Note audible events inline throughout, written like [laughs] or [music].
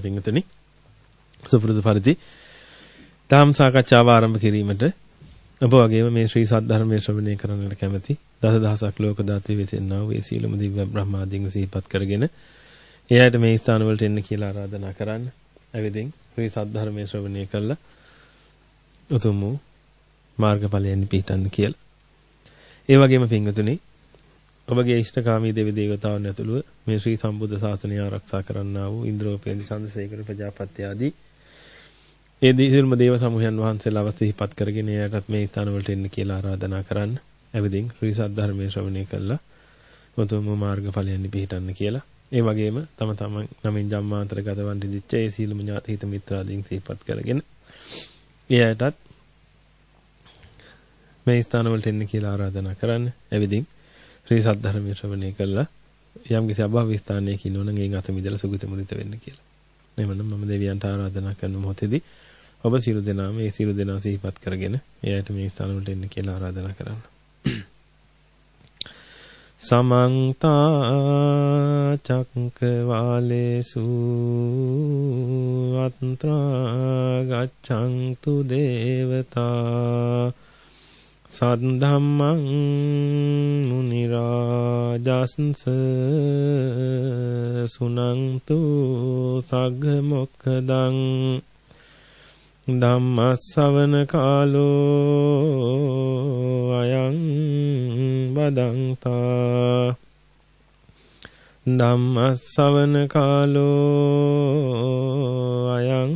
හොඳයි පින්වතුනි. සුපුරුදු පරිදි තාම් සාකච්ඡාව ආරම්භ කිරීමට ඔබ වගේම මේ ශ්‍රී සද්ධර්මයේ ශ්‍රවණය කරන්නට කැමැති දසදහසක් ලෝක දාතේ වෙසෙන්නා වූ ඒ සීලම දිව්‍ය බ්‍රහ්මාදීන් සිහිපත් කරගෙන එයාට මේ ස්ථාන වලට එන්න කියලා ආරාධනා කරන්න. ඇවිදින් ශ්‍රී සද්ධර්මයේ ශ්‍රවණය කළා උතුම් වූ මාර්ගඵලයෙන් පිහිටන්න කියලා. ඒ වගේම පින්වතුනි ඔබගේ ඉෂ්ඨකාමී දෙවි දේවතාවුන් ඇතුළුව මේ ශ්‍රී සම්බුද්ධ ශාසනය ආරක්ෂා කරන්නා වූ ඉන්ද්‍රෝපේන්දි චන්ද්‍රසේකර ප්‍රජාපති ආදී ඒ දිසිරුම දේව සමූහයන් වහන්සේලා අවස්ථිහිපත් කරගෙන එයාටත් මේ ස්ථාන වලට එන්න කියලා ආරාධනා කරන්න. ඇවිදින් ශ්‍රී සද්ධර්මයේ ශ්‍රවණය කළා. උතුම් මාර්ගඵලයන් පිහිටන්න කියලා. ඒ වගේම තම තමන් නමින් ජම්මාන්තර ගතවන් රිදිච්ච ඒ සීලම ඥාති හිත මිත්‍රාදීන් සිහිපත් කරගෙන එයාටත් මේ ස්ථාන වලට එන්න කියලා ආරාධනා කරන්න. ඇවිදින් ශ්‍රී සද්ධර්මයේ ශ්‍රවණය කළා. යම් කිසි අභාව ස්ථානයක ඉන්නවනම් එයින් අත මිදලා සුගත මුදිත වෙන්න කියලා. එhmenan මම දෙවියන්ට ආරාධනා කරන මොහොතේදී ඔබ සියලු දෙනාම මේ සියලු දෙනා සිහිපත් කරගෙන එයාට මේ ස්ථාන වලට එන්න කියලා ආරාධනා කරන්න. [clears throat] සමන්ත චක්කවාලේසු අත්‍රා ගච්ඡන්තු දේවතා සද්ධම්මං මුනි රාජස්ස සුනන්තු සග්ග මොක්ඛදං ධම්මස්සවන කාලෝ අයං බදන්තා ධම්මස්සවන කාලෝ අයං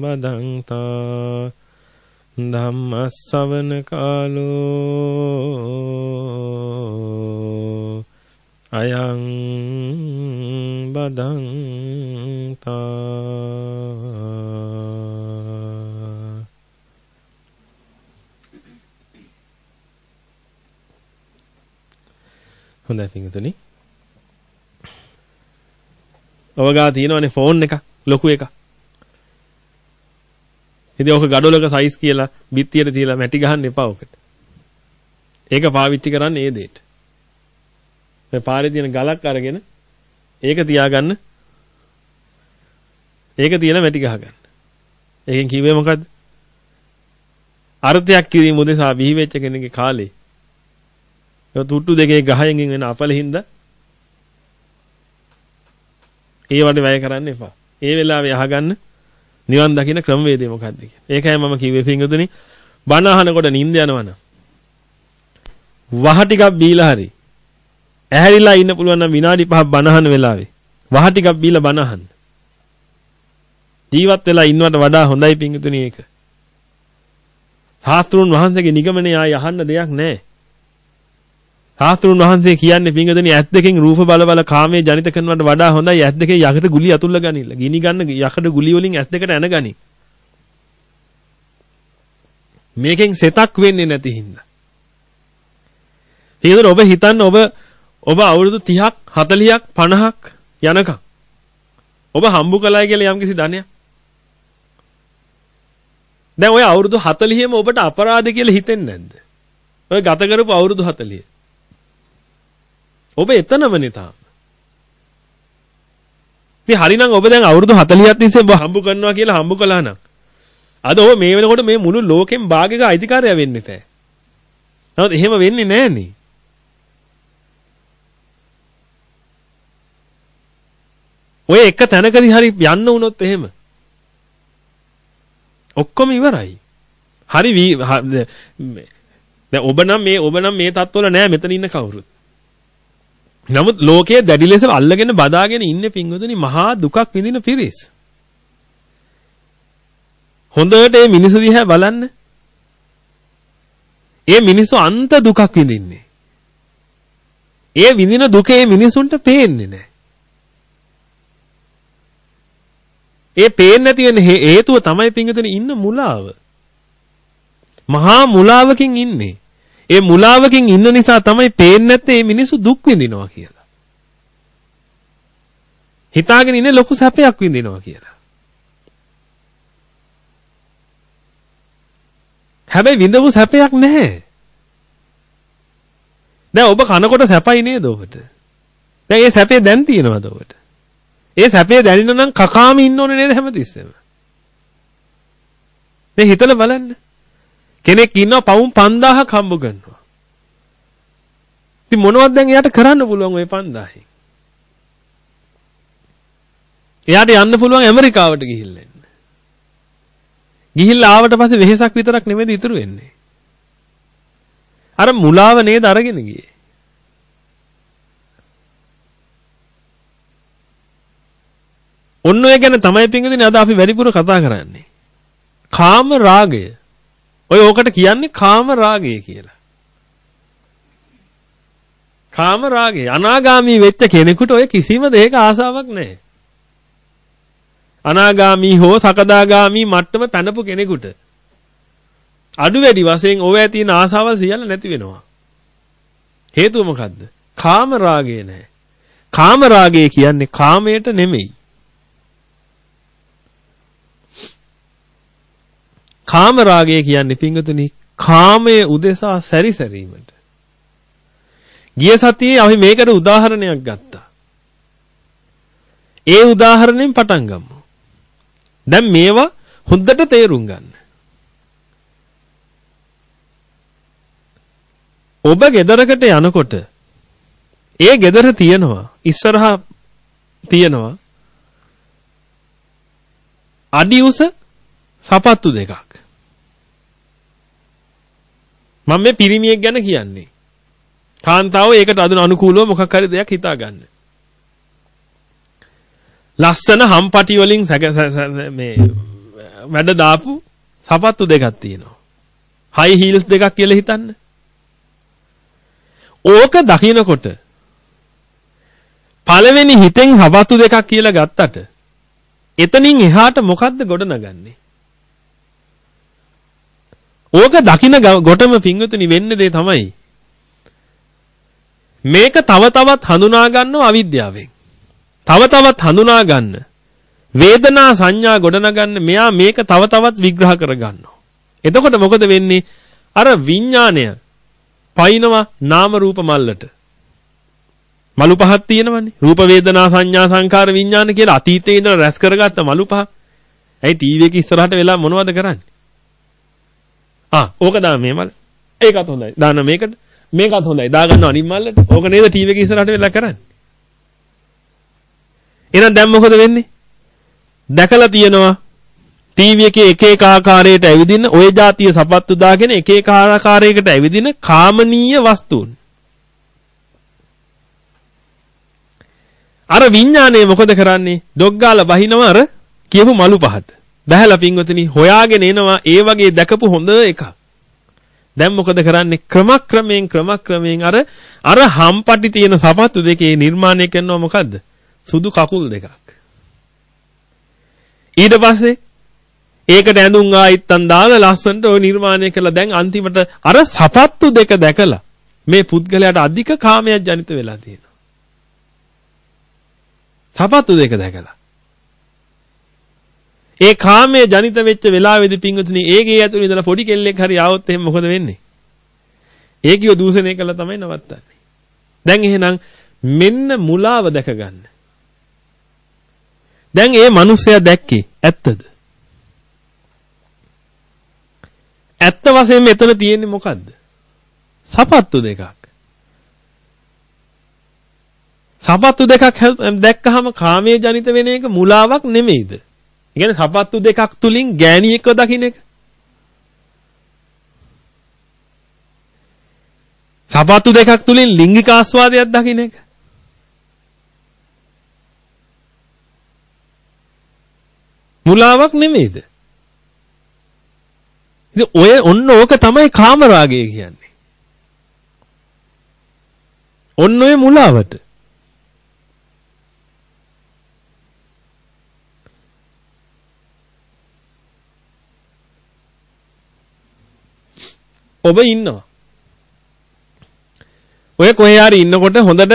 බදන්තා ධම්මස්සවන කාලෝ අයං බදන්තා හොඳයි පිංගුතුනි. ඔවගා තියෙනවනේ ෆෝන් එක ලොකු එකක්. ඉතින් ඕක gadolaka size කියලා බිත්තියට තියලා මැටි ගහන්න එපා ඔකට. ඒක පාවිච්චි කරන්න ඒ දෙයට. මේ පාරේ තියෙන ගලක් අරගෙන ඒක තියාගන්න. ඒක තියලා මැටි ගහගන්න. ඒකෙන් කිව්වේ මොකද්ද? අර්ථයක් කිරීම උදෙසා බිහි වෙච්ච කෙනෙක්ගේ කාලේ ඒ තුට්ටු දෙකේ ගහයෙන් වෙන අපලින්ද ඒ වගේ වැය කරන්න එපා. ඒ වෙලාවේ අහගන්න නිවන් දකින්න ක්‍රමවේදය මොකක්ද කියලා. ඒකයි මම කිව්වේ පින්වතුනි බණ අහනකොට නිින්ද යනවනම් වහ ටිකක් බීලා හරි ඇහැරිලා ඉන්න පුළුවන් නම් විනාඩි 5ක් බණ අහන වෙලාවේ වහ ටිකක් බීලා බණ අහන්න. ජීවත් වෙලා ඉන්නවට වඩා හොඳයි පින්වතුනි ඒක. සාස්ත්‍රුන් වහන්සේගේ නිගමනය ආය අහන්න දෙයක් නැහැ. සාස්ත්‍රුන් වහන්සේ කියන්නේ පිංගදෙනි ඇස් දෙකෙන් රූප බල බල කාමයේ ජනිත කරනවට වඩා හොඳයි ඇස් දෙකේ යකට ගුලි අතුල්ල ගනින්න. ගිනි ගන්න යකට ගුලි වලින් ඇස් දෙකට එන ගනි. මේකෙන් සෙතක් වෙන්නේ නැති හින්දා. හේතුව ඔබ හිතන්න ඔබ ඔබ අවුරුදු 30ක් 40ක් 50ක් යනකම් ඔබ හම්බු කළයි කියලා යම්කිසි ධනයක්. දැන් ඔය අවුරුදු 40ෙම ඔබට අපරාධ කියලා හිතෙන්නේ නැද්ද? ඔය ගත කරපු අවුරුදු 40. ඔබ එතනමනේ තාම. ඉතින් හරිනම් ඔබ දැන් අවුරුදු 40ක් තිස්සේ ඔබ හම්බ කරනවා කියලා හම්බ කළා නම් අද ඔබ මේ වෙනකොට මේ මුළු ලෝකෙම භාගයක අයිතිකාරය වෙන්න එපා. නමුත් එහෙම වෙන්නේ නැහනේ. ඔය එක තැනකදී හරි යන්න වුණොත් එහෙම ඔක්කොම ඉවරයි. හරි දැන් ඔබ නම් මේ ඔබ නම් මේ තත්ත්වවල නෑ මෙතන ඉන්න කවුරුත්. නමුත් ලෝකයේ දැඩි ලෙස අල්ලගෙන බදාගෙන ඉන්නේ පින්වතුනි මහා දුකක් විඳින පිරිස්. හොඳට මේ මිනිස්සු දිහා බලන්න. ඒ මිනිස්සු අන්ත දුකක් විඳින්නේ. ඒ විඳින දුකේ මිනිසුන්ට පේන්නේ නැහැ. ඒ පේන්නේ නැති වෙන හේතුව තමයි පින්වතුනි ඉන්න මුලාව. මහා මුලාවකින් ඉන්නේ. ඒ මුලාවකින් ඉන්න නිසා තමයි පේන්නේ නැත්තේ මේ මිනිස්සු දුක් විඳිනවා කියලා. හිතාගෙන ඉන්නේ ලොකු සැපයක් විඳිනවා කියලා. හැබැයි විඳපු සැපයක් නැහැ. දැන් ඔබ කනකොට සැපයි නේද ඔබට? දැන් ඒ සැපේ දැන් තියෙනවද ඔබට? ඒ සැපේ දැනෙන්න නම් කකාම ඉන්න ඕනේ නේද හැමතිස්සෙම? මේ හිතලා බලන්න. කෙනෙක් ඉන්නවා පවුම් 5000ක් හම්බ කරනවා. ඉතින් මොනවද දැන් එයාට කරන්න පුළුවන් ওই 5000න්? එයාට යන්න පුළුවන් ඇමරිකාවට ගිහිල්ලා එන්න. ගිහිල්ලා ආවට පස්සේ වෙහෙසක් විතරක් නෙමෙයි ඉතුරු වෙන්නේ. අර මුලාව නේද අරගෙන ගියේ. ඔන්න ඔය ගැන තමයි පින්වදිනේ අද අපි වැඩිපුර කතා කරන්නේ. කාම රාගය. ඔය ඕකට කියන්නේ කාම රාගය කියලා. කාම රාගය අනාගාමී වෙච්ච කෙනෙකුට ඔය කිසිම දෙයක ආසාවක් නැහැ. අනාගාමී හෝ සකදාගාමී මට්ටම පැනපු කෙනෙකුට අඩු වැඩි වශයෙන් ඕව ඇති තියෙන ආසාවල් සියල්ල නැති වෙනවා. හේතුව මොකද්ද? කාම රාගය නැහැ. කාම රාගය කියන්නේ කාමයට නෙමෙයි. කාම රාගය කියන්නේ පිංගුතුනි කාමයේ උදෙසා සැරිසැරීමට. ගිය සතියේ අපි මේකට උදාහරණයක් ගත්තා. ඒ උදාහරණයෙන් පටන් ගමු. දැන් මේවා හොඳට තේරුම් ගන්න. ඔබ ගෙදරකට යනකොට ඒ ගෙදර තියෙනවා ඉස්සරහා තියෙනවා අඩි උස සපත්තු දෙකක්. මම මේ පිරිමියෙක් ගැන කියන්නේ. කාන්තාව ඒකට අදුන අනුකූලව මොකක් හරි දෙයක් හිතා ගන්න. ලස්සන හම්පටි වලින් මේ වැඩ දාපු සපත්තු දෙකක් තියෙනවා. හයි හීල්ස් දෙකක් කියලා හිතන්න. ඕක දකින්නකොට පළවෙනි හිතෙන් හවතු දෙකක් කියලා ගත්තට එතනින් එහාට මොකද්ද ගොඩනගන්නේ? ඕක දකින ගොටම පිංගුතුනි වෙන්න දේ තමයි මේක තව තවත් හඳුනා ගන්නව අවිද්‍යාවෙන්. තව තවත් හඳුනා ගන්න. වේදනා සංඥා ගොඩනගන්න මෙයා මේක තව තවත් විග්‍රහ කර ගන්නවා. එතකොට මොකද වෙන්නේ? අර විඥාණය පයින්නවා නාම රූප මල්ලට. මලු පහක් තියෙනවනේ. රූප වේදනා සංඥා සංකාර විඥාන කියලා අතීතේ ඉඳලා රැස් කරගත්ත මලු පහ. ඇයි ටීවී එක ඉස්සරහට වෙලා මොනවද කරන්නේ? ආ ඕක දාන්න මේ මල. ඒකත් හොඳයි. දාන්න මේකට. මේකත් හොඳයි. දාගන්න අනිත් මල්ලට. ඕක නේද ටීවී එකේ ඉස්සරහට වෙලා කරන්නේ. එහෙනම් දැන් මොකද වෙන්නේ? දැකලා තියෙනවා ටීවී එකේ එක එක ආකාරයට ඇවිදින ওই જાතිය සපත්තු දාගෙන එක එක ආකාරයකට ඇවිදින කාමනීය වස්තුන්. අර විඥානය මොකද කරන්නේ? ඩොග් ගාලා බහිනව අර කියපු මලු පහට. බහැලා පින්වතුනි හොයාගෙන එනවා ඒ වගේ දැකපු හොඳ එකක්. දැන් මොකද කරන්නේ? ක්‍රමක්‍රමයෙන් ක්‍රමක්‍රමයෙන් අර අර හම්පටි තියෙන සපත්තු දෙකේ නිර්මාණය කරනවා මොකද්ද? සුදු කකුල් දෙකක්. ඊට පස්සේ ඒකට ඇඳුම් ආයිත්තන් දාලා ලස්සනට ඔය නිර්මාණය කළා. දැන් අන්තිමට අර සපත්තු දෙක දැකලා මේ පුද්ගලයාට අධික කාමයක් ජනිත වෙලා තියෙනවා. සපත්තු දෙක දැකලා. ඒ කාමයේ ජනිත වෙච්ච වෙලාවේදී පිංගුතුනි ඒකේ ඇතුළේ ඉඳලා පොඩි කෙල්ලෙක් හරි ආවොත් එහෙනම් මොකද වෙන්නේ? ඒකිව දූෂණය කළා තමයි නවත්තන්නේ. දැන් එහෙනම් මෙන්න මුලාව දැක ගන්න. දැන් ඒ මිනිස්සයා දැක්කේ ඇත්තද? ඇත්ත වශයෙන්ම මෙතන තියෙන්නේ මොකද්ද? සපත්තු දෙකක්. සපත්තු දෙකක් දැක්කහම කාමයේ ජනිත වෙන එක මුලාවක් නෙමෙයිද? ඒ කියන්නේ සපත්තු දෙකක් තුලින් ගෑණියෙක්ව දකින්න එක. සපත්තු දෙකක් තුලින් ලිංගික ආස්වාදයක් දකින්න එක. මුලාවක් නෙමෙයිද? ඉතින් ඔය ඔන්න ඕක තමයි කාමරාගය කියන්නේ. ඔන්න ඔය මුලාවට. ඔබ ඉන්නවා. ඔය කොහේ හරි ඉන්නකොට හොඳට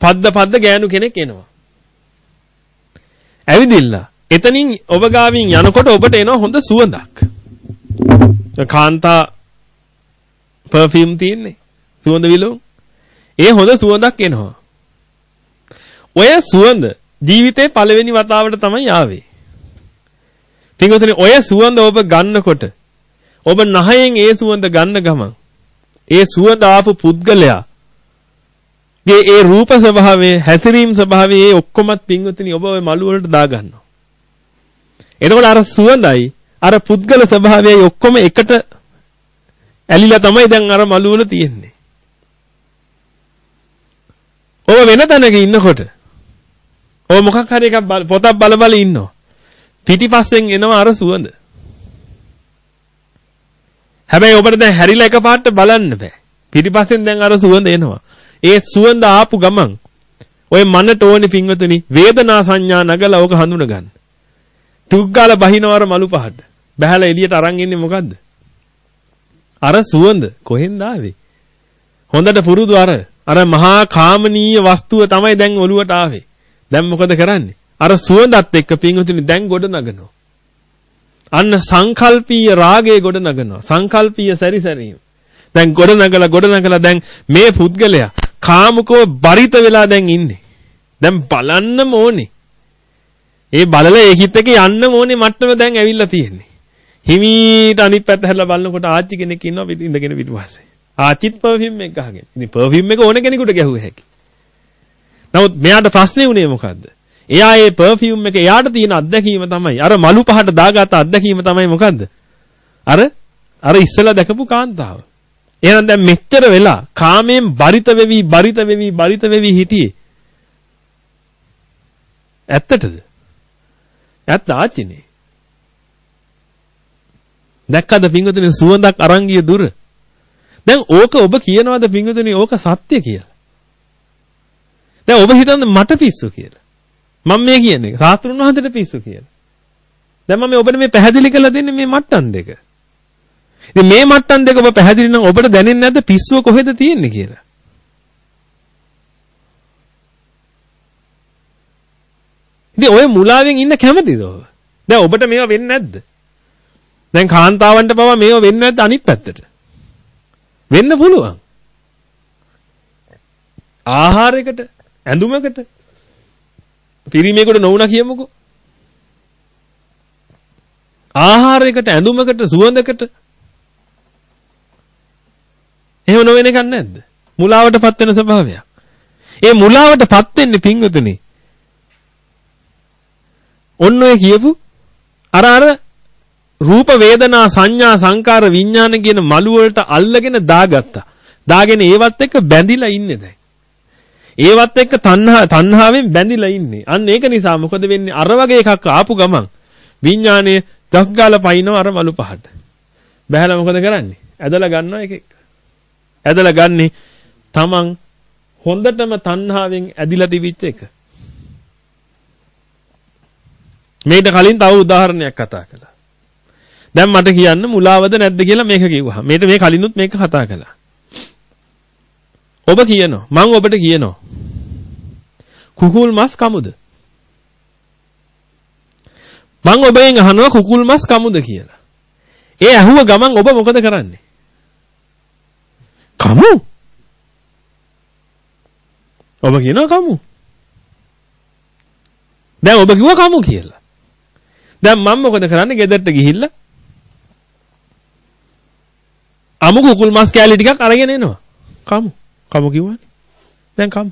පද්ද පද්ද ගෑනු කෙනෙක් එනවා. ඇවිදින්න. එතනින් ඔබ ගාවින් යනකොට ඔබට එනවා හොඳ සුවඳක්. කාන්තා පර්ෆියුම් තියෙන්නේ. සුවඳ විලවුන්. ඒ හොඳ සුවඳක් එනවා. ඔය සුවඳ ජීවිතේ පළවෙනි වතාවට තමයි ආවේ. පින්වතුනි ඔය සුවඳ ඔබ ගන්නකොට ඔබ නහයෙන් ඒ සුවඳ ගන්න ගමන් ඒ සුවඳ ආපු පුද්ගලයා ගේ ඒ රූප ස්වභාවයේ හැසිරීම ස්වභාවයේ ඒ ඔක්කොමත් පින්වතුනි ඔබ ඔය මළු වලට දා ගන්නවා. එතකොට අර සුවඳයි අර පුද්ගල ස්වභාවයයි ඔක්කොම එකට ඇලිලා තමයි දැන් අර මළු වල තියෙන්නේ. ඔබ වෙන තැනක ඉන්නකොට ඔබ මොකක් හරි එකක් පොතක් බල බල ඉන්නවා. පිටිපස්සෙන් එනවා අර සුවඳ. හැබැයි ඔබට දැන් හැරිලා එකපාරට බලන්න බෑ. පිටිපස්සෙන් දැන් අර සුවඳ එනවා. ඒ සුවඳ ආපු ගමන් ඔය මනට ඕනේ පින්වතුනි වේදනා සංඥා නගලා ඕක හඳුන ගන්න. තුග්ගාල බහිනවර මලු පහට. බහැලා එළියට අරන් ඉන්නේ මොකද්ද? අර සුවඳ කොහෙන්ද ආවේ? හොඳට පුරුදු අර අර මහා කාමනීය වස්තුව තමයි දැන් ඔලුවට ආවේ. දැන් මොකද කරන්නේ? අර සුවඳත් එක්ක පින්වතුනි දැන් ගොඩ නගනවා. අන්න සංකල්පීය රාගයේ ගොඩ නගනවා. සංකල්පීය සැරිසැරීම. දැන් ගොඩ නගලා ගොඩ නගලා දැන් මේ පුද්ගලයා කාමකව බරිත වෙලා දැන් ඉන්නේ. දැන් බලන්නම ඕනේ. ඒ බලලා ඒකිට එක යන්නම ඕනේ මට්ටම දැන් ඇවිල්ලා තියෙන්නේ. හිමීට අනිත් පැත්ත හැරලා බලනකොට ආච්චි කෙනෙක් ඉන්නවා ඉඳගෙන පිටුපස්සේ. ආච්චිත් පර්ෆියුම් එක ගහගෙන. ඉතින් පර්ෆියුම් එක ඕන කෙනෙකුට ගැහුව හැකි. නමුත් මෙයාට ප්‍රශ්නේ උනේ මොකද්ද? එයා ඒ පර්ෆියුම් එක එයාට තියෙන අත්දැකීම තමයි අර මලු පහට දාගත්ත අත්දැකීම තමයි මොකද්ද? අර අර ඉස්සලා දැකපු කාන්තාව. එහෙනම් දැන් මෙච්චර වෙලා කාමයෙන් බරිත වෙවි බරිත වෙවි බරිත වෙවි හිටියේ. ඇත්තටද? ඇත්ත ආච්චිනේ. දැක්කද පිංගුතුනේ සුවඳක් අරන් ගිය දුර? දැන් ඕක ඔබ කියනවාද පිංගුතුනේ ඕක සත්‍ය කියලා? දැන් ඔබ හිතන්නේ මට පිස්සු කියලා. මම මේ කියන්නේ සාස්ත්‍රුන් වහන්සේට පිස්සු කියලා. දැන් මම ඔබට මේ පැහැදිලි කරලා දෙන්නේ මේ මට්ටම් දෙක. ඉතින් මේ මට්ටම් දෙක ඔබ පැහැදිලි නම් ඔබට දැනෙන්නේ නැද්ද පිස්සුව කොහෙද තියෙන්නේ කියලා? ඉතින් ඔය මුලාවෙන් ඉන්න කැමතිද ඔබ? දැන් ඔබට මේවා වෙන්නේ නැද්ද? දැන් කාන්තාවන්ට පවා මේවා වෙන්නේ නැද්ද අනිත් පැත්තට? වෙන්න පුළුවන්. ආහාරයකට, ඇඳුමකට පිරිමේකට නොවුණා කියමුකෝ. ආහාරයකට, ඇඳුමකට, සුවඳකට එහෙම නොවෙන එකක් නැද්ද? මුලාවටපත් වෙන ස්වභාවයක්. ඒ මුලාවටපත් වෙන්නේ පින්වතුනි. ඔන්න ඔය කියපු අර අර රූප වේදනා සංඥා සංකාර විඥාන කියන මලු වලට අල්ලගෙන දාගත්තා. දාගෙන ඒවත් එක්ක බැඳිලා ඉන්නේ දැන්. ඒවත් එක්ක තණ්හා තණ්හාවෙන් බැඳිලා ඉන්නේ. අන්න ඒක නිසා මොකද වෙන්නේ? අර වගේ එකක් ආපු ගමන් විඥානයේ දක්ගාල පයින්නවා අර මලු පහට. බහැලා මොකද කරන්නේ? ඇදලා ගන්නවා එක එක. ඇදලා ගන්නේ තමන් හොඳටම තණ්හාවෙන් ඇදිලා තිබිච්ච එක. මේකට කලින් තව උදාහරණයක් කතා කළා. දැන් මට කියන්න මුලාවද නැද්ද කියලා මේක කිව්වා. මේට මේ කලිනුත් මේක කතා කළා. ඔබ කියනවා මම ඔබට කියනවා කුකුල් මස් කමුද? මම ඔබෙන් අහනවා කුකුල් මස් කමුද කියලා. ඒ ඇහුව ගමන් ඔබ මොකද කරන්නේ? කමු. ඔබ කියනවා කමු. දැන් ඔබ කිව්වා කමු කියලා. දැන් මම මොකද කරන්නේ? ගෙදරට ගිහිල්ලා අමු කුකුල් මස් කෑලි ටිකක් අරගෙන එනවා. කමු. කමු කිව්වනේ. දැන් කමු.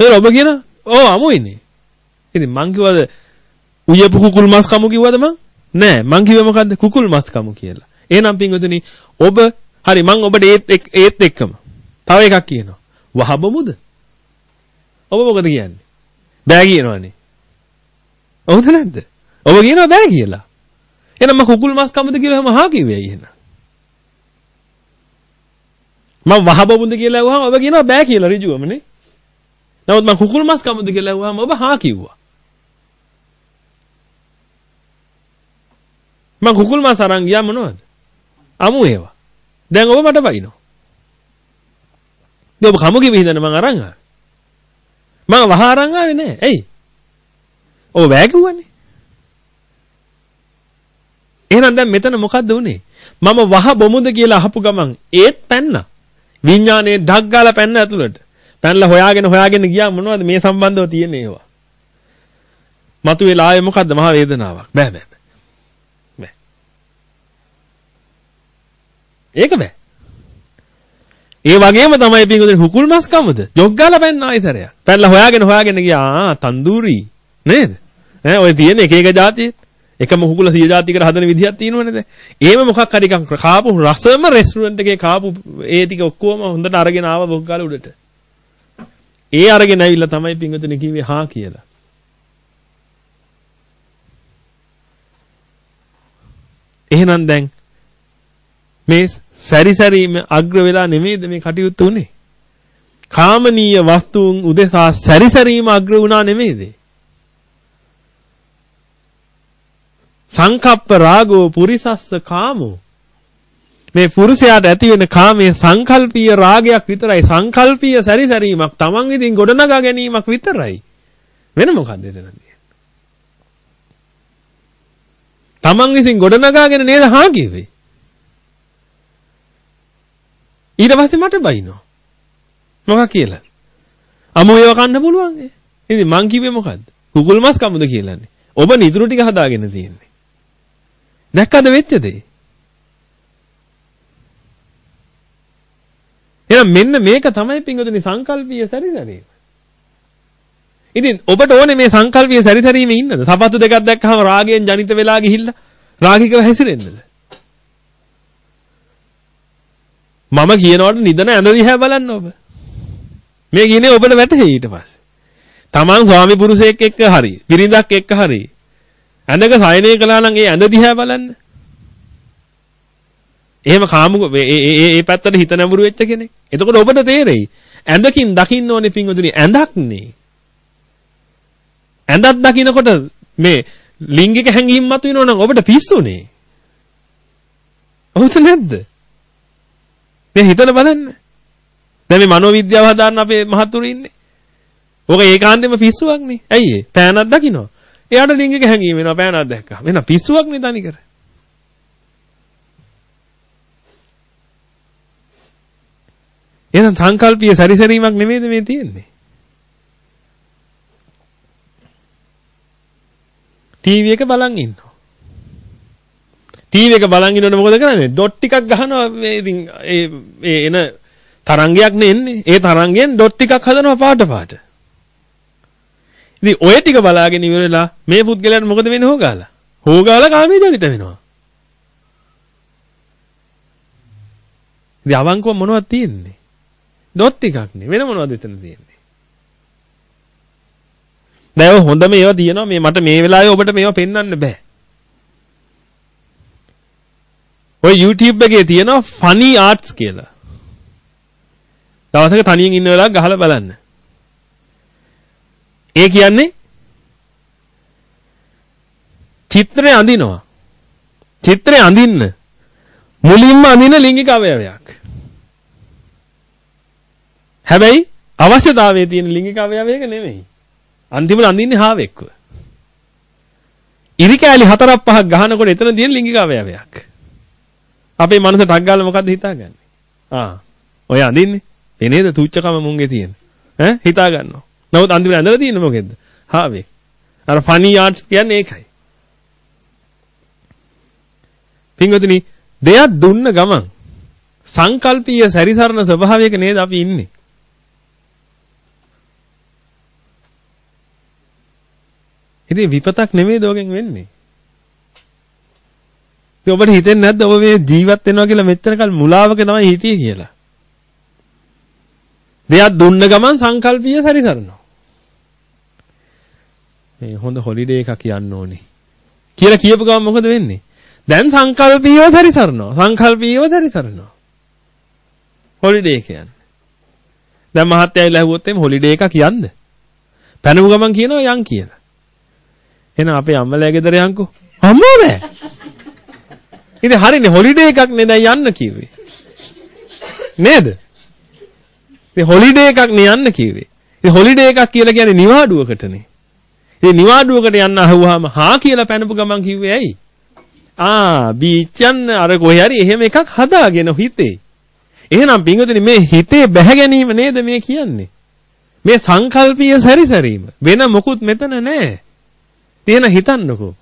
ඒක ඔබ කියන ඕ අමු ඉන්නේ. ඉතින් මං කිව්වද උයපු කුකුල් මස් කමු කිව්වද මං? නෑ මං කිව්වේ මොකද්ද කුකුල් මස් කමු කියලා. එහෙනම් පින්වතුනි ඔබ හරි මං ඔබට ඒත් ඒත් එක්කම තව එකක් කියනවා. වහබමුද? ඔබ මොකද කියන්නේ? බෑ කියනවනේ. ඔව්ද නැද්ද? ඔබ කියනවා බෑ කියලා. එහෙනම් මම කුකුල් මස් කමුද කියලා හැම හා කිව්වේ ඇයි එහෙනම්? මම වහබමුද කියලා ඇහුවම ඔබ කියනවා බෑ කියලා ඍජුවමනේ. නමුත් මම කුකුල් මස් කමුද කියලා ඇහුවම ඔබ හා කිව්වා. මම කුකුල් මස් අරන් ගියා මොනවද? අමු ඒවා. දැන් ඔබ මට බයිනෝ. දැන් ඔබ කමු කිව්ව හින්දානේ මම අරන් ආවේ. මම වහ අරන් ආවේ නෑ. ඇයි? ඔබ බෑ කිව්වනේ. එහෙනම් දැන් මෙතන මොකද්ද උනේ? මම වහ බොමුද කියලා අහපු ගමන් ඒත් පැන්නා. විඥානයේ ඩක් ගාලා පැන්න ඇතුළට. පැනලා හොයාගෙන හොයාගෙන ගියා මොනවද මේ සම්බන්ධව තියෙන්නේ ඒවා. මතුවෙලා ආයේ මොකද්ද මහ වේදනාවක්. බෑ බෑ. බෑ. ඒක බෑ. ඒ වගේම තමයි පිංගුදේ හුකුල් මස් කමද? ජොග් ගාලා පැන්න ආයිසරයක්. පැනලා හොයාගෙන හොයාගෙන ගියා. ආ තන්දූරි නේද? ඈ ඔය තියෙන එක එක જાතියේ එකම හුකුල සිය જાතියකට හදන විදිහක් තියෙනවනේ දැන්. ඒව මොකක් හරි එකක් කාපු රසම රෙස්ටුරන්ට් එකේ කාපු ඒ ටික ඔක්කොම හොඳට අරගෙන ආව බොක් ගාලා උඩට. ඒ අරගෙන ඇවිල්ලා තමයි පිංගුතුනේ කිව්වේ හා කියලා. එහෙනම් දැන් මේ සැරිසැරීම අග්‍ර වෙලා නෙමෙයිද මේ කටයුත්ත උනේ? කාමනීය වස්තුන් උදෙසා සැරිසැරීම අග්‍ර වුණා නෙමෙයිද? සංකප්ප රාගෝ පුරිසස්ස කාමෝ. මේ පුරුෂයාට ඇති වෙන කාමයේ සංකල්පීය රාගයක් විතරයි. සංකල්පීය සැරිසැරීමක් Taman විසින් ගොඩනගා ගැනීමක් විතරයි. වෙන මොකක්ද එතනදී? Taman විසින් ගොඩනගාගෙන නේද හා කිව්වේ? ඊට පස්සේ මට බයිනවා. මොකක් කියලා? අමු ඒව කන්න පුළුවන්. ඉතින් මං කිව්වේ මොකද්ද? කුකුල් මස් කමුද කියලානේ. ඔබ නිදුරු ටික හදාගෙන තියෙන්නේ. දැක්කද වෙච්ච දේ? එහෙනම් මෙන්න මේක තමයි පින්වතුනි සංකල්පීය සැරිසැරීම. ඉතින් ඔබට ඕනේ මේ සංකල්පීය සැරිසැරීමේ ඉන්නද? සපත්තු දෙකක් දැක්කහම රාගයෙන් ජනිත වෙලා ගිහිල්ලා රාගිකව හැසිරෙන්නද? මම කියනවට නිදන ඇඳ දිහා බලන්න ඔබ. මේ කියන්නේ ඔබට වැටහෙයි ඊට පස්සේ. Taman ස්වාමි පුරුෂයෙක් එක්ක හරි, බිරිඳක් එක්ක හරි ඇඳක සයනය කළා නම් ඒ ඇඳ දිහා බලන්න. එහෙම කාමුක ඒ ඒ ඒ පැත්තට හිත නැඹුරු වෙච්ච කෙනෙක්. එතකොට ඔබට තේරෙයි. ඇඳකින් දකින්න ඕනේ පින්වතුනි ඇඳක් නේ. ඇඳක් දකින්නකොට මේ ලිංගික හැඟීම් මතුවෙනවා නම් ඔබට පිස්සුනේ. ඔහොත නැද්ද? මේ හිතන බලන්න. දැන් මේ මනෝවිද්‍යාව හදාන්න අපේ මහතුරු ඉන්නේ. ඕක ඒකාන්තෙම පිස්සුවක් නේ. ඇයි ඒ? පෑනක් දකින්නවා. එයාට ලිංගික හැඟීම වෙනවා පෑනක් දැක්කම. වෙන පිස්සුවක් නේ තනිකර. එහෙනම් සංකල්පීය සැරිසැරීමක් නෙමෙයිද මේ තියෙන්නේ? ටීවී එක බලන් ඉන්නවා. ටීවී එක බලන් ඉන්නකොට මොකද කරන්නේ? ඩොට් ටිකක් ගහනවා මේ ඉතින් ඒ එන තරංගයක් නේ එන්නේ. ඒ තරංගයෙන් ඩොට් ටිකක් හදනවා පාට පාට. ඉතින් ඔය ටික බලාගෙන ඉවරලා මේ පුද්ගලයාට මොකද වෙන්නේ හොගාලා? හොගාලා කාමයේ ජනිත වෙනවා. ඉතින් අවංකව මොනවද තියෙන්නේ? ඩොට් ටිකක් නේ. වෙන මොනවද එතන තියෙන්නේ? දැන් හොඳම ඒවා තියෙනවා මේ මට මේ වෙලාවේ ඔබට මේවා පෙන්වන්න බෑ. ඔය YouTube එකේ තියෙනවා funny arts කියලා. දවසක තනියෙන් ඉන්න වෙලාවක් ගහලා බලන්න. ඒ කියන්නේ චිත්‍රය අඳිනවා. චිත්‍රය අඳින්න මුලින්ම අඳින ලිංගික අවයවයක්. හැබැයි අවශ්‍යතාවයේ තියෙන ලිංගික අවයවයක නෙමෙයි. අන්තිමට අඳින්නේ හාවෙක්ව. ඉරි කෑලි හතරක් පහක් ගහනකොට එතන තියෙන ලිංගික අවයවයක්. අපේ මනස ටක් ගාලා මොකද්ද හිතාගන්නේ? ආ ඔය අඳින්නේ. ඒ නේද තුච්චකම මුංගේ තියෙන. ඈ හිතා ගන්නවා. නමුත් අන්තිමට ඇඳලා තියෙන්නේ මොකෙද්ද? හාවේ. අර ෆනි ආර්ට්ස් කියන්නේ ඒකයි. පින්වතුනි දෙයක් දුන්න ගමන් සංකල්පීය සැරිසරන ස්වභාවයක නේද අපි ඉන්නේ. ඉතින් විපතක් නෙමෙයි දෝගෙන් වෙන්නේ. ඉතින් ඔබට හිතෙන්නේ නැද්ද ඔබ මේ ජීවත් වෙනවා කියලා මෙච්චර කල් මුලාවක තමයි හිටියේ කියලා? දෙයක් දුන්න ගමන් සංකල්පීය සැරිසරනවා. මේ හොඳ හොලිඩේ එකක් යන්න ඕනේ. කියලා කියපු ගමන් මොකද වෙන්නේ? දැන් සංකල්පීයව සැරිසරනවා. සංකල්පීයව සැරිසරනවා. හොලිඩේ කියන්නේ. දැන් මහත්තයා ඉල්ල ඇහුවොත් එimhe හොලිඩේ එකක් යන්න. පැනමු ගමන් කියනවා යන් කියලා. එහෙනම් අපේ අම්මලා ගෙදර යන්කෝ. අම්මෝ බෑ. ඉතින් හරිනේ හොලිඩේ එකක් නේ දැන් යන්න කිව්වේ. නේද? ඉතින් හොලිඩේ එකක් නේ යන්න කිව්වේ. ඉතින් හොලිඩේ එකක් කියලා කියන්නේ නිවාඩුවකටනේ. ඉතින් නිවාඩුවකට යන්න අහුවාම හා කියලා පැනපු ගමන් කිව්වේ ඇයි? ආ බීචන් අර කොහේ හරි එහෙම එකක් හදාගෙන හිතේ. එහෙනම් පින්වතුනි මේ හිතේ බැහැ ගැනීම නේද මේ කියන්නේ? මේ සංකල්පීය සැරිසැරීම වෙන මොකුත් මෙතන නැහැ. තියෙන හිතන්නකෝ.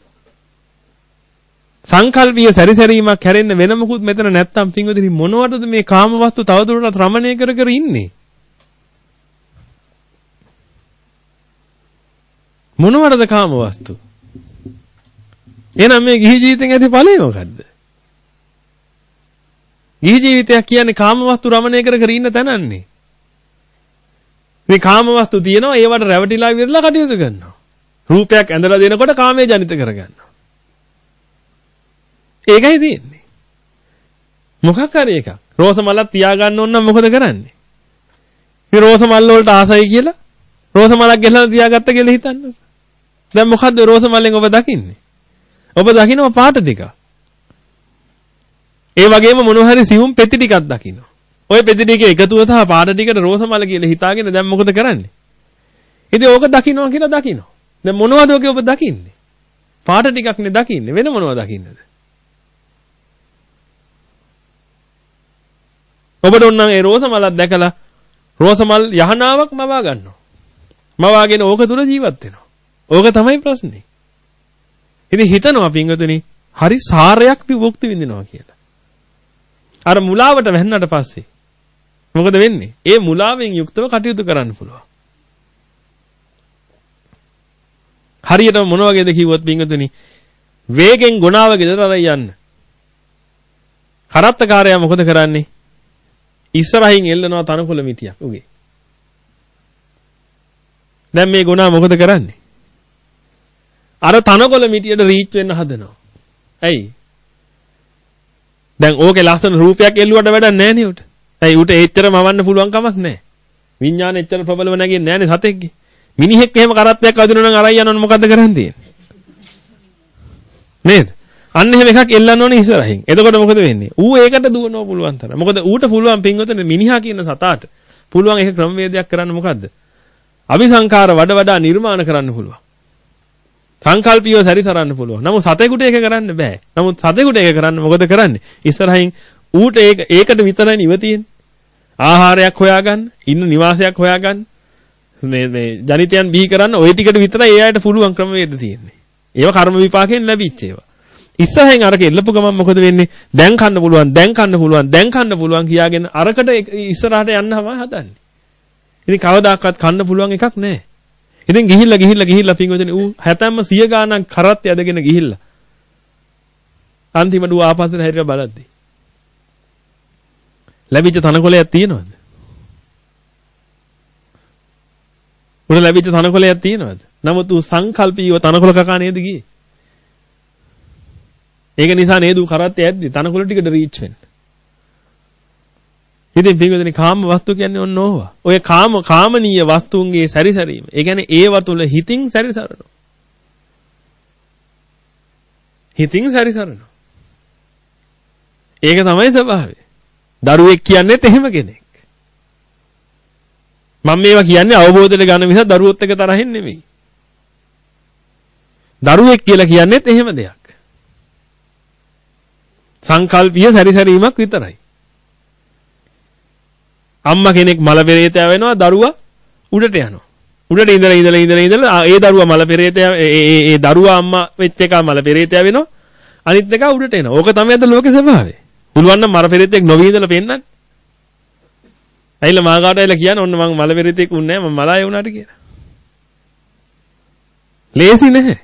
සංකල්පීය සැරිසැරීමක් හැරෙන්න වෙන මොකුත් මෙතන නැත්තම් පින්වදිනි මොනවටද මේ කාමවස්තු තවදුරටත් රමණය කර කර ඉන්නේ? මොනවටද කාමවස්තු? එහෙනම් මේ ගිහි ජීවිතෙන් ඇති ඵලය මොකද්ද? ගිහි ජීවිතයක් කියන්නේ කාමවස්තු රමණය කර කර ඉන්න තැනන්නේ. මේ කාමවස්තු තියෙනවා ඒවට රැවටිලා ඉවරලා කටයුතු කරනවා. රූපයක් ඇඳලා දෙනකොට කාමයේ ජනිත කරගන්නවා. ඒකයි තියෙන්නේ. මොකක් හරි එකක්. රෝස මලක් තියාගන්න ඕන නම් මොකද කරන්නේ? මේ රෝස මල් වලට ආසයි කියලා රෝස මලක් ගෙලලා තියාගත්ත කියලා හිතන්නකෝ. දැන් මොකද්ද රෝස මල්ලෙන් ඔබ දකින්නේ? ඔබ දකිනවා පාට ටික. ඒ වගේම මොන හරි සිවුම් පෙති ටිකක් දකිනවා. ওই පෙති ටික එකතුව තහ පාට ටිකට රෝස මල කියලා හිතාගෙන දැන් මොකද කරන්නේ? ඉතින් ඕක දකින්නවා කියලා දකින්නවා. දැන් මොනවද ඔකේ ඔබ දකින්නේ? පාට ටිකක් නේ දකින්නේ. වෙන මොනවද දකින්නද? ඔබට ඕන නම් ඒ රෝස මලක් දැකලා රෝස මල් යහනාවක් මවා ගන්නවා. මවාගෙන ඕක තුල ජීවත් වෙනවා. ඕක තමයි ප්‍රශ්නේ. ඉතින් හිතනවා පින්වතුනි හරි සාරයක් විමුක්ති විඳිනවා කියලා. අර මුලාවට වැන්නට පස්සේ මොකද වෙන්නේ? ඒ මුලාවෙන් යුක්තව කටයුතු කරන්න පුළුවන්. හරියට මොන වගේද කිව්වොත් පින්වතුනි වේගෙන් ගුණාව ගෙදර අරයි යන්න. කරත්තකාරයා මොකද කරන්නේ? ඉස්සරහින් එල්ලනවා තනකොළ මිටියක් උගේ. දැන් මේ ගුණා මොකද කරන්නේ? අර තනකොළ මිටියට රීච් වෙන්න හදනවා. ඇයි? දැන් ඕකේ ලස්සන රූපයක් එල්ලුවට වැඩක් නැහැ නේ උට. ඇයි උට එච්චර මවන්න පුළුවන් කමක් නැහැ. විඥාන එච්චර ප්‍රබලව නැගෙන්නේ නැහැ නේ සතෙක්ගේ. මිනිහෙක් එහෙම කරත්තයක් අදිනවා නම් අරයි යනවනේ මොකද්ද කරන් තියෙන්නේ? නේද? අන්න එහෙම එකක් එල්ලන්න ඕනේ ඉස්සරහින්. එතකොට මොකද වෙන්නේ? ඌ ඒකට දුවනවා පුළුවන් තරම්. මොකද ඌට පුළුවන් පින්වතුනි මිනිහා කියන සතාට පුළුවන් ඒක ක්‍රමවේදයක් කරන්න මොකද්ද? අபிසංකාර වඩ වඩා නිර්මාණ කරන්න පුළුවන්. සංකල්පියව සැරිසරන්න පුළුවන්. නමුත් සතෙකුට ඒක කරන්න බෑ. නමුත් සතෙකුට ඒක කරන්න මොකද කරන්නේ? ඉස්සරහින් ඌට ඒක ඒකට විතරයි නිව තියෙන්නේ. ආහාරයක් හොයාගන්න, ඉන්න නිවාසයක් හොයාගන්න, මේ මේ ජනිතයන් බිහි කරන්න ওই ටිකට විතරයි ඒ අයට පුළුවන් ක්‍රමවේද තියෙන්නේ. ඒව කර්ම විපාකයෙන් ලැබිච්ච ඒවා. ඉස්සරහින් අරක එල්ලපු ගමන් මොකද වෙන්නේ? දැන් කන්න පුළුවන්, දැන් කන්න පුළුවන්, දැන් කන්න පුළුවන් කියාගෙන අරකට ඉස්සරහට යන්නම හදන්නේ. ඉතින් කවදාකවත් කන්න පුළුවන් එකක් නැහැ. ඉතින් ගිහිල්ලා ගිහිල්ලා ගිහිල්ලා පින්වතුනි ඌ හැතැම්ම සිය ගාණක් කරත් යදගෙන ගිහිල්ලා. අන්තිමට ඌ ආපස්සට හැරිලා බලද්දි. ලැබිච්ච තනකොළයක් තියෙනවද? උන ලැබිච්ච තනකොළයක් තියෙනවද? නමුත් ඌ සංකල්පීව තනකොළ කකා නේද ගියේ? ඒක නිසා නේද ඌ කරත් යද්දි තනකොළ ටිකට රීච් වෙන්න. ඉතින් පින්වතුනි කාම වස්තු කියන්නේ ඔන්න ඕවා. ඔය කාම කාමනීය වස්තුන්ගේ සැරිසැරීම. ඒ කියන්නේ ඒව තුල හිතින් සැරිසරනවා. හිතින් සැරිසරනවා. ඒක තමයි ස්වභාවය. දරුවෙක් කියන්නේත් එහෙම කෙනෙක්. මම මේවා කියන්නේ අවබෝධයට ගන්න මිස දරුවොත් එක තරහින් නෙමෙයි. දරුවෙක් කියලා කියන්නේත් එහෙම දෙයක්. සංකල්පීය සැරිසැරීමක් විතරයි. අම්මා කෙනෙක් මල පෙරේතය වෙනවා දරුවා උඩට යනවා. උඩට ඉඳලා ඉඳලා ඉඳලා ඉඳලා ඒ දරුවා මල පෙරේතය ඒ ඒ දරුවා අම්මා වෙච්ච එක මල පෙරේතය වෙනවා. අනිත් එක උඩට එනවා. ඕක තමයි අද ලෝකේ ස්වභාවය. පුළුවන් නම් මල පෙරේතෙක් නොවී ඉඳලා පෙන්නන්න. ඇයිලා මාගාට ඇවිල්ලා කියන්නේ ඔන්න මං මල පෙරේතෙක් උන්නේ නැහැ මම මලාය වුණාට කියලා. ලේසි නැහැ.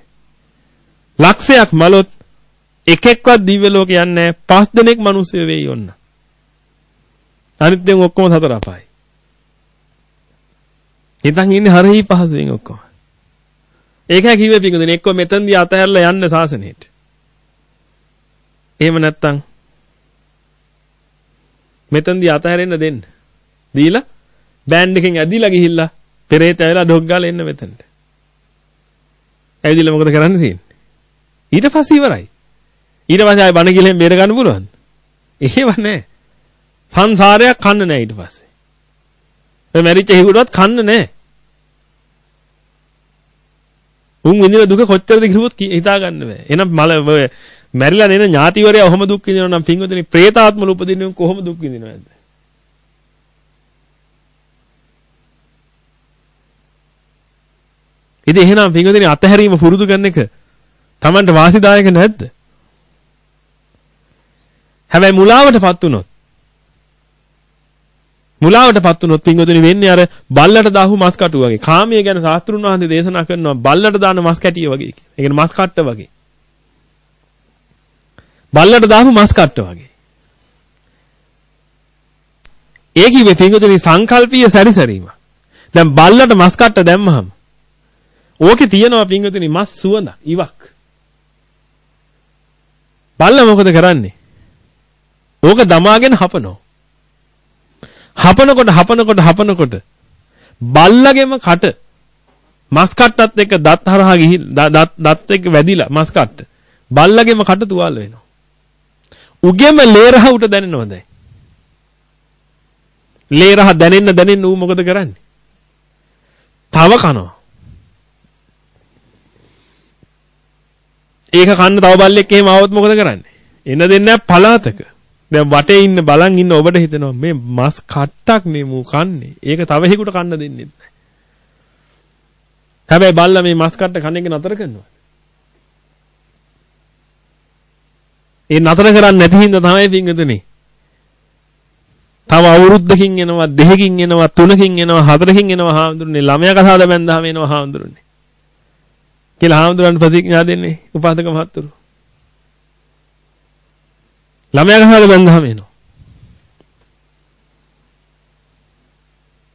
ලක්ෂයක් මලොත් එකෙක්වත් දිව්‍ය ලෝකේ යන්නේ නැහැ. පස් දෙනෙක් මිනිස්සු වෙයි ඔන්න. අනිත් දැන් ඔක්කොම සතර අපායි. හිතන් ඉන්නේ හරි පහසුවෙන් ඔක්කොම. ඒකයි කිව්වේ පිටුදෙන එක්ක මෙතනදී අතහැරලා යන්න සාසනෙට. එහෙම නැත්තම් මෙතනදී අතහැරෙන්න දෙන්න. දීලා බෑන්ඩ් එකෙන් ඇදිලා ගිහිල්ලා පෙරේත ඇවිල්ලා ඩොග් ගාලා එන්න මෙතනට. ඇවිදලා මොකද කරන්න තියෙන්නේ? ඊට පස්සේ ඉවරයි. ඊට පස්සේ ආයෙ බණ කියලා බේර ගන්න පුළුවන්ද? එහෙම නැහැ. සංසාරයක් කන්න නැහැ ඊට පස්සේ. මේ මැරිච්ච හිඟුඩවත් කන්න නැහැ. උන් විඳින දුක කොච්චරද කිව්වොත් හිතා ගන්න බෑ. එහෙනම් මල මැරිලා නෙන ඥාතිවරයා ඔහොම දුක් විඳිනවා නම් පින්වතුනි പ്രേතාත්මල උපදින්න කොහොම දුක් විඳිනවද? ඉතින් එහෙනම් පින්වතුනි අතහැරීම පුරුදු කරන එක Tamanට වාසිදායක නැද්ද? හැබැයි මුලාවටපත් වුණොත් මුලාවටපත් වුණොත් පින්වතුනි වෙන්නේ අර බල්ලට දාහු මස් කටු වගේ. කාමයේ ගැන සාස්ත්‍රුන් වහන්සේ දේශනා කරනවා බල්ලට දාන මස් කැටිය වගේ කියලා. ඒ කියන්නේ මස් කට්ට වගේ. බල්ලට දාපු මස් කට්ට වගේ. ඒ කිව්වේ පින්වතුනි සංකල්පීය සැරිසැරීම. දැන් බල්ලට මස් කට්ට දැම්මහම ඕකේ තියෙනවා පින්වතුනි මස් සුවඳ ඉවක්. බල්ල මොකද කරන්නේ? ඕක දමාගෙන හපනවා. හපනකොට හපනකොට හපනකොට බල්ලගෙම කට මස් කට්ටත් එක්ක දත් හරහා ගිහින් දත් දත් එක්ක වැදිලා මස් කට්ට බල්ලගෙම කට තුවාල වෙනවා. උගෙම ලේරහ උට දැනෙනවා දැන්. ලේරහ දැනෙන්න දැනෙන්න ඌ මොකද කරන්නේ? තව කනවා. ඒක කන්න තව බල්ලෙක් එහෙම આવොත් මොකද කරන්නේ? එන දෙන්නේ පලාතක. දැන් වටේ ඉන්න බලන් ඉන්න ඔබට හිතෙනවා මේ මස් කට්ටක් නේ මූ කන්නේ. ඒක තව හේකුට කන්න දෙන්නේ නැහැ. හැබැයි බල්ලා මේ මස් කට්ට කන එක නතර කරනවා. ඒ නතර කරන්නේ නැති හින්දා තමයි පිංගුතුනේ. තව අවුරුද්දකින් එනවා, දෙකකින් එනවා, තුනකින් එනවා, හතරකින් එනවා හාමුදුරනේ. ළමයා කතාවද බැන්දාම එනවා හාමුදුරනේ. කියලා හාමුදුරන් ප්‍රතිඥා දෙන්නේ උපාසක මහත්තුරු. ළමයා කතාවද බැන්දාම එනවා.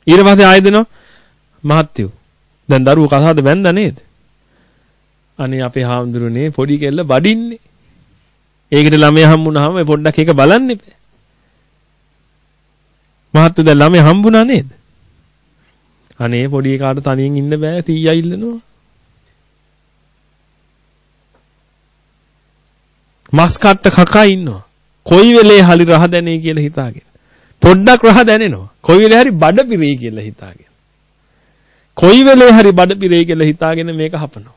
ඊට පස්සේ ආයෙ දෙනවා මහත්යෝ. දැන් දරුවෝ කතාවද බැන්දා නේද? අනේ අපේ හාමුදුරනේ පොඩි කෙල්ල බඩින්නේ. ඒකට ළමයා හම්බුනහම පොඩ්ඩක් ඒක බලන්න එපා. මහත්තු දැන් ළමයා හම්බුණා නේද? අනේ පොඩි එකාට තනියෙන් ඉන්න බෑ 100 ඉල්ලනවා. මස් කට්ට කකා ඉන්නවා. කොයි වෙලේ hali රහ දැනේ කියලා හිතාගෙන. පොඩ්ඩක් රහ දැනෙනවා. කොයි වෙලේ හරි බඩ පිරෙයි කියලා හිතාගෙන. කොයි වෙලේ හරි බඩ පිරෙයි කියලා හිතාගෙන මේක හපනවා.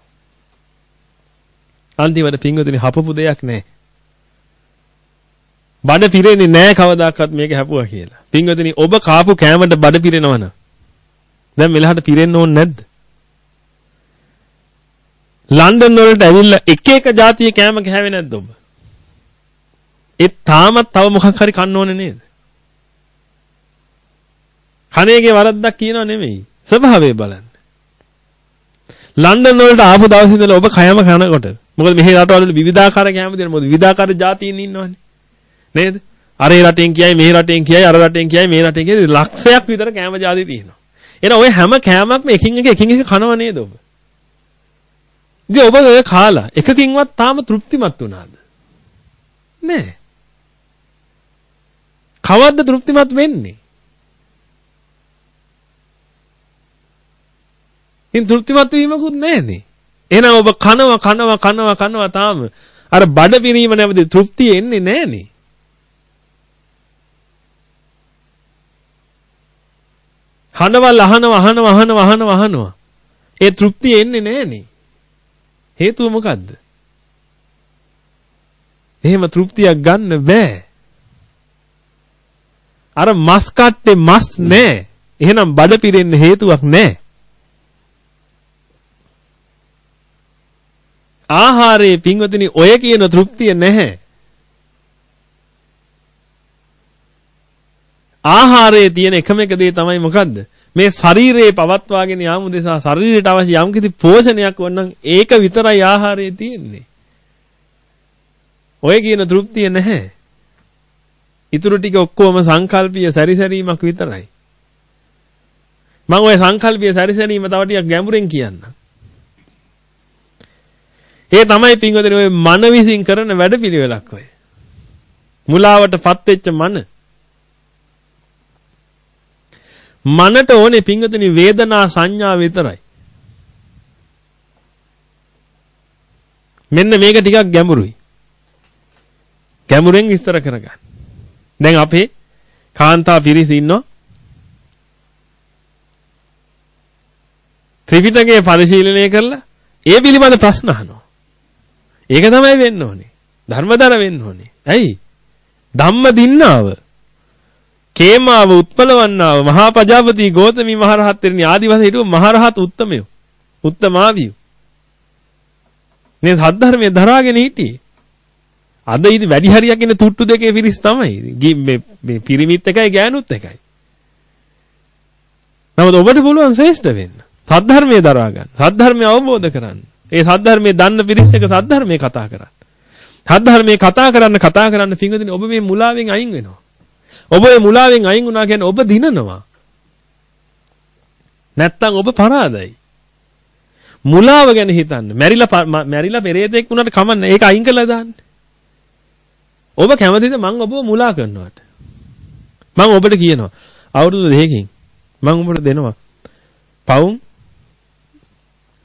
අන්තිමට පිංගුතුනි හපපු දෙයක් නැහැ. බඩ පිරෙන්නේ නැහැ කවදාකවත් මේක හැපුවා කියලා. පිංගුතුනි ඔබ කාපු කෑමට බඩ පිරෙනවනම් දැන් මෙලහට පිරෙන්න ඕනේ නැද්ද? ලන්ඩන් වලට ඇවිල්ලා එක එක જાතියේ කෑම කෑවේ නැද්ද ඔබ? ඒ තාමත් තව මොකක් හරි කන්න ඕනේ නේද? කණේගේ වරද්දක් කියනව නෙමෙයි. ස්වභාවය බලන්න. ලන්ඩන් වලට ආපු දවසේ ඉඳලා ඔබ කයම කනකොට මොකද මෙහි රටවල විවිධාකාර කෑම දෙන මොකද විවිධාකාර જાතීන් ඉන්නවනේ. නේද? අර ඒ රටෙන් කියයි මේ රටෙන් කියයි අර රටෙන් කියයි මේ රටෙන් කියයි ලක්ෂයක් විතර කෑම જાති තියෙනවා. එහෙනම් ඔය හැම කෑමක්ම එකින් එක එකින් එක කනව නේද ඔබ? ඉතින් ඔබ ඔය කාලා එකකින්වත් තාම තෘප්තිමත් වුණාද? නෑ. කවද්ද තෘප්තිමත් වෙන්නේ? ඉතින් තෘප්තිමත් වීමකුත් නැහැනේ. එහෙනම් ඔබ කනවා කනවා කනවා කනවා තාම අර බඩ පිරීම නැවති තෘප්තිය එන්නේ නැහනේ. හනවල් අහනවා අහනවා අහනවා අහනවා අහනවා. ඒ තෘප්තිය එන්නේ නැහනේ. හේතුව මොකද්ද? එහෙම තෘප්තියක් ගන්න බෑ. අර මස් කට්ටේ මස් නැහැ. එහෙනම් බඩ පිරෙන්න හේතුවක් නැහැ. ආහාරයේ පින්වතුනි ඔය කියන තෘප්තිය නැහැ. ආහාරයේ තියෙන එකම එක දේ තමයි මොකද්ද? මේ ශරීරයේ පවත්වාගෙන යාම උදෙසා ශරීරයට අවශ්‍ය යම්කිසි පෝෂණයක් වන්නම් ඒක විතරයි ආහාරයේ තියෙන්නේ. ඔය කියන තෘප්තිය නැහැ. ඉතුරු ටික ඔක්කොම සංකල්පීය සැරිසැරීමක් විතරයි. මම ওই සංකල්පීය සැරිසැරීම තව ටිකක් ගැඹුරෙන් කියන්නම්. ඒ තමයි පින්වතුනි ඔය මන විසින් කරන වැඩපිළිවෙලක් ඔය. මුලාවටපත් වෙච්ච මන. මනට ඕනේ පින්වතුනි වේදනා සංඥා විතරයි. මෙන්න මේක ටිකක් ගැඹුරුයි. ගැඹුරෙන් විස්තර කරගන්න. දැන් අපේ කාන්තා පිරිස ඉන්නවා. ත්‍රිපිටකය පරිශීලනය කරලා ඒ පිළිබඳ ප්‍රශ්න අහනවා. ඒක තමයි වෙන්න ඕනේ. ධර්මදර වෙන්න ඕනේ. ඇයි? ධම්ම දින්නාව. කේමාව උත්පලවන්නාව මහා පජාපති ගෝතමී මහරහත් තෙරණි ආදි වශයෙන් හිටපු මහරහත් උත්තමයෝ. උත්තමාවියු. මේ සද්ධර්මයේ දරාගෙන හිටියේ. අද ඉදි වැඩි හරියක් ඉන්නේ තුට්ටු දෙකේ පිරිස් තමයි. මේ මේ පිරිමිත් එකයි ගෑනුත් එකයි. නමුත් ඔබට පුළුවන් ශ්‍රේෂ්ඨ වෙන්න. සද්ධර්මයේ දරා ගන්න. සද්ධර්මය අවබෝධ කරගන්න. ඒ සද්ධර්මයේ දන්න පිරිස් එක සද්ධර්මයේ කතා කරන්න. සද්ධර්මයේ කතා කරන්න කතා කරන්න පිංගුදිනේ ඔබ මේ මුලාවෙන් අයින් වෙනවා. ඔබ මේ මුලාවෙන් අයින් වුණා කියන්නේ ඔබ දිනනවා. නැත්තම් ඔබ පරාදයි. මුලාව ගැන හිතන්න. මැරිලා මැරිලා පෙරේතෙක් වුණාට කමන්නේ. ඒක අයින් කරලා දාන්න. ඔබ කැමතිද මං ඔබව මුලා කරනවට? මං ඔබට කියනවා අවුරුදු දෙකකින් මං ඔබට දෙනවා පවුම්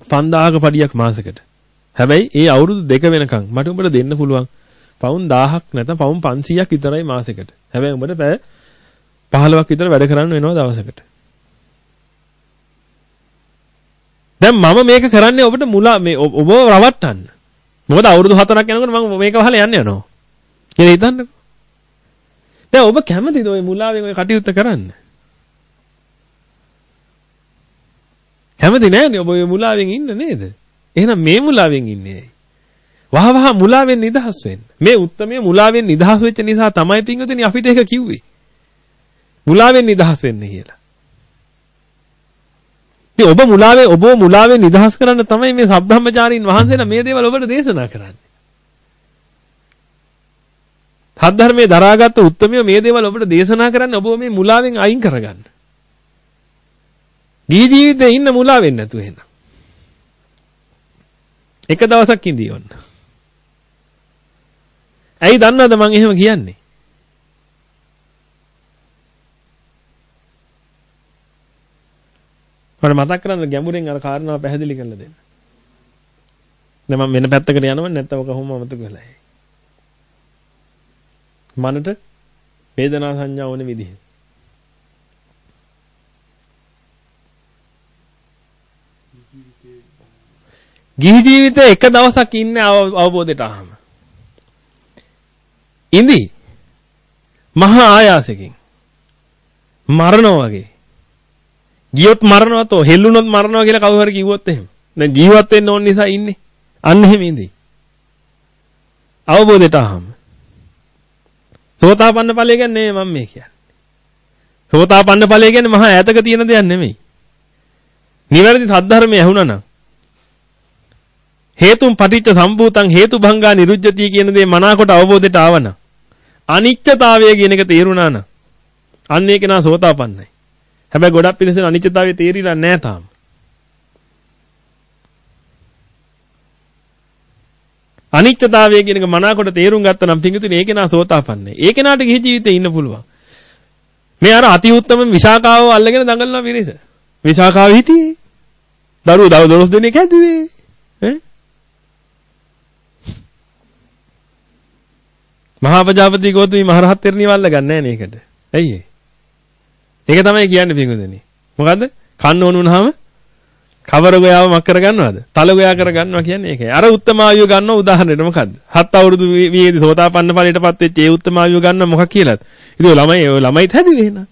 5000ක පඩියක් මාසෙකට. හැබැයි ඒ අවුරුදු දෙක වෙනකන් මට උඹට දෙන්න පුළුවන් පවුන් 1000ක් නැත්නම් පවුන් 500ක් විතරයි මාසෙකට. හැබැයි උඹට පැය 15ක් විතර වැඩ කරන්න වෙනවා දවසකට. දැන් මම මේක කරන්නේ ඔබට මුලා මේ ඔබව රවට්ටන්න. මොකද අවුරුදු 4ක් යනකොට මම මේක වහලා යන්න යනවා. කියලා හිතන්නකෝ. දැන් ඔබ කැමතිද ওই මුලාවෙන් ওই කටයුත්ත කරන්න? කැමති නෑනේ ඔබ ওই මුලාවෙන් ඉන්න නේද? එහෙනම් මේ මුලාවෙන් ඉන්නේ ඇයි? වහ වහ මුලාවෙන් නිදහස් වෙන්න. මේ උත්තරමයේ මුලාවෙන් නිදහස් වෙච්ච නිසා තමයි පින්වතුනි අපිට ඒක කිව්වේ. මුලාවෙන් නිදහස් වෙන්න කියලා. ඉතින් ඔබ මුලාවේ ඔබ මුලාවෙන් නිදහස් කරන්න තමයි මේ සබ්‍රහ්මචාරීන් වහන්සේලා මේ දේවල් ඔබට දේශනා කරන්නේ. සද්ධර්මයේ දරාගත්ත උත්තරමය මේ දේවල් ඔබට දේශනා කරන්නේ ඔබ මේ මුලාවෙන් අයින් කරගන්න. දී ජීවිතේ ඉන්න මුලාවෙන් නැතුව එහෙනම්. එක දවසක් ඉඳී ඔන්න. ඇයි දන්නවද මං එහෙම කියන්නේ? මට මතක් කරන්න ගැඹුරෙන් අර කාරණාව පැහැදිලි කරලා දෙන්න. දැන් මම වෙන පැත්තකට යනවා නැත්නම් ඔක කොහොම අමතක වෙලා. මනට වේදනා සංඥා ඕනේ විදිහ. ගිහි ජීවිතේ එක දවසක් ඉන්නේ අවබෝධයට ආවම. ඉඳි මහා ආයාසකින් මරනවා වගේ. ගියොත් මරනවතෝ හෙල්ලුනොත් මරනවා කියලා කවුරු හරි කිව්වොත් එහෙම. දැන් ජීවත් වෙන්න ඕන නිසා ඉන්නේ. අන්න එහෙම ඉඳි. අවබෝධයට ආවම. සෝතාපන්න ඵලය කියන්නේ මම මේ කියන්නේ. සෝතාපන්න ඵලය කියන්නේ මහා ඈතක තියෙන දෙයක් නෙමෙයි. නිවැරදි සද්ධර්මය ඇහුණා නම් හේතුම් පටිච්ච සම්භූතං හේතුභංගා නිරුජ්ජති කියන දේ මනාකොට අවබෝධයට ආවන අනිච්චතාවය කියන එක තේරුණා නම් අන්න ඒක නා සෝතාපන්නයි. හැබැයි ගොඩක් පිළිසෙන අනිච්චතාවය තේරිලා නැහැ තාම. අනිත්‍යතාවය කියන එක මනාකොට තේරුම් ගත්තා නම් පිංගුතුනි ඒක නා සෝතාපන්නයි. ඒ කෙනාට ගිහි ජීවිතේ ඉන්න පුළුවන්. මේ අර අති උත්තම විශාකාව අල්ලගෙන දඟලනවා පිරිස. විශාකාව හිටියේ. දරුවෝ දව 12 දෙනෙක් හැදුවේ. ඈ? මහා ප්‍රජාපති ගෞතමී මහරහත් තෙරණිය වල්ල ගන්න නැහැ නේකට. ඇයි ඒ? ඒක තමයි කියන්නේ පිංගුතුනි. මොකද්ද? කන්න ඕන වුණාම කවර ගෝයාව මක් කරගන්නවද? තල ගෝයා කරගන්නවා කියන්නේ ඒකයි. අර උත්තමාවිය ගන්න උදාහරණයට මොකද්ද? හත් අවුරුදු වියේදී සෝතාපන්න ඵලයටපත් වෙච්ච ඒ උත්තමාවිය ගන්න මොකක් කියලාද? ඉතින් ඔය ළමයි ඔය ළමයිත් හැදුවේ එහෙනම්.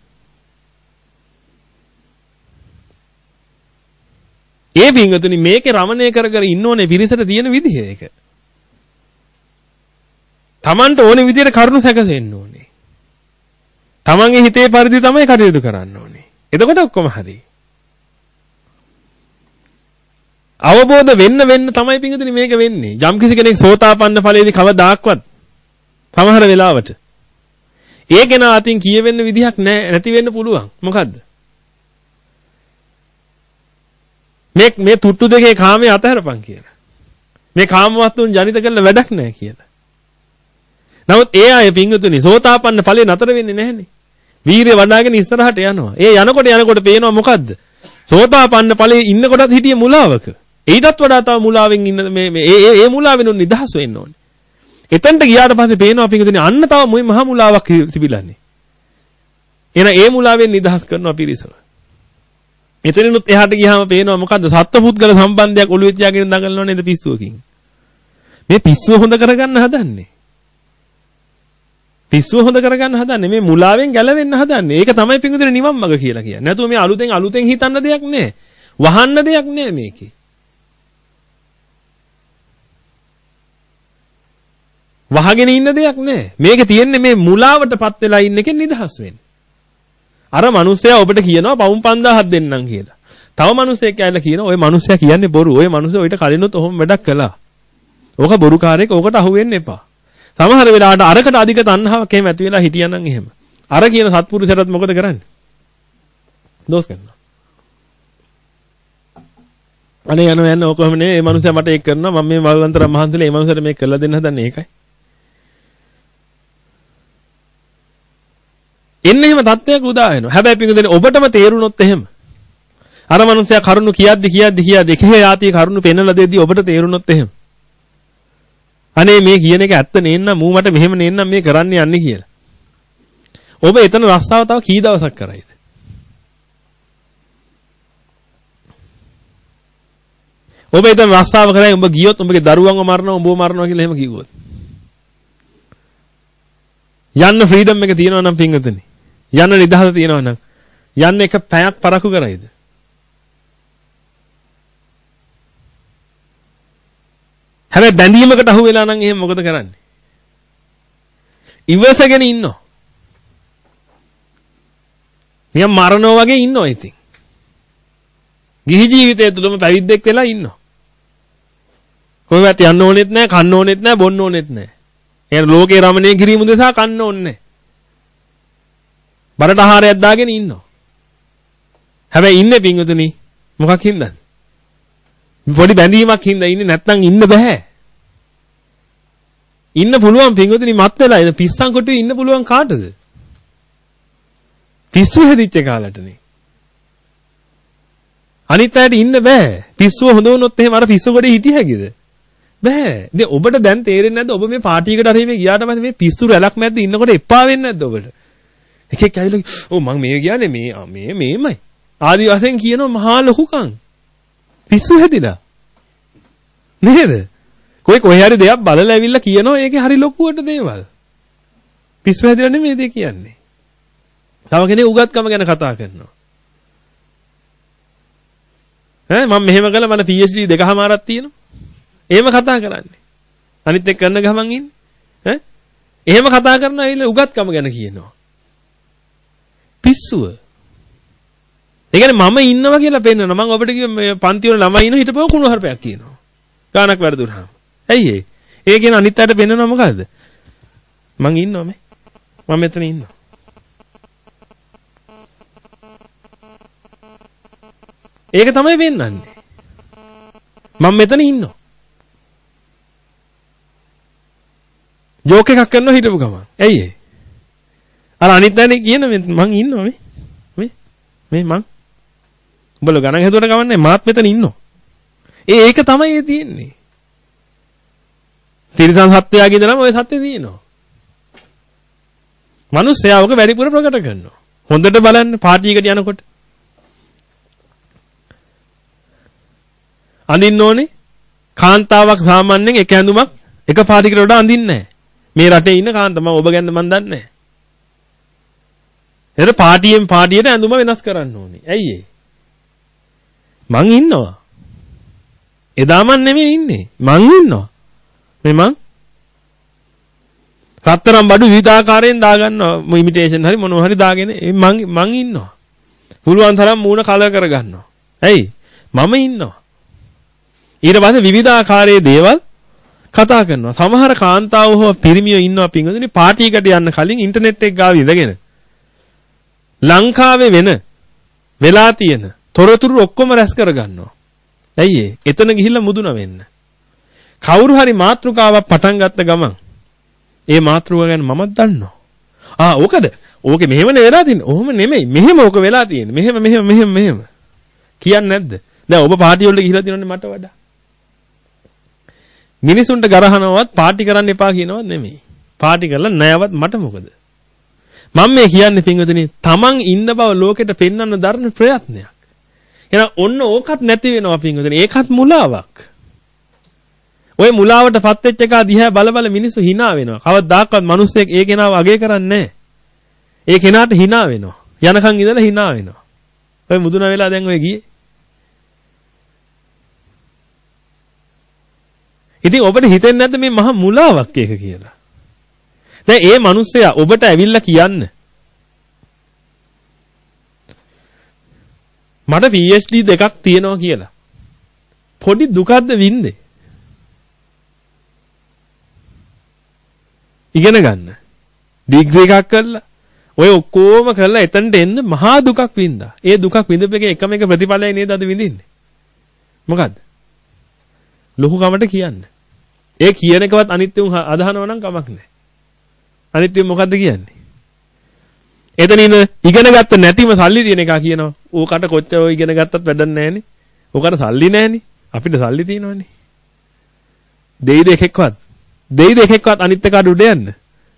ඒ පින්වතුනි මේකේ රමණය කර කර ඉන්න ඕනේ පිරිසට තියෙන විදිහ ඒක. Tamanට ඕනේ විදිහට කරුණු සැකසෙන්න ඕනේ. Tamanගේ හිතේ පරිදි තමයි කටයුතු කරන්න ඕනේ. එතකොට ඔක්කොම හරියි. අවබෝධ වෙන්න වෙන්න තමයි පිංගුතුනි මේක වෙන්නේ. යම් කිසි කෙනෙක් සෝතාපන්න ඵලයේදී කවදාක්වත් සමහර වෙලාවට ඒ කෙනා අතින් කියවෙන්න විදිහක් නැති වෙන්න පුළුවන්. මොකද්ද? මේ මේ තුට්ටු දෙකේ කාමයේ අතහැරපන් කියලා. මේ කාමවත්තුන් ජනිත කරලා වැඩක් නැහැ කියලා. නමුත් ඒ අය පිංගුතුනි සෝතාපන්න ඵලේ නතර වෙන්නේ නැහනේ. වීරිය වඩාගෙන ඉස්සරහට යනවා. ඒ යනකොට යනකොට පේනවා මොකද්ද? සෝතාපන්න ඵලයේ ඉන්නකොටත් හිටියේ මුලාවක. ඊටත් වඩා තව මුලාවෙන් ඉන්න මේ මේ ඒ ඒ මුලාවෙන් උන් නිදහස් වෙන්න ඕනේ. එතනට ගියාට පස්සේ පේනවා පිංගුතුනි අන්න තව මොයි මහා මුලාවක් තිබිලානේ. එහෙනම් ඒ මුලාවෙන් නිදහස් කරනවා පිරිසව. එතනිනුත් එහාට ගියාම පේනවා මොකද්ද සත්පුද්ගල සම්බන්ධයක් ඔළුවේ තියාගෙන දඟලනව නේද පිස්සුවකින්. මේ පිස්සුව හොඳ කරගන්න හදන්නේ. පිස්සුව හොඳ කරගන්න හදන්නේ මේ මුලාවෙන් ගැලවෙන්න හදන්නේ. ඒක තමයි පිංගුතුනි නිවන් මඟ කියලා කියන්නේ. නැතුව මේ අලුතෙන් අලුතෙන් හිතන්න දෙයක් නැහැ. වහන්න දෙයක් නැහැ මේකේ. වහගෙන ඉන්න දෙයක් නැහැ. මේක තියෙන්නේ මේ මුලාවටපත් වෙලා ඉන්න එකෙන් නිදහස් වෙන්න. අර මිනිස්සයා ඔබට කියනවා පවුම් 5000ක් දෙන්නම් කියලා. තව මිනිස්සෙක් ඇවිල්ලා කියනවා ඔය මිනිස්සයා කියන්නේ බොරු. ඔය මිනිස්සයා ඔయిత කලිනුත් ඔහොම වැඩක් කළා. ඕක බොරුකාරයෙක් ඕකට අහු වෙන්න එපා. සමහර වෙලාවට අරකට අධික තණ්හාවක් එහෙම ඇති වෙලා හිටියනම් එහෙම. අර කියන සත්පුරුෂයරත් මොකද කරන්නේ? දෝස් කරනවා. අනේ යන යන ඔකම නේ මේ මනුස්සයා මට ඒක කරනවා මම මේ වල්වන්තර මහන්සිලා මේ මනුස්සයාට මේක කරලා දෙන්න හදන්නේ ඒකයි. එන්න එහෙම තත්ත්වයක් උදා වෙනවා. හැබැයි පිටුදෙනේ ඔබටම තේරුනොත් එහෙම. අර මනුස්සයා කරුණු කියද්දි කියද්දි කියද්දි එකේ යාතිය කරුණු පෙන්වලා දෙද්දි ඔබට තේරුනොත් එහෙම. අනේ මේ කියන එක ඇත්ත නේන්නම් මූ මට මෙහෙම නේන්නම් මේ කරන්න යන්නේ කියලා. ඔබ එතන රස්සාව තව කී දවසක් කරයිද? ඔබ එතන රස්සාව කරයි උඹ ගියොත් උඹගේ දරුවන්ව මරනවා උඹව මරනවා කියලා එහෙම කිව්වොත්. යන්න ෆ්‍රීඩම් එක තියෙනවා නම් පින්වතුනි. යන්න නිදහස තියෙනවා නම් යන්න එක පැයක් පරක්කු කරයිද? හැබැයි බැඳීමකට අහු වෙලා නම් එහෙම මොකද කරන්නේ? ඉවසගෙන ඉන්නෝ. නිකන් මරණෝ වගේ ඉන්නෝ ඉතින්. ගිහි ජීවිතය තුළම පැවිද්දෙක් වෙලා ඉන්නෝ. කොහෙවත් යන්න ඕනෙත් නැහැ, කන්න ඕනෙත් නැහැ, බොන්න ඕනෙත් නැහැ. එහෙනම් ලෝකේ රමණය කිරීම උදෙසා කන්න ඕනේ නැහැ. බරට ආහාරයක් දාගෙන ඉන්නවා. හැබැයි ඉන්නේ පින්වතුනි මොකක් හින්දාද? පොඩි බැඳීමක් හින්දා ඉන්නේ නැත්නම් ඉන්න බෑ. ඉන්න පුළුවන් පින්වතුනි මත් වෙලා ඉන්න පිස්සන් කොටුවේ ඉන්න පුළුවන් කාටද? පිස්සු හැදිච්ච කාලටනේ. අනිත් අයට ඉන්න බෑ. පිස්සුව හොඳ වුණොත් එහෙම අර පිස්සු කොටේ හිටිය හැකිද? බෑ. ඉතින් ඔබට දැන් තේරෙන්නේ නැද්ද ඔබ මේ පාටියකට හරි මේ ගියාට පස්සේ මේ පිස්සු රැලක් මැද්ද ඉන්නකොට එපා වෙන්නේ නැද්ද ඔබට? එකෙක් ඇවිල්ලා ඔව් මං මේ කියන්නේ මේ මේ මේමයි. ආදි වශයෙන් කියනවා මහා ලොකුකම්. පිස්සු හැදිලා. නේද? කොයි කොහේ හරි දෙයක් බලලා ඇවිල්ලා කියනවා ඒකේ හරි ලොකුවට දේවල්. පිස්සු හැදිලා නෙමෙයි මේ කියන්නේ. තව කෙනෙක් උගත්කම ගැන කතා කරනවා. ඈ මම මෙහෙම කළා මට PhD දෙකමාරක් තියෙනවා. එහෙම කතා කරන්නේ. අනිත් එක්ක කරන ගමන් ඉන්නේ. ඈ එහෙම කතා කරන අය උගත්කම ගැන කියනවා. පිස්සුව. ඒ කියන්නේ මම ඉන්නවා කියලා පෙන්නනවා. මම ඔබට කිව්ව මේ පන්ති වල ළමයි ඉන්න හිටපුව කුණු හarpයක් කියනවා. ගානක් වැරදුනහම. ඇයි ඒ? ඒ කියන අනිත් අයට පෙන්නනවා මොකද්ද? මං ඉන්නවා මේ. මම මෙතන ඉන්නවා. ඒක තමයි වෙන්නන්නේ. මම මෙතන ඉන්නවා. ජෝක් එකක් කරනවා හිටපු ගමන්. ඇයි ඒ? අර අනිත් අයනේ කියන මං ඉන්නවා මේ. මේ මේ මං උඹලා ගණන් හදුවට ගමන්නේ මාත් මෙතන ඉන්නවා. ඒ ඒක තමයි ඒ තියෙන්නේ. තිරිසන් සත්වයාගේ ඉඳලම ওই සත්‍ය තියෙනවා. මිනිස්සයා ඔක වැඩිපුර ප්‍රකට කරනවා. හොඳට බලන්න පාටියකට යනකොට. අඳින්න ඕනේ කාන්තාවක් සාමාන්‍යයෙන් එක ඇඳුමක් එක පාටියකට වඩා අඳින්නේ නැහැ. මේ රටේ ඉන්න කාන්තාව මම ඔබ ගැන මන් දන්නේ නැහැ. එතන පාටියෙන් පාටියට ඇඳුම වෙනස් කරන්න ඕනේ. ඇයි ඒ? මං ඉන්නවා. එදා මන් නෙමෙයි ඉන්නේ. මං ඉන්නවා. මේ මං රත්තරන් බඩු විවිධාකාරයෙන් දාගන්නවා. ඉමිටේෂන් හරි මොනවා හරි දාගෙන මං මං ඉන්නවා. පුළුවන් තරම් මූණ කලර් කරගන්නවා. ඇයි? මම ඉන්නවා. ඊට පස්සේ විවිධාකාරයේ දේවල් කතා කරනවා. සමහර කාන්තාවෝ හෝ පිරිමියෝ ඉන්නවා පින්වදිනේ පාටියකට යන්න කලින් ඉන්ටර්නෙට් එක ගාව ඉඳගෙන ලංකාවේ වෙන වෙලා තියෙන තොරතුරු ඔක්කොම රැස් කරගන්නවා. ඇයි ඒ? එතන ගිහිල්ලා මුදුන වෙන්න. කවුරු හරි මාත්‍රිකාවක් පටන් ගත්ත ගමන් ඒ මාත්‍රිකාව ගැන මමත් දන්නවා. ආ ඕකද? ඕකේ මෙහෙමනේ වෙලා තියෙන්නේ. ඔහොම නෙමෙයි. මෙහෙම ඕක වෙලා තියෙන්නේ. මෙහෙම මෙහෙම මෙහෙම මෙහෙම. කියන්නේ නැද්ද? දැන් ඔබ පාටි වලට ගිහිලා තියෙනවනේ මට වඩා. මිනිසුන්ට ගරහනවත් පාටි කරන්න එපා කියනවත් නෙමෙයි. පාටි කරලා නැයවත් මට මොකද? මම මේ කියන්නේ පින්වතුනි, Taman ඉන්න බව ලෝකෙට පෙන්වන්න දරන ප්‍රයත්නයක්. එහෙනම් ඔන්න ඕකත් නැති වෙනවා පින්වතුනි. ඒකත් මුලාවක්. ওই මුලාවටපත් වෙච්ච එක දිහා බල බල මිනිස්සු hina වෙනවා. කවදාකවත් මිනිස්සෙක් ඒ කෙනාව අගය කරන්නේ නැහැ. ඒ කෙනාට hina වෙනවා. යනකන් ඉඳලා hina වෙනවා. ඔය මුදුන වෙලා දැන් ඔය ගියේ. ඉතින් ඔබට හිතෙන්නේ නැද්ද මේ මහා මුලාවක් ඒක කියලා? දැන් ඒ මිනිස්සයා ඔබට ඇවිල්ලා කියන්න මට PhD දෙකක් තියෙනවා කියලා. පොඩි දුකක්ද වින්දේ? ඉගෙන ගන්න. ඩිග්‍රී එකක් කරලා ඔය ඔක්කොම කරලා එතනට එන්න මහා දුකක් වින්දා. ඒ දුකක් විඳපු එක එකම එක ප්‍රතිඵලය නේද අද විඳින්නේ? මොකද්ද? ලොකු කමට කියන්න. ඒ කියන එකවත් අනිත්‍යුන් අදහනව නම් කමක් නැහැ. අනිත් එක මොකද්ද කියන්නේ? එතන ඉන්න ඉගෙන ගත්ත නැතිම සල්ලි තියෙන එක කියනවා. ඕකට කොච්චර ඉගෙන ගත්තත් වැඩක් නැහනේ. ඕකට සල්ලි නැහනේ. අපිට සල්ලි තියෙනවනේ. දෙයිද එකෙක්වත්? දෙයිද එකෙක්වත් අනිත් එක අඩු දෙයන්න?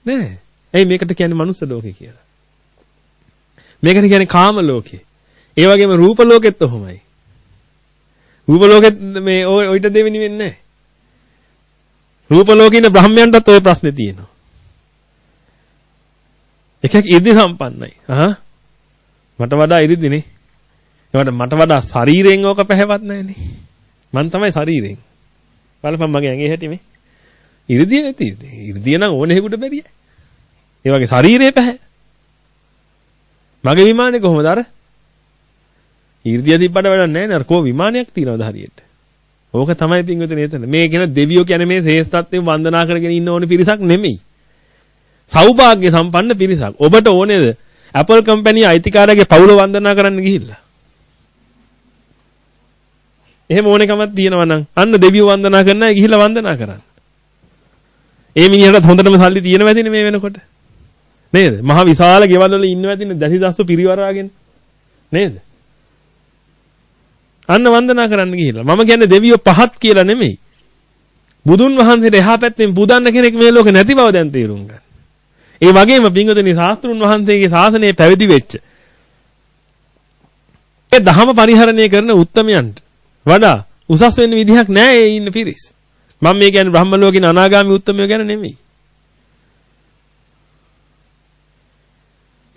නෑ. එයි මේකට කියන්නේ මනුස්ස ලෝකේ කියලා. මේකට කියන්නේ කාම ලෝකේ. ඒ වගේම රූප ලෝකෙත් ඔහොමයි. රූප ලෝකෙත් මේ ඔයිට දෙවෙනි වෙන්නේ නැහැ. රූප ලෝකේ ඉන්න බ්‍රහ්මයන්ටත් ওই ප්‍රශ්නේ තියෙනවා. එකෙක් ඉර්ධි සම්පන්නයි. අහහ. මට වඩා ඉර්ධිනේ. ඒවට මට වඩා ශරීරයෙන් ඕක පැහැවත් නැහනේ. මං තමයි ශරීරයෙන්. බලපන් මගේ ඇඟේ හැටි මේ. ඉර්ධිය නැති. ඉර්ධිය නම් ඕනේ හේකුට බැරිය. ඒ වගේ ශරීරේ පැහැ. මගේ විමානේ කොහොමද අර? ඊර්ධිය තිබ්බට වැඩක් නැහැ නේද? කෝ විමානයක් තියනවද හරියට? ඕක තමයි පින්විතනේ එතන. මේ කියන දෙවියෝ කියන්නේ මේ ශ්‍රේෂ්ඨත්වයෙන් වන්දනා කරගෙන ඉන්න ඕනේ පිරිසක් නෙමෙයි. සෞභාග්‍ය සම්පන්න පිරිසක්. ඔබට ඕනේද Apple කම්පැනි අයිතිකාරයාගේ පවුල වන්දනා කරන්න ගිහිල්ලා? එහෙම ඕනෙකමක් තියෙනවා නම් අන්න දෙවියෝ වන්දනා කරන අය ගිහිල්ලා වන්දනා කරන්න. ඒ මිනිහට හොඳටම සල්ලි තියෙනවා ඇතිනේ මේ වෙනකොට. නේද? මහ විශාල ගෙවල් වල ඉන්නවා ඇතිනේ දැසිදස්සු පිරිවරාගෙන. නේද? අන්න වන්දනා කරන්න ගිහිල්ලා. මම කියන්නේ දෙවියෝ පහත් කියලා නෙමෙයි. බුදුන් වහන්සේට එහා පැත්තෙන් පුදන්න කෙනෙක් මේ ලෝකේ නැති බව දැන් තේරුම් ගන්න. ඒ වගේම පිංගුතුනි ශාස්ත්‍රුන් වහන්සේගේ ශාසනය පැවිදි වෙච්ච ඒ ධහම පරිහරණය කරන උත්තමයන්ට වඩා උසස් වෙන්න විදිහක් නැහැ ඒ ඉන්න පිරිස්. මම මේ කියන්නේ බ්‍රහ්ම ලෝකේ අනාගාමී උත්තමයෝ ගැන නෙමෙයි.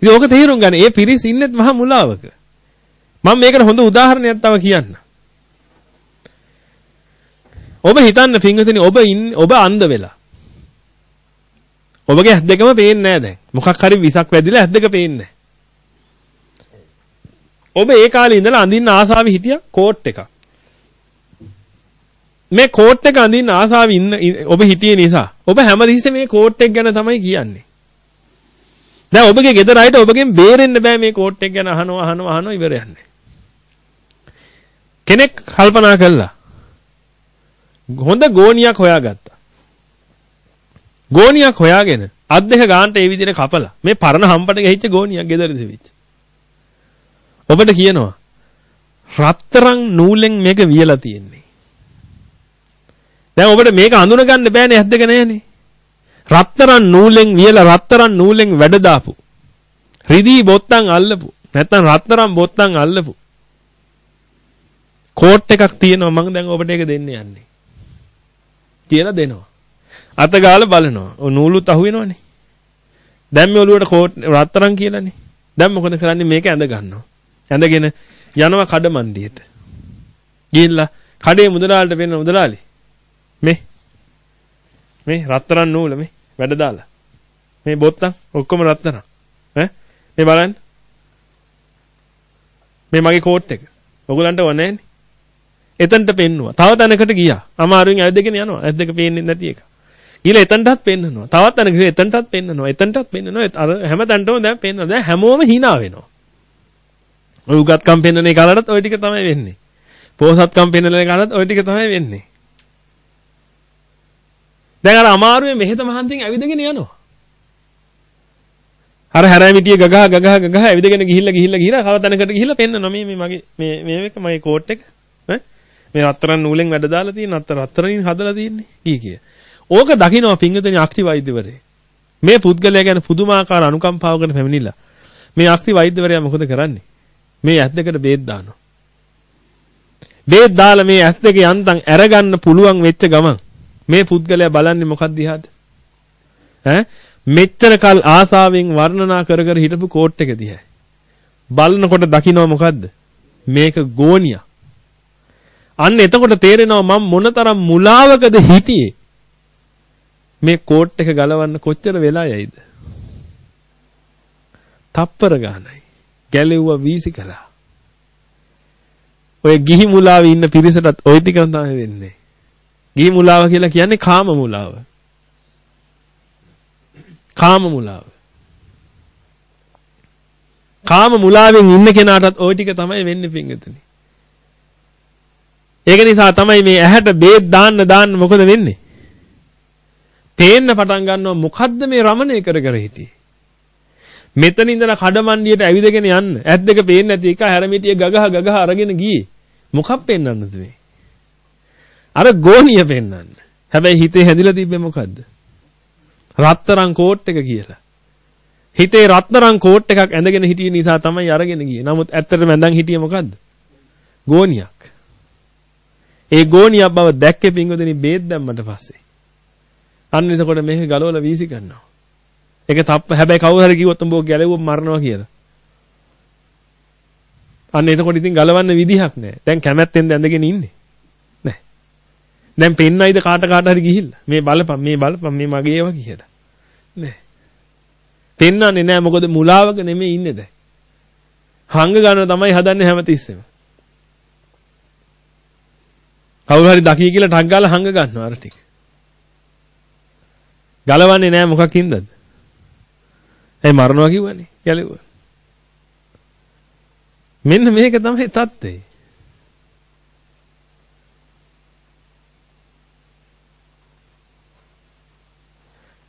ඉතින් ඕක තේරුම් ගන්න. ඒ පිරිස් ඉන්නෙත් මහා මුලාවක. මම මේකට හොඳ උදාහරණයක් තව කියන්න. ඔබ හිතන්න පින්විතනි ඔබ ඔබ අන්ධ වෙලා. ඔබගේ ඇස් දෙකම පේන්නේ නැහැ දැන්. මොකක් හරි විසක් වැදිලා ඇස් දෙක පේන්නේ නැහැ. ඔබ ඒ කාලේ ඉඳලා අඳින්න ආසාවෙ හිටියා කෝට් එකක්. මේ කෝට් එක අඳින්න ආසාවෙ ඉන්න ඔබ හිටියේ නිසා ඔබ හැමදෙස්සෙම මේ කෝට් එක ගැන තමයි කියන්නේ. දැන් ඔබගේ ගෙදර අයට ඔබගෙන් බේරෙන්න බෑ මේ කෝට් එක ගැන අහනවා අහනවා අහනවා ඉවර යන්නේ. කෙනෙක් කල්පනා කළා. හොඳ ගෝණියක් හොයාගත්තා. ගෝණියක් හොයාගෙන අත් දෙක ගානට ඒ විදිහට කපලා මේ පරණ හම්බට ගහිච්ච ගෝණියක් ගෙදර දෙවිච්ච. ඔබට කියනවා රත්තරන් නූලෙන් මේක වියලා තියෙන්නේ. දැන් ඔබට මේක අඳුන ගන්න බෑනේ ඇස් දෙක නැහැනේ. රත්තරන් නූලෙන් වියලා රත්තරන් නූලෙන් වැඩ දාපු. රිදී බොත්තම් අල්ලපු. නැත්තම් රත්තරන් බොත්තම් අල්ලපු. කෝට් එකක් තියෙනවා මම දැන් ඔබට ඒක දෙන්න යන්නේ. කියලා දෙනවා. අත ගාලා බලනවා. ඔය නූලුත් අහුවෙනවනේ. දැන් මේ ඔළුවට කෝට් රත්තරන් කියලානේ. දැන් මොකද කරන්නේ මේක ඇඳ ගන්නවා. ඇඳගෙන යනවා කඩමණ්ඩියට. ගිහිල්ලා කඩේ මුදලාලට වෙන්න මුදලාලි. මේ මේ රත්තරන් නූල මේ වැඩ දාලා. මේ බොත්තම් ඔක්කොම රත්තරන්. ඈ මේ බලන්න. මේ මගේ කෝට් එක. ඔයගලන්ට ඕනේ නැන්නේ. එතනට පෙන්නුවා. තව තැනකට ගියා. අමාරුවෙන් ඇවිදගෙන යනවා. ඇස් දෙක පේන්නේ නැති එක. ඊළ එතනටත් පෙන්නනවා. තවත් තැනක එතනටත් පෙන්නනවා. එතනටත් පෙන්නනවා. අර හැම තැනටම දැන් පෙන්නනවා. දැන් හැමෝම hina වෙනවා. ඔය උගත්කම් පෙන්නන එකලටත් ওই ටික තමයි වෙන්නේ. පෝසත්කම් පෙන්නන එකලටත් ওই ටික තමයි වෙන්නේ. දැන් අර අමාරුවේ මෙහෙත මහන්සියෙන් ඇවිදගෙන යනවා. අර හැරෑමිටිය ගගහ ගගහ ගගහ ඇවිදගෙන ගිහිල්ලා ගිහිල්ලා ගිහිල්ලා කව තැනකට ගිහිල්ලා පෙන්නනවා මේ මේ මගේ මේ මේ එක මගේ කෝට් එක ඈ මේ රත්තරන් නූලෙන් වැඩ දාලා තියෙන අත්තර රත්තරනින් හදලා තියෙන්නේ කී කිය. ඕක දකින්නවා පිංගුතුනි අක්ටි වෛද්‍යවරේ. මේ පුද්ගලයා ගැන පුදුමාකාර අනුකම්පාවකට පැමිණිලා මේ අක්ටි වෛද්‍යවරයා මොකද කරන්නේ? මේ ඇස් දෙකට බේත් දානවා. බේත් දාලා මේ ඇස් දෙක යන්තම් අරගන්න පුළුවන් වෙච්ච ගමන් මේ පුද්ගලයා බලන්නේ මොකක්ද දිහාද? ඈ මෙච්චර කල් ආසාවෙන් වර්ණනා කර කර හිටපු කෝට් එක දිහා. බලනකොට දකින්නවා මොකද්ද? මේක ගෝනියා. අන්න එතකොට තේරෙනවා මම මොනතරම් මුලාවකද හිටියේ. මේ කෝට් එක ගලවන්න කොච්චර වෙලා යයිද? තප්පර ගානයි. ගැලෙව්වා වීසි කළා. ඔය ගිහි මුලාවේ ඉන්න පිරිසටත් ওই ටිකම තමයි වෙන්නේ. ගිහි මුලාව කියලා කියන්නේ කාම මුලාව. කාම මුලාව. කාම මුලාවෙන් ඉන්න කෙනාටත් ওই ටික තමයි වෙන්නේ පිංගුතුනි. ඒක නිසා තමයි මේ ඇහැට බේත් දාන්න දාන්න මොකද වෙන්නේ? පේන්න පටන් ගන්නවා මොකද්ද මේ රමණය කර කර හිටියේ? මෙතන ඉඳලා කඩමණ්ඩියට ඇවිදගෙන යන්න. ඇත් දෙක පේන්නේ නැති එක හැරමිටිය ගගහ ගගහ අරගෙන ගියේ. මොකක් පෙන්වන්නද මේ? අර ගෝණිය පෙන්වන්න. හැබැයි හිතේ හැදිලා තිබ්බේ මොකද්ද? රත්තරන් කෝට් එක කියලා. හිතේ රත්තරන් කෝට් එකක් ඇඳගෙන හිටිය නිසා තමයි අරගෙන ගියේ. නමුත් ඇත්තටම ඇඳන් හිටියේ මොකද්ද? ගෝණියක්. ඒ ගෝණියක් බව දැක්කේ පින්වදෙනි බේත් දැම්මට පස්සේ. අන්න එතකොට මේක ගලවලා වීසි කරනවා. ඒක තප්ප හැබැයි කවුරු හරි කිව්වොත් උඹ ගැලෙවුවොත් මරනවා කියලා. අන්න එතකොට ඉතින් ගලවන්න විදිහක් නැහැ. දැන් කැමැත්තෙන්ද ඇඳගෙන ඉන්නේ. නැහැ. දැන් පෙන්නයිද කාට කාට හරි ගිහිල්ලා. මේ බලපන් මේ බලපන් මේ මගේ ඒවා කියලා. නැහැ. පෙන්නන්නේ නැහැ මොකද මුලාවක නෙමෙයි ඉන්නේ දැන්. හංග ගන්න තමයි හදන්නේ හැමතිස්සෙම. කවුරු හරි දකී කියලා ටක් ගාලා හංග ගන්නවා අර ටික. ගලවන්නේ නැහැ මොකකින්දද? ඒ මරනවා කිව්වනේ. ගැලෙවුවා. මෙන්න මේක තමයි தත්ත්වය.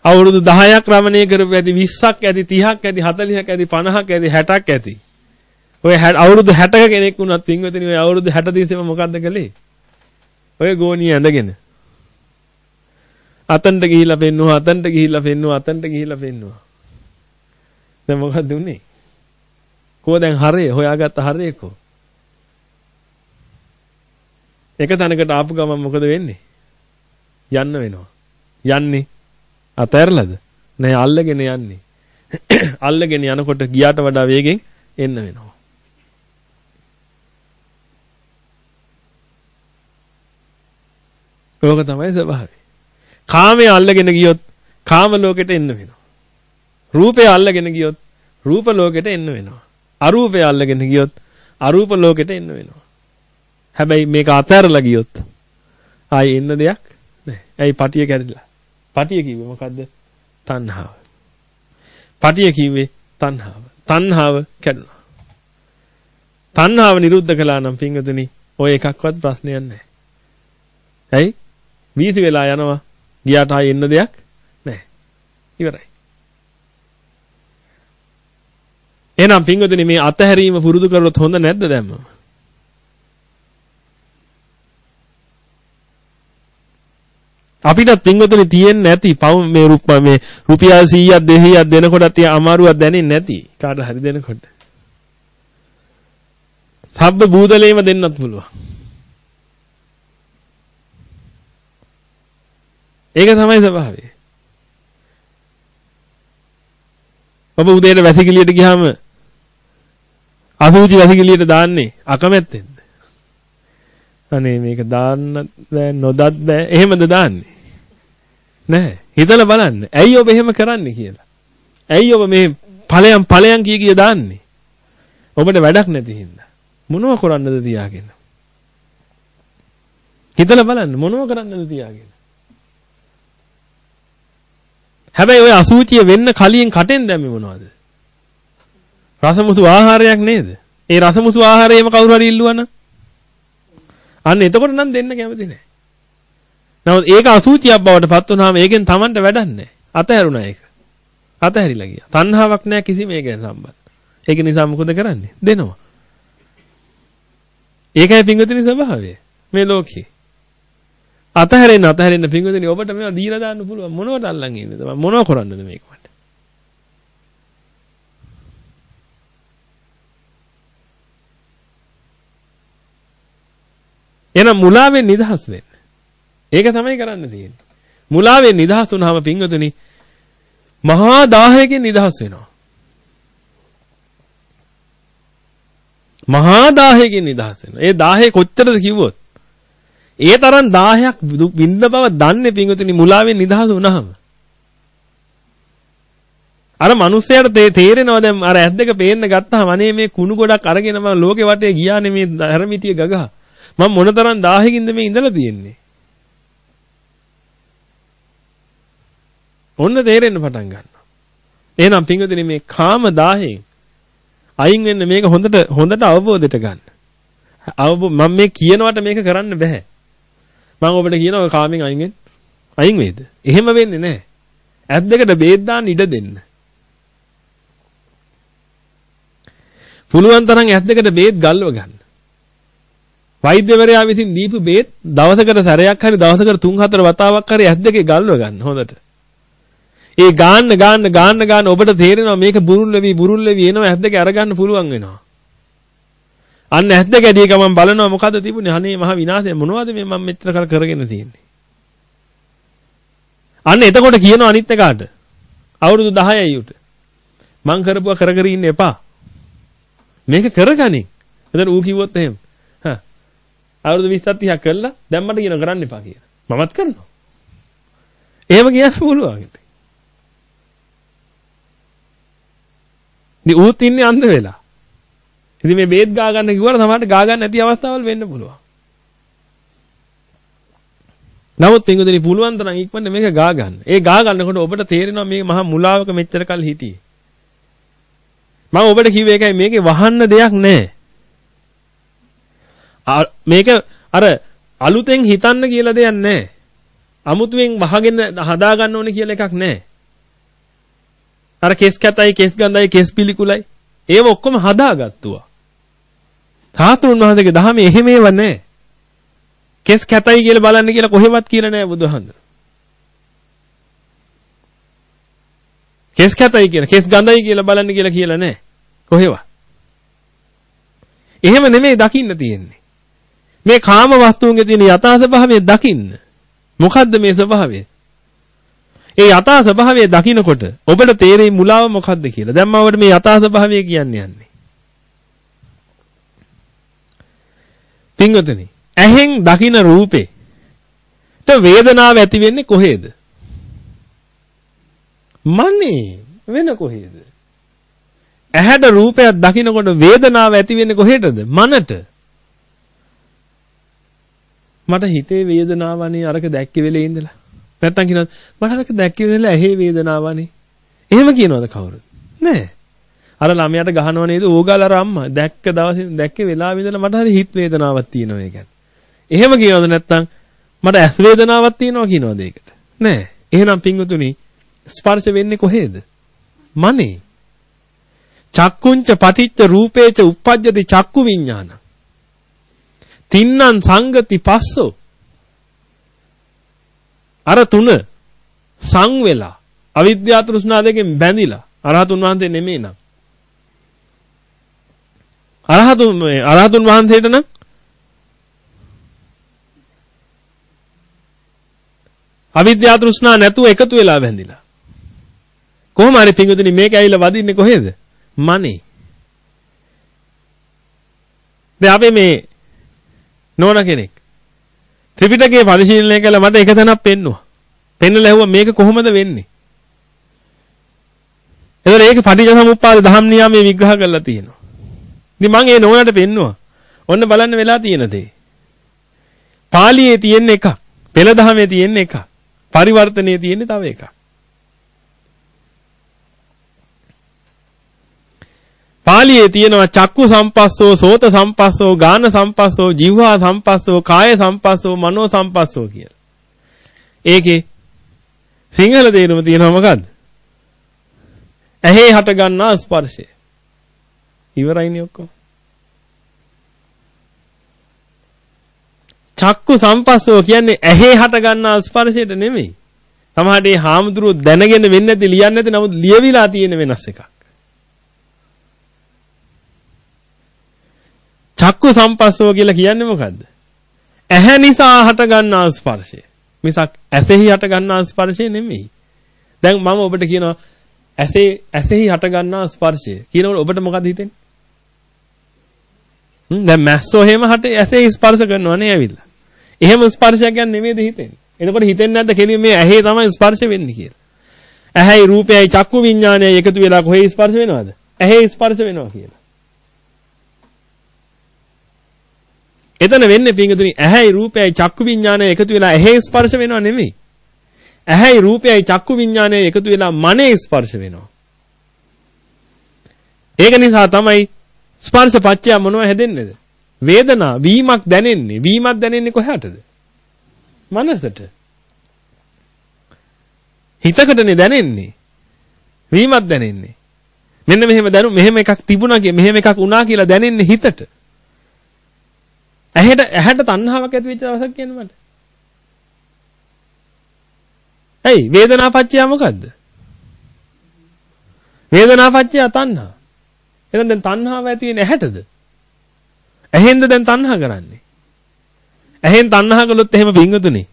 අවුරුදු 10ක් රමණීය කරපු ඇති 20ක් ඇති 30ක් ඇති 40ක් ඇති 50ක් ඇති 60ක් ඇති. ඔය අවුරුදු 60ක කෙනෙක් වුණත් පින්වතුනි ඔය අවුරුදු 60 තිස්සේම මොකද්ද කළේ? ඔය ගෝණිය ඇඳගෙන. අතන්ට ගිහිල්ලා පෙන්නුවා අතන්ට ගිහිල්ලා පෙන්නුවා අතන්ට ගිහිල්ලා පෙන්නුවා. දැන් මොකද්ද උනේ? කෝ දැන් හරේ හොයාගත්ත හරේ කෝ? එක තැනකට ආපු ගමන් මොකද වෙන්නේ? යන්න වෙනවා. යන්නේ අතෑරලාද? නෑ අල්ලගෙන යන්නේ. [coughs] අල්ලගෙන යනකොට ගියාට වඩා වේගෙන් එන්න වෙනවා. ඕක තමයි ස්වභාවය. කාමයේ අල්ලගෙන ගියොත් කාම ලෝකෙට එන්න වෙනවා. රූපය අල්ලගෙන ගියොත් රූප ලෝකෙට එන්න වෙනවා. අරූපය අල්ලගෙන ගියොත් අරූප ලෝකෙට එන්න වෙනවා. හැබැයි මේක අතහැරලා ගියොත් ආයි එන්න දෙයක් නැහැ. ඇයි පටිය කැඩිලා? පටිය කිව්වේ මොකද්ද? තණ්හාව. පටිය කිව්වේ තණ්හාව. තණ්හාව කැඩුණා. තණ්හාව නිරුද්ධ කළා නම් පින්වතුනි ඔය එකක්වත් ප්‍රශ්නයක් නැහැ. ඇයි? වීසි වෙලා යනවා. ගියාට ආයෙ එන්න දෙයක් නැහැ. ඉවරයි. එහෙනම් පින්වතුනි මේ අතහැරීම පුරුදු කරලොත් හොඳ නැද්ද දැම්ම? අපිටත් පින්වතුනි තියෙන්නේ නැති පව මේ රුප මේ රුපියල් 100ක් 200ක් දෙනකොටත් තිය අමාරුවක් දැනෙන්නේ නැති කාට හරි දෙනකොට. සබ්බ බූදලේම දෙන්නත් පුළුවන්. ඒක තමයි ස්වභාවය. ඔබ උදේට වැසිකිළියට ගියාම අසුචි වැසිකිළියට දාන්නේ අකමැත්තෙන්ද? අනේ මේක දාන්න බෑ නොදත් බෑ එහෙමද දාන්නේ? නැහැ. හිතලා බලන්න. ඇයි ඔබ එහෙම කරන්නේ කියලා. ඇයි ඔබ මේ ඵලයන් ඵලයන් කිය කිය දාන්නේ? ඔබට වැඩක් නැති හින්දා. මොනව කරන්නද තියාගෙන? හිතලා බලන්න මොනව කරන්නද තියාගෙන? හැබැයි ওই අසුචිය වෙන්න කලින් කටෙන් දැම්මේ මොනවද? රසමුසු ආහාරයක් නේද? ඒ රසමුසු ආහාරයම කවුරු හරි ඉල්ලුවනම් අන්න එතකොට නම් දෙන්න කැමති නැහැ. නමුත් ඒක අසුචියක් බවට පත් වුනහම ඒකෙන් Tamanට වැඩක් නැහැ. අතහැරුණා ඒක. අතහැරිලා ගියා. තණ්හාවක් නැහැ කිසිම ඒකෙන් සම්බන්ධ. ඒක නිසා මොකද කරන්නේ? දෙනවා. ඒකයි පිංගුතුනි ස්වභාවය. මේ ලෝකේ. අතහැරෙන්න අතහැරෙන්න පිංගුතුනි ඔබට මේවා දීලා දාන්න පුළුවන් මොනවට අල්ලන් ඉන්නද මොනව කරන්නද මේක මට එහෙනම් මුලාවෙන් නිදහස් වෙන්න. ඒක තමයි කරන්න තියෙන්නේ. මුලාවෙන් නිදහස් වුනහම පිංගුතුනි මහා දාහයකින් නිදහස් වෙනවා. මහා දාහයකින් නිදහස් වෙනවා. ඒ දාහය කොච්චරද කිව්වොත් ඒ තරම් 10ක් විඳ බව දන්නේ පිංගුතුනි මුලාවෙන් නිදහස් වුණාම. අර මිනිස්සයාට තේරෙනවා දැන් අර ඇස් දෙක පේන්න ගත්තාම අනේ මේ කුණු ගොඩක් අරගෙන මම ලෝකේ වටේ ගියානේ මේ හැරමිටිය ගගහ. මම මොනතරම් 1000කින්ද මේ ඉඳලා තියෙන්නේ. ඔන්න තේරෙන්න පටන් ගන්නවා. එහෙනම් පින්වතුනි මේ කාම 1000න් අයින් වෙන්න මේක හොඳට හොඳට අවබෝධයට ගන්න. අවබ මම මේ කියනවට මේක කරන්න බෑ. මම ඔබට කියනවා කාමෙන් අයින් වෙන්න. අයින් වේද? එහෙම වෙන්නේ නැහැ. ඇස් දෙකට බේත් දාන්න ඉඩ දෙන්න. පුළුවන් තරම් ඇස් දෙකට බේත් ගල්ව ගන්න. වෛද්‍යවරයා විසින් දීපු බේත් දවසකට සැරයක් හරි දවසකට 3-4 වතාවක් හරි ඇස් දෙකේ ගල්ව ගන්න හොඳට. ඒ ගාන්න ගාන්න ගාන්න ගාන්න ඔබට තේරෙනවා මේක බුරුල් වෙවි බුරුල් වෙවි එනවා ඇස් දෙක අරගන්න පුළුවන් වෙනවා. අන්න ඇස් දෙක ඇදී ගමන් බලනවා මොකද තිබුණේ අනේ මහ විනාශය මොනවද මේ මම මෙච්චර කල් කරගෙන තියෙන්නේ. අන්න එතකොට කියනවා අනිත් එකාට අවුරුදු 10යි උට මං කරපුවා කර කර ඉන්න එපා. මේක කරගනින්. එතන ඌ කිව්වොත් එහෙම. හා. අවුරුදු 20ක් 30ක් කළා දැන් මට කියන කරන්න එපා කියලා. මමත් කරනවා. එහෙම කියන්න පුළුවන්. ඉතින් ඌත් ඉන්නේ අන්ධ වෙලා. ඉතින් මේ බේත් ගා ගන්න කිව්වම සමහරට ගා ගන්න නැති අවස්ථාවල් වෙන්න පුළුවන්. නමුත් පින්වතුනි පුළුවන් තරම් ඉක්මනට මේක ගා ගන්න. ඒ ගා ගන්නකොට ඔබට තේරෙනවා මේ මහා මුලාවක මෙච්චර කල් හිටියේ. මම ඔබට කිව්වේ ඒකයි මේකේ වහන්න දෙයක් නැහැ. මේක අර අලුතෙන් හිතන්න කියලා දෙයක් නැහැ. අමුතුවෙන් වහගෙන හදා ගන්න ඕනේ කියලා එකක් නැහැ. අර කෙස් කැතයි කෙස් ගඳයි කෙස් පිළිකුලයි ඒව ඔක්කොම හදාගත්තුවා. ධාතුන් වහන්සේගේ දහමේ එහෙම ඒවා නැහැ. කෙස් කැතයි කියලා බලන්න කියලා කොහෙවත් කියලා නැහැ බුදුහන්සේ. කෙස් කැතයි කියලා කෙස් ගඳයි කියලා බලන්න කියලා කියලා නැහැ. කොහෙවත්. එහෙම නෙමෙයි දකින්න තියෙන්නේ. මේ කාම වස්තුන්ගේ තියෙන යථා ස්වභාවය දකින්න. මොකද්ද මේ ස්වභාවය? ඒ යථා ස්වභාවය දකිනකොට ඔබට තේරෙයි මුලාව මොකද්ද කියලා. දැන් මම ඔබට මේ යථා ස්වභාවය කියන්නේ යන්නේ. පින්වතුනි, ඇහෙන් දකින රූපේ ත වේදනාව ඇති වෙන්නේ කොහේද? මනේ වෙන කොහේද? ඇහැට රූපයක් දකිනකොට වේදනාව ඇති වෙන්නේ කොහෙටද? මනට. මට හිතේ වේදනාවනේ අරක දැක්කේ වෙලේ ඉඳලා. නැත්තම් කියනවා මට අරක දැක්කේ වෙලේ ඇහි වේදනාවනේ. එහෙම කියනවද කවුරුද? නෑ. අර ළමයාට ගහනව නේද ඕගාලර අම්මා දැක්ක දවසේ දැක්කේ වෙලාවෙ ඉඳලා මට හරි හිත වේදනාවක් තියෙනවා ඒ කියන්නේ. එහෙම කියනවද නැත්තම් මට ඇස් වේදනාවක් තියෙනවා කියනවද ඒකට? නෑ. එහෙනම් පින්වතුනි ස්පර්ශ වෙන්නේ කොහේද? මනේ. චක්කුංච පටිච්ච රූපේච uppajjati චක්කු විඥාන. තින්නං සංගති පස්සෝ. අර තුන සං වෙලා අවිද්‍යා තෘෂ්ණා දෙකෙන් බැඳිලා අරහතුන් වහන්සේ නෙමෙයි නම්. අරහතුන් අරහතුන් වහන්සේට නම් අවිද්‍යා තෘෂ්ණා නැතුව එකතු වෙලා බැඳිලා. කොහොම හරි පිංගුතුනි මේක ඇවිල්ලා වදින්නේ කොහෙද? මනේ. දැන් අපි මේ නෝන කෙනෙක් ත්‍රිපිටකය පරිශීලනය කළා මට එක තැනක් පෙන්නුවා. පෙන්නලා ඇහුවා මේක කොහොමද වෙන්නේ? එතකොට ඒක පටිච්චසමුප්පාද ධම්ම නියාමයේ විග්‍රහ කරලා තියෙනවා. ඉතින් මම ඒ නෝනට පෙන්නුවා. ඔන්න බලන්න වෙලා තියෙන දේ. පාලියේ තියෙන එකක්, පෙළ දහමේ තියෙන එකක්, පරිවර්තනයේ තියෙන තව එකක්. පාලියේ තියෙනවා චක්කු සම්පස්සෝ සෝත සම්පස්සෝ ගාන සම්පස්සෝ જીවහා සම්පස්සෝ කාය සම්පස්සෝ මනෝ සම්පස්සෝ කියලා. ඒකේ සිංහල තේරුම තියෙනවා මොකද්ද? ඇහි හට ගන්නා ස්පර්ශය. ඉවරයිනේ ඔක්කොම. චක්කු සම්පස්සෝ කියන්නේ ඇහි හට ගන්නා ස්පර්ශයට නෙමෙයි. සමහරට මේ හාමුදුරුවෝ දැනගෙන වෙන්නේ නැති ලියන්නේ නැති නමුත් ලියවිලා තියෙන වෙනස් එකක්. චක්කු සම්පස්සෝ කියලා කියන්නේ මොකද්ද? ඇහැ නිසා හටගන්නා ස්පර්ශය. මිසක් ඇසෙහි හටගන්නා ස්පර්ශය නෙමෙයි. දැන් මම ඔබට කියනවා ඇසේ ඇසෙහි හටගන්නා ස්පර්ශය. කියනකොට ඔබට මොකද හිතෙන්නේ? හ්ම් දැන් මැස්සෝ එහෙම හට ඇසේ ස්පර්ශ කරනවා නේ ඇවිල්ලා. එහෙම ස්පර්ශයක් ගැන නෙමෙයිද හිතෙන්නේ. එතකොට හිතෙන්නේ නැද්ද කෙලින් මේ ඇහි තමයි ස්පර්ශ වෙන්නේ කියලා. ඇහැයි රූපයයි චක්කු විඥානයයි එකතු වෙලා කොහේ ස්පර්ශ වෙනවද? ඇහි ස්පර්ශ වෙනවා කියලා. එතන වෙන්නේ පිංගුතුනි ඇහැයි රූපයයි චක්කු විඥානය එකතු වෙලා ඇහි ස්පර්ශ වෙනව නෙමෙයි. ඇහැයි රූපයයි චක්කු විඥානය එකතු වෙලා මනේ ස්පර්ශ වෙනවා. ඒක නිසා තමයි ස්පර්ශ පත්‍ය මොනව හැදෙන්නේද? වේදනා වීමක් දැනෙන්නේ. වීමක් දැනෙන්නේ කොහාටද? මනසට. හිතකටනේ දැනෙන්නේ. වීමක් දැනෙන්නේ. මෙන්න මෙහෙම දැනු මෙහෙම එකක් තිබුණා කිය මෙහෙම එකක් වුණා කියලා දැනෙන්නේ හිතට. ඇහැට ඇහැට තණ්හාවක් ඇති වෙච්ච දවසක් කියන්නේ මට. ඇයි වේදනාපච්චය මොකද්ද? වේදනාපච්චය තණ්හා. එහෙනම් දැන් තණ්හාව ඇති වෙන්නේ ඇහැටද? ඇහෙන්ද දැන් තණ්හා කරන්නේ? ඇහෙන් තණ්හා කළොත් එහෙම පිංගුතුනේ.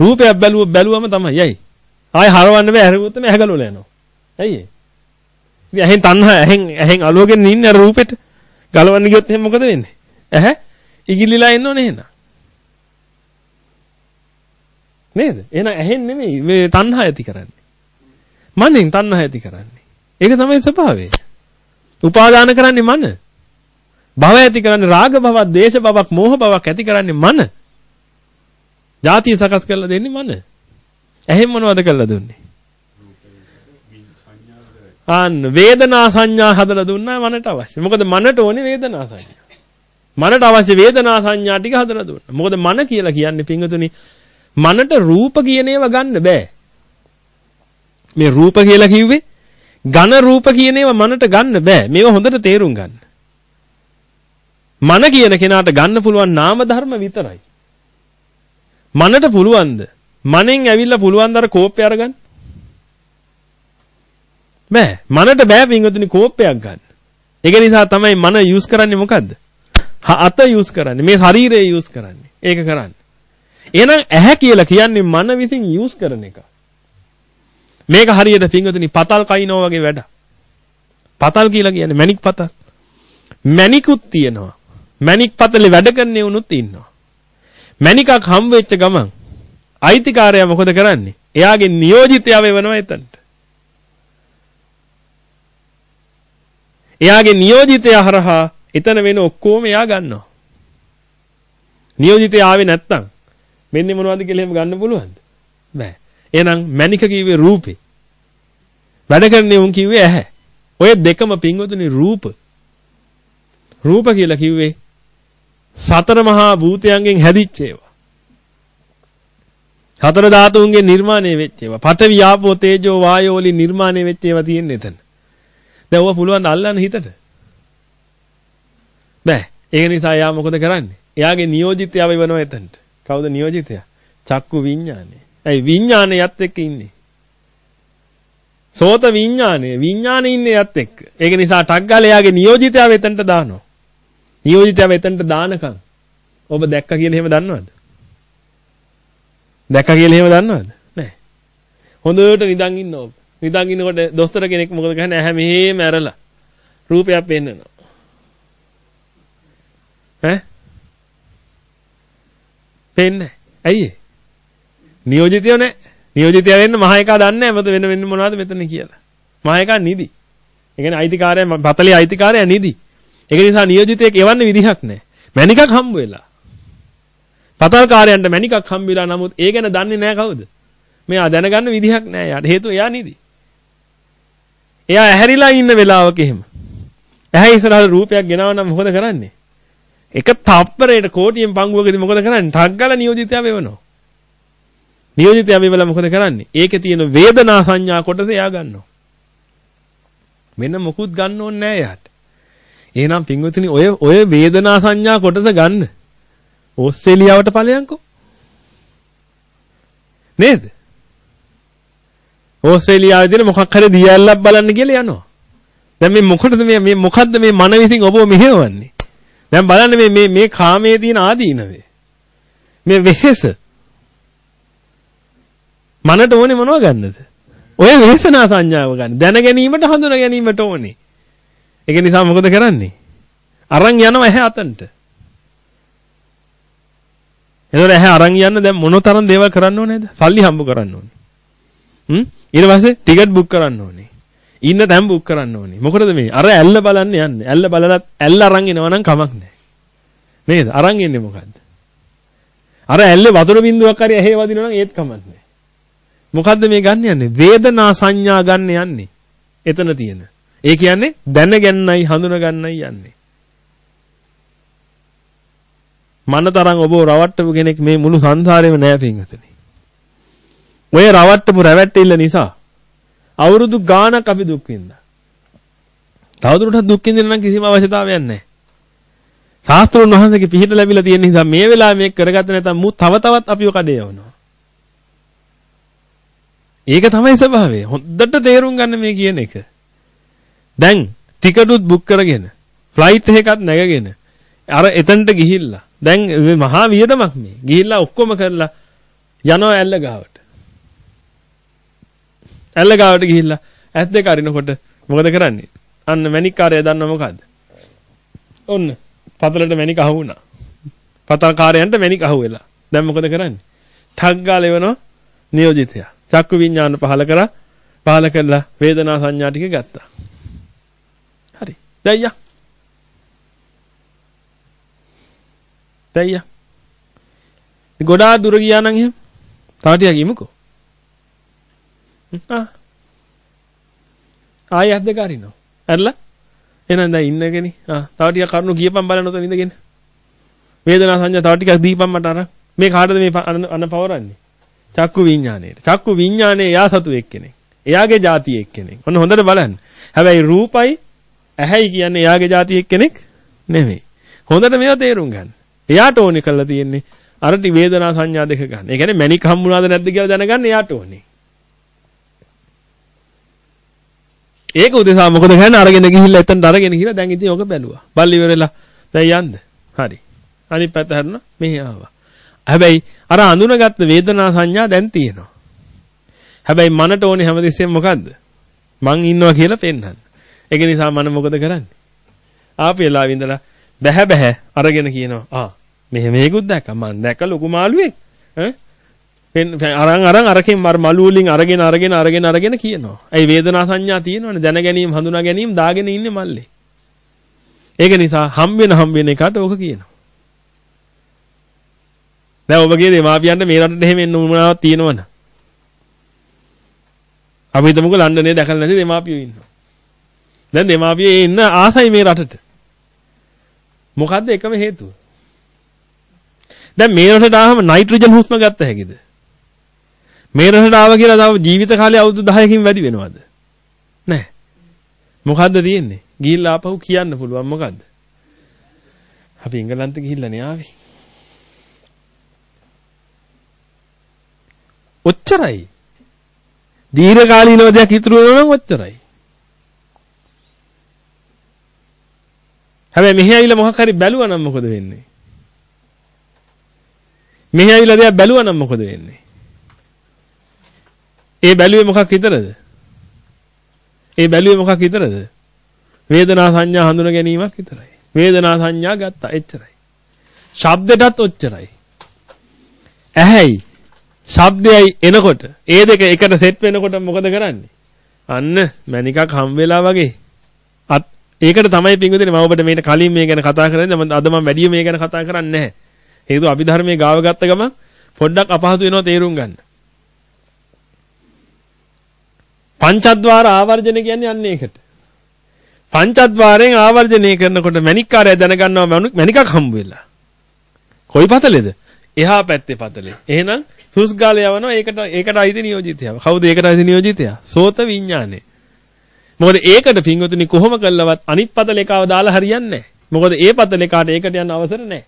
රූපයක් බැලුව බැලුවම තමයි. යයි. ආයෙ හරවන්න බෑ. හරවුවොත් මේ ඇහැගලවල යනවා. ඇයි ඒ? ඉතින් ඇහෙන් තණ්හා ඇහෙන් ඇහෙන් අලුවගෙන ඉන්නේ අර රූපෙට. ගලවන්න ගියොත් එහෙනම් මොකද වෙන්නේ? ඇහැ ඉගිලිලා එන්නෝනේ එහෙනම්. නේද? එහෙනම් ඇහෙන් නෙමෙයි මේ තණ්හා ඇති කරන්නේ. මනෙන් තණ්හා ඇති කරන්නේ. ඒක තමයි ස්වභාවය. උපාදාන කරන්නේ මන. භව ඇති කරන්නේ රාග භවක්, දේශ භවක්, මෝහ භවක් ඇති කරන්නේ මන. ಜಾතිය සකස් කරලා දෙන්නේ මන. ඇහෙන් මොනවද කරලා දුන්නේ? ආන්න වේදනා සංඥා හදලා දුන්නා මනට අවශ්‍ය. මොකද මනට ඕනේ වේදනා සංඥා. මනට අවශ්‍ය වේදනා සංඥා ටික හදලා දුන්නා. මොකද මන කියලා කියන්නේ පිංගුතුනි මනට රූප කියන ඒවා ගන්න බෑ. මේ රූප කියලා කිව්වේ ඝන රූප කියන ඒවා මනට ගන්න බෑ. මේවා හොඳට තේරුම් ගන්න. මන කියන කෙනාට ගන්න පුළුවන් නාම ධර්ම විතරයි. මනට පුළුවන්ද? මනෙන් ඇවිල්ලා පුළුවන් දර කෝප්පය අරගන්න? බෑ. මනට බෑ පින්වතුනි කෝප්පයක් ගන්න. ඒක නිසා තමයි මන යූස් කරන්නේ මොකද්ද? අත යූස් කරන්නේ. මේ ශරීරය යූස් කරන්නේ. ඒක කරන්නේ. එහෙනම් ඇහැ කියලා කියන්නේ මන විසින් යූස් කරන එක. මේක හරියට පින්වතුනි පතල් කයිනෝ වගේ වැඩ. පතල් කියලා කියන්නේ මැණික් පතල්. මැණිකුත් තියෙනවා. මැණික් පතලේ වැඩ කරන්නේ උනුත් ඉන්නවා. මැණිකක් හම් වෙච්ච ගමන් අයිතිකාරයා මොකද කරන්නේ? එයාගේ නියෝජිතයා වෙනවා එතනට. එයාගේ නියෝජිතයා හරහා එතන වෙන ඔක්කොම එයා ගන්නවා. නියෝජිතය ආවේ නැත්තම් මෙන්න මොනවද කියලා එහෙම ගන්න පුළුවන්ද? බෑ. එහෙනම් මණික කිව්වේ රූපේ. වැඩ කරන්නේ උන් කිව්වේ ඇහැ. ඔය දෙකම පින්වතුනි රූප. රූප කියලා කිව්වේ සතර මහා භූතයන්ගෙන් හැදිච්ච ඒවා. හතර ධාතුන්ගෙන් නිර්මාණය වෙච්ච ඒවා. පඨවි ආපෝ තේජෝ වායෝ වලින් නිර්මාණය වෙච්ච ඒවා තියෙන්නේ එතන. දැන් ඔවා පුළුවන් අල්ලන්න හිතට. බෑ. ඒක නිසා එයා මොකද කරන්නේ? එයාගේ නියෝජිතයව වෙනවා එතනට. කවුද නියෝජිතයා? චක්කු විඥානේ. ඇයි විඥානයත් එක්ක ඉන්නේ? සෝත විඥානේ විඥානේ ඉන්නේ යත් එක්ක. ඒක නිසා ටක් ගාලා එයාගේ නියෝජිතයව එතනට දානවා. නියෝජිතයව එතනට දානකම් ඔබ දැක්ක කියලා එහෙම දන්නවද? දැක්ක කියලා එහෙම දන්නවද? නැහැ. හොඳට නිදන් ඉන්න ඔබ. නිදන් ඉන්නකොට දොස්තර කෙනෙක් මොකද කරන්නේ? ඇහැ මෙහෙම ඇරලා රූපයක් පෙන්නනවා. ඈ පෙන්නේ ඇයි නියෝජිතයෝ නැහැ නියෝජිතයා වෙන්න මහා එකා දන්නේ නැහැ මොකද වෙන වෙන්නේ මොනවද මෙතන කියලා. මහා එකා නිදි. ඒ කියන්නේ අයිතිකාරයා පතලේ අයිතිකාරයා නිදි. ඒක නිසා නියෝජිතයෙක් එවන්නේ විදිහක් නැහැ මැනිකක් හම්බ වෙලා. පතල්කාරයන්ට මැනිකක් හම්බ වෙලා නමුත් ඒ ගැන දන්නේ නැහැ කවුද? මෙයා දැනගන්න විදිහක් නැහැ යාට හේතුව එයා නිදි. එයා ඇහැරිලා ඉන්න වෙලාවක එහෙම. ඇහැ ඉස්සරහට රූපයක් ගෙනවනම් මොකද කරන්නේ? එක තප්පරයකට කෝටියෙන් පංගුවකදී මොකද කරන්නේ? ටක් ගාලා නියෝජිතයා වෙවනවා. නියෝජිතයා වෙවලා මොකද කරන්නේ? ඒකේ තියෙන වේදනා සංඥා කොටස එයා ගන්නවා. මෙන්න මොකුත් ගන්න ඕනේ නැහැ එයාට. එහෙනම් පින්වතුනි ඔය ඔය වේදනා සංඥා කොටස ගන්න. ඕස්ට්‍රේලියාවට ඵලයන්කෝ. නේද? ඕස්ට්‍රේලියාවේදී මොකක් හරි දියැලක් බලන්න කියලා යනවා. දැන් මේ මොකටද මේ මේ මොකද්ද මේ මන විසින් ඔබව මෙහෙවන්නේ? දැන් බලන්න මේ මේ මේ කාමයේ තියෙන ආදීනවේ. මේ වෙහෙස. මනට ඕනේ මොනව ගන්නද? ඔය වේසනා සංඥාව ගන්න. දැන ගැනීමට හඳුන ගැනීමට ඕනේ. ඒක නිසා මොකද කරන්නේ? අරන් යනවා ඇහැ අතන්ට. එතකොට ඇහැ අරන් යන්න දැන් මොනතරම් දේවල් කරන්න ඕනේද? සල්ලි හම්බ කරන්න ඕනේ. හ්ම්? ඊට පස්සේ ටිකට් බුක් කරන්න ඕනේ. ඉන්න තැන් බුක් කරන්න ඕනේ. මොකටද මේ? අර ඇල්ල බලන්න යන්නේ. ඇල්ල බලලත් ඇල්ල අරන් එනවා නම් කමක් නැහැ. නේද? අරන් එන්නේ මොකද්ද? අර ඇල්ලේ වතුර බින්දුවක් හරි ඇහි වදිනවා නම් ඒත් කමක් නැහැ. මොකද්ද මේ ගන්න යන්නේ? වේදනා සංඥා ගන්න යන්නේ. එතන තියෙන. ඒ කියන්නේ දැනගන්නයි හඳුනගන්නයි යන්නේ. මනතරම් ඔබ රවට්ටපු කෙනෙක් මේ මුළු සංසාරේම නෑ පින්වතුනි. ඔය රවට්ටපු රැවැට්ටිල්ල නිසා අවුරුදු ගාණක් අපි දුක් විඳා. තවදුරටත් දුක් විඳින්න නම් කිසිම අවශ්‍යතාවයක් නැහැ. ශාස්ත්‍රඥ වහන්සේගේ පිහිට ලැබිලා තියෙන නිසා මේ වෙලාවේ මේක කරගත්ත නැත්නම් මු තව තවත් අපිව කඩේ යවනවා. ඒක තමයි ස්වභාවය. හොඳට තේරුම් ගන්න මේ කියන එක. දැන් ටිකටුත් බුක් කරගෙන ෆ්ලයිට් එකකත් නැගගෙන අර එතනට ගිහිල්ලා දැන් මහා වියදමක් මේ. ගිහිල්ලා ඔක්කොම කරලා යනවා ඇල්ල ගාවට. ඇල්ල ගාවට ගිහිල්ලා ඇස් දෙක අරිනකොට මොකද කරන්නේ? අන්න මැණික් කාර්යය දන්නව මොකද්ද? ඔන්න පතලට මැණික් අහු වුණා. පතල් කාර්යයන්ට මැණික් අහු වෙලා. දැන් මොකද කරන්නේ? ටග් ගාලා එවනවා නියෝජිතයා. චක්කු විඥාන පහල කරා පහල කළා වේදනා සංඥා ටික ගත්තා. හරි. දැන් යා. දැන් යා. ගොඩාක් දුර ගියා නම් එහෙම. තව ටිකක් ගිමුකෝ. ආ. ආයෙ අද්ද කරිනවා. ඇරලා එහෙනම් දැන් ඉන්නකනේ. ආ තව ටිකක් කරුණු කියපම් බලන්න උතන ඉඳගෙන. වේදනා සංඥා තව ටිකක් දීපම් මට අර. මේ කාටද මේ අන පවරන්නේ? චක්කු විඥාණයට. චක්කු විඥානේ එයා සතු එක්කෙනෙක්. එයාගේ ಜಾති එක්කෙනෙක්. ඔන්න හොඳට බලන්න. හැබැයි රූපයි ඇහැයි කියන්නේ එයාගේ ಜಾති එක්කෙනෙක් නෙමෙයි. හොඳට මේවා තේරුම් ගන්න. එයාට ඕනේ කරලා තියෙන්නේ අරටි වේදනා සංඥා දෙක ගන්න. ඒ කියන්නේ මැණික් හම්බුණාද නැද්ද කියලා දැනගන්න එයාට ඕනේ. ඒක උදෙසා මොකද කරන්නේ අරගෙන ගිහිල්ලා එතනට අරගෙන ගිහිල්ලා දැන් ඉතින් ඔක බැලුවා. බල්ල ඉවරලා දැන් යන්න. හරි. අනිත් පැත්ත හරන මෙහි ආවා. හැබැයි අර අඳුනගත්ත වේදනා සංඥා දැන් තියෙනවා. හැබැයි මනට ඕනේ හැමතිස්සෙම මොකද්ද? මං ඉන්නවා කියලා පෙන්වන්න. ඒක නිසා මන මොකද කරන්නේ? ආපු වෙලාවෙ ඉඳලා බැහැ බැහැ අරගෙන කියනවා. ආ මෙහෙ මේකුත් දැක්කා. මං දැක්ක ලොකු මාළුවෙක්. ඈ අරන් අරන් අරකින් මර මලු වලින් අරගෙන අරගෙන අරගෙන අරගෙන කියනවා. ඇයි වේදනා සංඥා තියෙනවනේ දැන ගැනීම හඳුනා ගැනීම දාගෙන ඉන්නේ මල්ලේ. ඒක නිසා හම් වෙන හම් වෙන එකට ඕක කියනවා. දැන් ඔබගේ දෙමාපියන්ට මේ රටට එහෙම එන්න උවමනාවක් තියෙනවද? අපි හිතමුකෝ ලන්ඩනේ දැකලා නැති දෙමාපියෝ ඉන්නවා. දැන් දෙමාපියෝ ඉන්න ආසයි මේ රටට. මොකද්ද එකම හේතුව? දැන් මේ රටට ආවම නයිට්‍රජන් හුස්ම ගත්ත හැකිද? මේ රටට ආව කියලා තව ජීවිත කාලය අවුරුදු 10කින් වැඩි වෙනවද? නැහැ. මොකද්ද තියෙන්නේ? ගිහිල්ලා ආපහු කියන්න පුළුවන් මොකද්ද? අපි එංගලන්ත ගිහිල්ලානේ ආවේ. ඔච්චරයි. දීර්ඝ කාලීනව දෙයක් ඉතුරු වෙනවා නම් ඔච්චරයි. හැබැයි මෙහි ඇවිල්ලා මොකක් හරි බැලුවා නම් මොකද වෙන්නේ? මෙහි ඇවිල්ලා දෙයක් බැලුවා නම් මොකද වෙන්නේ? ඒ බැලුවේ මොකක් විතරද? ඒ බැලුවේ මොකක් විතරද? වේදනා සංඥා හඳුන ගැනීමක් විතරයි. වේදනා සංඥා ගත්තා එච්චරයි. ශබ්දෙටත් ඔච්චරයි. ඇහැයි ශබ්දයයි එනකොට ඒ දෙක එකට සෙට් වෙනකොට මොකද කරන්නේ? අන්න මණිකක් හම් වෙලා වගේ. අත් ඒකට තමයි පිංගුදෙනේ මම ඔබට මේකට කලින් මේ ගැන කතා කරන්නේ මම අද මම වැඩි මේ ගැන කතා කරන්නේ නැහැ. හේතුව අභිධර්මයේ ගාව ගත්ත ගමන් පොඩ්ඩක් අපහසු වෙනවා තේරුම් ගන්න. පංචද්වාර ආවර්ජන කියන්නේ අන්න ඒකට. පංචද්වාරයෙන් ආවර්ජනය කරනකොට මණික්කාරය දැනගන්නවා මණිකක් හම්බ වෙලා. කොයි පතලේද? එහා පැත්තේ පතලේ. එහෙනම් හුස් ගාලේ යවනවා ඒකට ඒකට අයිති නියෝජිතයා. කවුද ඒකට අයිති නියෝජිතයා? සෝත විඥානේ. මොකද ඒකට පින්වතුනි කොහොම කළවත් අනිත් පතලේකාව දාලා හරියන්නේ නැහැ. මොකද ඒ පතලේකාට ඒකට යන්න අවසර නැහැ.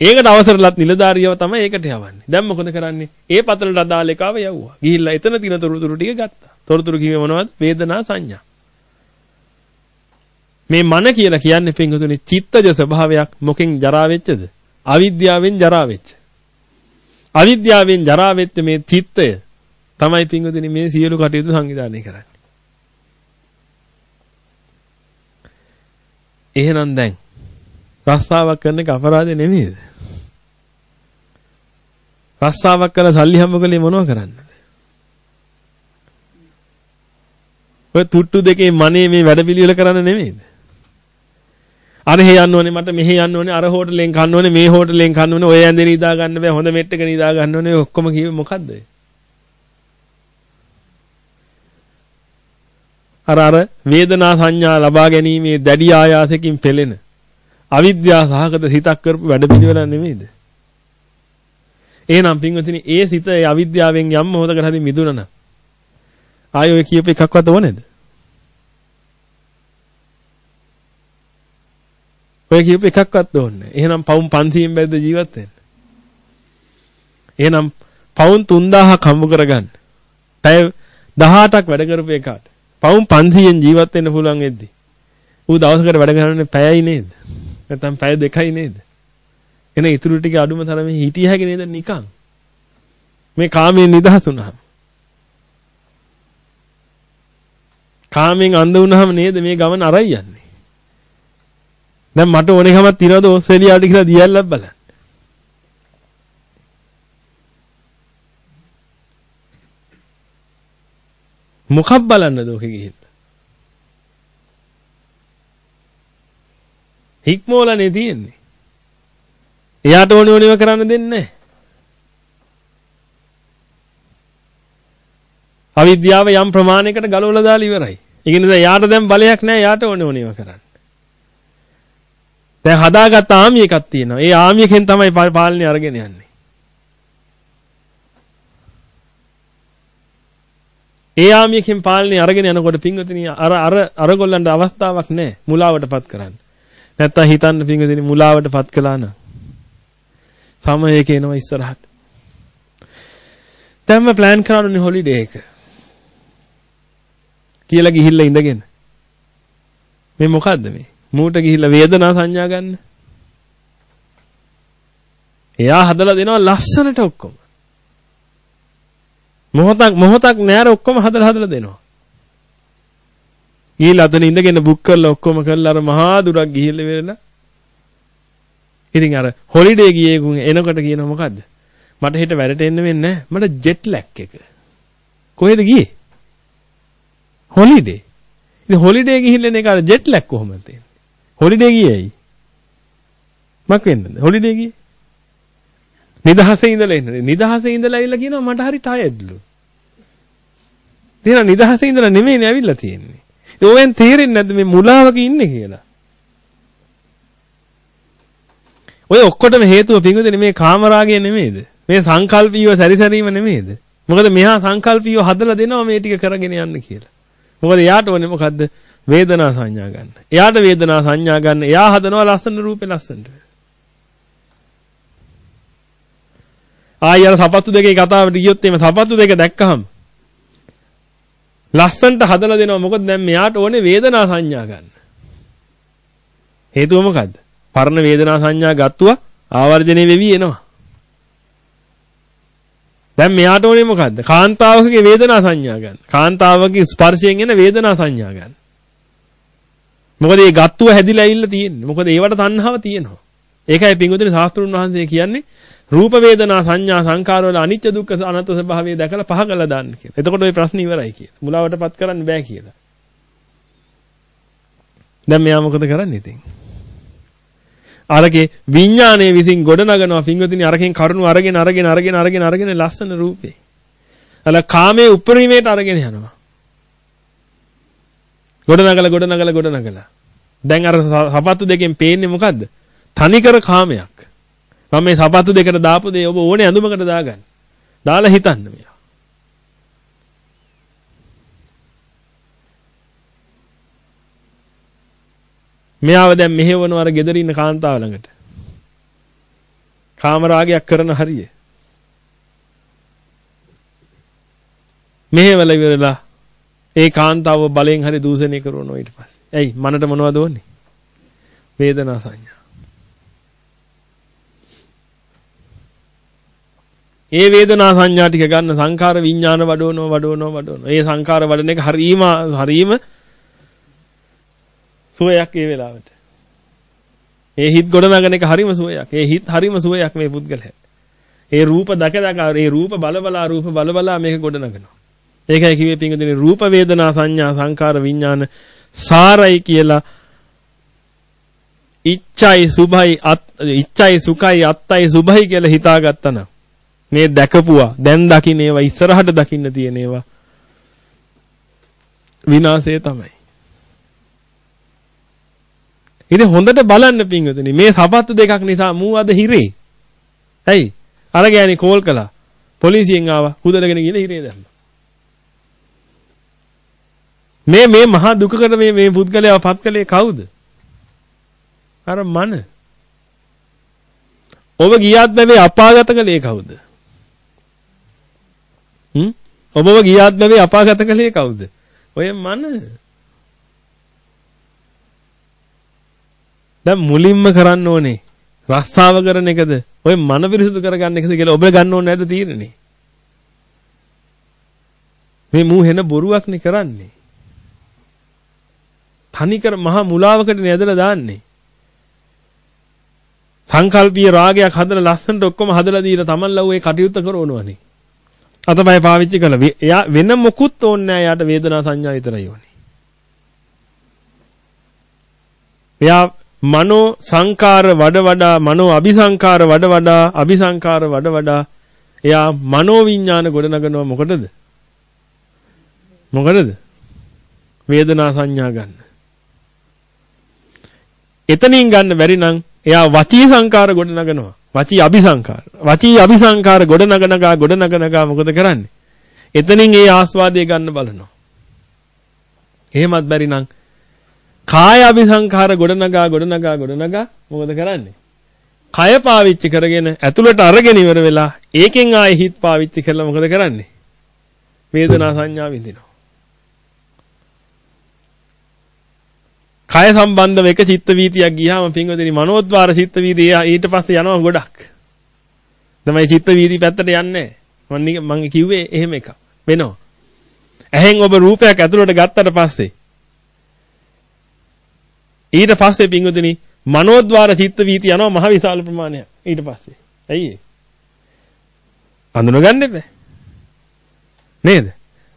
ඒකට අවසරලත් නිලධාරියව තමයි ඒකට යවන්නේ. දැන් මොකද කරන්නේ? ඒ පතලට අදාළ එකාව යවුවා. ගිහිල්ලා එතන තියෙන තොරතුරු ටික ගත්තා. තොරතුරු කිව්වේ මොනවද? වේදනා සංඥා. මේ මන කියලා කියන්නේ පින්වතුනි චිත්තජ ස්වභාවයක් මොකෙන් ජරා වෙච්චද? අවිද්‍යාවෙන් ජරා වෙච්ච. අවිද්‍යාවෙන් ජරා වෙච්ච මේ චිත්තය තමයි පින්වතුනි මේ සියලු කටයුතු සංවිධානය කරන්නේ. එහෙනම් දැන් රස්සාවක් කරන එක අපරාධ නෙමෙයිද? රස්සාවක් කරලා සල්ලි හම්බ කරලේ මොනව කරන්නද? ඔය තුට්ටු දෙකේ මනේ මේ වැඩ පිළිවෙල කරන්න නෙමෙයිද? අර හේ යන්න ඕනේ මට මෙහෙ යන්න ඕනේ අර හෝටලෙන් කන්න ඕනේ මේ හෝටලෙන් කන්න ඕනේ ඔය ඇඳේ නිදා ගන්න බෑ හොඳ මෙට්ටක නිදා ගන්න ඕනේ ඔක්කොම කිව්වේ මොකද්ද? අර අර වේදනා සංඥා ලබා ගැනීමේ දැඩි ආයාසයෙන් පෙළෙන අවිද්‍යා සහගත සිතක් කරපු වැඩපිළිවෙල නෙමෙයිද? එහෙනම් පින්වතුනි ඒ සිත ඒ අවිද්‍යාවෙන් යම් මොහොතකට හරි මිදුණා නම් ආයෙ ඔය කියප එකක්වත් ඕනේද? ඔය කියපු එකක්වත් ඕනේ. එහෙනම් පවුම් 500න් බැරිද ජීවත් වෙන්න? එහෙනම් පවුම් 3000ක් හම්බ කරගන්න. පැය 18ක් වැඩ කරපු එකාට පවුම් 500න් ජීවත් වෙන්න පුළුවන් වෙද්දි. ඌ දවසකට වැඩ කරන්නේ පැයයි නේද? නැත්නම් පැය දෙකයි නේද? එන ඉතුරු ටික අඩුම තරමේ හිටිය හැකි නේද නිකන්? මේ කාමයෙන් නිදහස් වුණාම. කාමෙන් අන්ධ වුණාම නේද මේ ගමන අරයි යන්නේ. දැන් මට ඕන එකමක් තියනවද ඕස්ට්‍රේලියාවට කියලා දියල්ලක් බලන්න. මොකක් බලන්නද ඔකේ ගිහිල්ලා? හික්මෝලනේ තියෙන්නේ. එයාට ඕනේ ඕනේව කරන්න දෙන්නේ නැහැ. අවිද්‍යාව යම් ප්‍රමාණයකට ගලවලා දාලා ඉවරයි. ඒ කියන්නේ එයාට දැන් බලයක් නැහැ. එයාට ඕනේ ඕනේව කරන්න. දැන් හදාගත්ත ආමිය එකක් තියෙනවා. ඒ ආමියකින් තමයි පාලනය අරගෙන යන්නේ. ඒ ආමියකින් පාලනය අරගෙන යනකොට පින්වතුනි අර අර අරගොල්ලන්ට අවස්ථාවක් නැහැ මුලාවටපත් කරන්න. නැත්තම් හිතන්න පින්වතුනි මුලාවටපත් කළා නම් සමයක එනවා ඉස්සරහට. දැන්ම plan කරන්නේ හොලිඩේ එක. කියලා ගිහිල්ලා ඉඳගෙන. මේ මොකද්ද මේ? මූට ගිහිල්ලා වේදනා සංඥා ගන්න. එයා හදලා දෙනවා ලස්සනට ඔක්කොම. මොහොතක් මොහොතක් නෑර ඔක්කොම හදලා හදලා දෙනවා. ගිහිල්ලා අතන ඉඳගෙන බුක් කරලා ඔක්කොම කරලා අර මහා දුරක් ගිහිල්ලා වෙලා ඉතින් අර හොලිඩේ ගියේ ගුන් එනකොට කියනවා මොකද්ද? මට හෙට වැඩට එන්න වෙන්නේ නැහැ. මට ජෙට් ලැග් එක. කොහෙද ගියේ? හොලිඩේ. ඉතින් හොලිඩේ ගිහිල්ලා එන එක අර ජෙට් ලැග් කොහොමද තියෙන්නේ? හොලිඩේ ගියේ ඇයි? මක් වෙන්නද? හොලිඩේ ගියේ. නිදහසේ ඉඳලා එන්නේ. නිදහසේ ඉඳලා ඇවිල්ලා කියනවා මට හරි ටයර්ඩ්ලු. තේරෙන නිදහසේ ඉඳලා නෙමෙයිනේ ඇවිල්ලා තියෙන්නේ. ඒ ඕවෙන් තේරෙන්නේ නැද්ද මේ මුලාවක ඉන්නේ කියලා? ඔය ඔක්කොටම හේතුව පිංගුදෙනේ මේ කාමරාගය නෙමෙයිද? මේ සංකල්පීව සැරිසැරීම නෙමෙයිද? මොකද මෙහා සංකල්පීව හදලා දෙනවා මේ ටික කරගෙන යන්න කියලා. මොකද යාට ඕනේ මොකද්ද? වේදනා සංඥා ගන්න. එයාට වේදනා සංඥා ගන්න. එයා හදනවා ලස්සන රූපේ ලස්සනට. ආයෙ අර සපත්තු දෙකේ කතාවට ගියොත් එimhe සපත්තු දෙක දැක්කහම ලස්සනට හදලා දෙනවා. මොකද දැන් මෙයාට ඕනේ වේදනා සංඥා ගන්න. හේතුව මොකද්ද? පරණ වේදනා සංඥා ගත්තුවා ආවර්ජණය වෙවි එනවා. දැන් මෙයාට ඕනේ මොකද්ද? කාන්තාවකගේ වේදනා සංඥා ගන්න. කාන්තාවකගේ ස්පර්ශයෙන් එන වේදනා සංඥා ගන්න. මොකද මේ ගත්තුව හැදිලා ඇවිල්ලා තියෙන්නේ. මොකද ඒවට තණ්හාව තියෙනවා. ඒකයි පිංගුතුනි ශාස්ත්‍රුන් වහන්සේ කියන්නේ රූප වේදනා සංඥා සංකාර වල අනිත්‍ය දුක්ඛ අනාත්ම ස්වභාවය දැකලා පහ කළා දාන්න කියලා. එතකොට ওই ප්‍රශ්නේ ඉවරයි කියලා. මුලාවටපත් කරන්න බෑ කියලා. දැන් මෙයා මොකද කරන්නේ ඉතින්? අරගේ විඥානයේ විසින් ගොඩනගනවා පිංගුතුනි අරකින් කරුණු අරගෙන අරගෙන අරගෙන අරගෙන අරගෙන ලස්සන රූපේ. අල කාමයේ උපරිමයට අරගෙන යනවා. ගොඩනගලා ගොඩනගලා ගොඩනගලා. දැන් අර සපත්තු දෙකෙන් පේන්නේ මොකද්ද? තනිකර කාමයක්. මම මේ සපත්තු දෙකට දාපු දේ ඔබ ඕනේ ඇඳුමකට දාගන්න. දාලා හිතන්න මෙයා. මෙයාව දැන් මෙහෙවනවා අර ගෙදර ඉන්න කාන්තාව ළඟට. කාමරාගයක් කරන හරිය. මෙහෙවල ඉවරලා ඒ කාන්තාව බලෙන් හරි දූෂණය කරනවා ඊට පස්සේ. ඇයි මනට මොනවද ඕනේ? වේදනා සංඥා. ඒ වේදනා සංඥා ටික ගන්න සංඛාර විඥාන වඩවනවා වඩවනවා වඩවනවා. ඒ සංඛාර වඩන එක හරීම හරීම සුවයක් ඒ වෙලාවට. ඒ හිත ගොඩනගන එක හරීම සුවයක්. ඒ හිත හරීම සුවයක් මේ පුද්ගලයා. ඒ රූප දක දක ඒ රූප බල බලා රූප බල බලා මේක ගොඩනගනවා. ඒකයි කිව්වේ පිංගුතුනි රූප වේදනා සංඥා සංකාර විඥාන සාරයි කියලා ඉච්ඡයි සුභයි අත් ඉච්ඡයි සුඛයි අත්තයි සුභයි කියලා හිතාගත්තා නම් මේ දැකපුවා දැන් දකින්න ඒවා ඉස්සරහට දකින්න තියෙන ඒවා විනාශය තමයි. ඉතින් හොඳට බලන්න පින්වතුනි මේ සපත්තු දෙකක් නිසා මූ අද හිරේ. ඇයි? අර ගෑණි කෝල් කළා. පොලිසියෙන් ආවා. හුදලගෙන ගිහලා හිරේ දැම්මා. මේ මේ මහා දුකකට මේ මේ පුද්ගලයා පත් කළේ කවුද? අර මන. ඔබ ගියාත් බැවේ අපාගත කළේ කවුද? හ්ම්? ඔබව ගියාත් බැවේ අපාගත කළේ කවුද? ඔය මන. දැන් මුලින්ම කරන්න ඕනේ රස්තාව කරන එකද? ඔය මන පිරිසුදු කරගන්න එකද කියලා ඔබ ගන්න ඕනේ නැද්ද තීරණේ? මේ මූ හෙන බොරුවක් නේ කරන්නේ. තනිකර මහා මුලාවකට නේදලා දාන්නේ. සංකල්පීය රාගයක් හදලා ලස්සනට ඔක්කොම හදලා දීලා තමන්ලව ඒ කටයුත්ත කරනවනේ. අතපය පාවිච්චි කළා. එයා වෙන මොකුත් ඕනේ නැහැ. යාට වේදනා සංඥා විතරයි ඕනේ. එයා මනෝ සංකාර වඩ වඩා මනෝ අபிසංකාර වඩ වඩා අபிසංකාර වඩ වඩා එයා මනෝ විඥාන ගොඩනගනවා මොකටද? මොකටද? වේදනා සංඥා ගන්න. එතනින් ගන්න බැරි නම් එයා වචී සංකාර ගොඩනගනවා. වචී අபிසංකාර. වචී අபிසංකාර ගොඩනගනගා ගොඩනගනගා මොකද කරන්නේ? එතනින් ඒ ආස්වාදය ගන්න බලනවා. එහෙමත් බැරි නම් කාය අபிසංකාර ගොඩනගා ගොඩනගා ගොඩනගා මොකද කරන්නේ? කය පාවිච්චි කරගෙන ඇතුළට අරගෙන ඉවර වෙලා ඒකෙන් ආයෙ හිත පාවිච්චි කරලා මොකද කරන්නේ? වේදනා සංඥා විඳිනවා. කය සම්බන්ධව එක චිත්ත වීතියක් ගියාම පින්වදින මනෝද්වාර චිත්ත වීතිය ඊට පස්සේ යනවා ගොඩක්. තමයි චිත්ත වීති පැත්තට යන්නේ. මම මම කිව්වේ එහෙම එකක්. වෙනවා. ඇහෙන් ඔබ රූපයක් ඇතුළට ගත්තට පස්සේ ඊට පස්සේ පින්වදින මනෝද්වාර චිත්ත වීති යනවා මහ විශාල ප්‍රමාණයක්. ඊට පස්සේ. ඇයි ඒ? අඳුනගන්න එපා. නේද?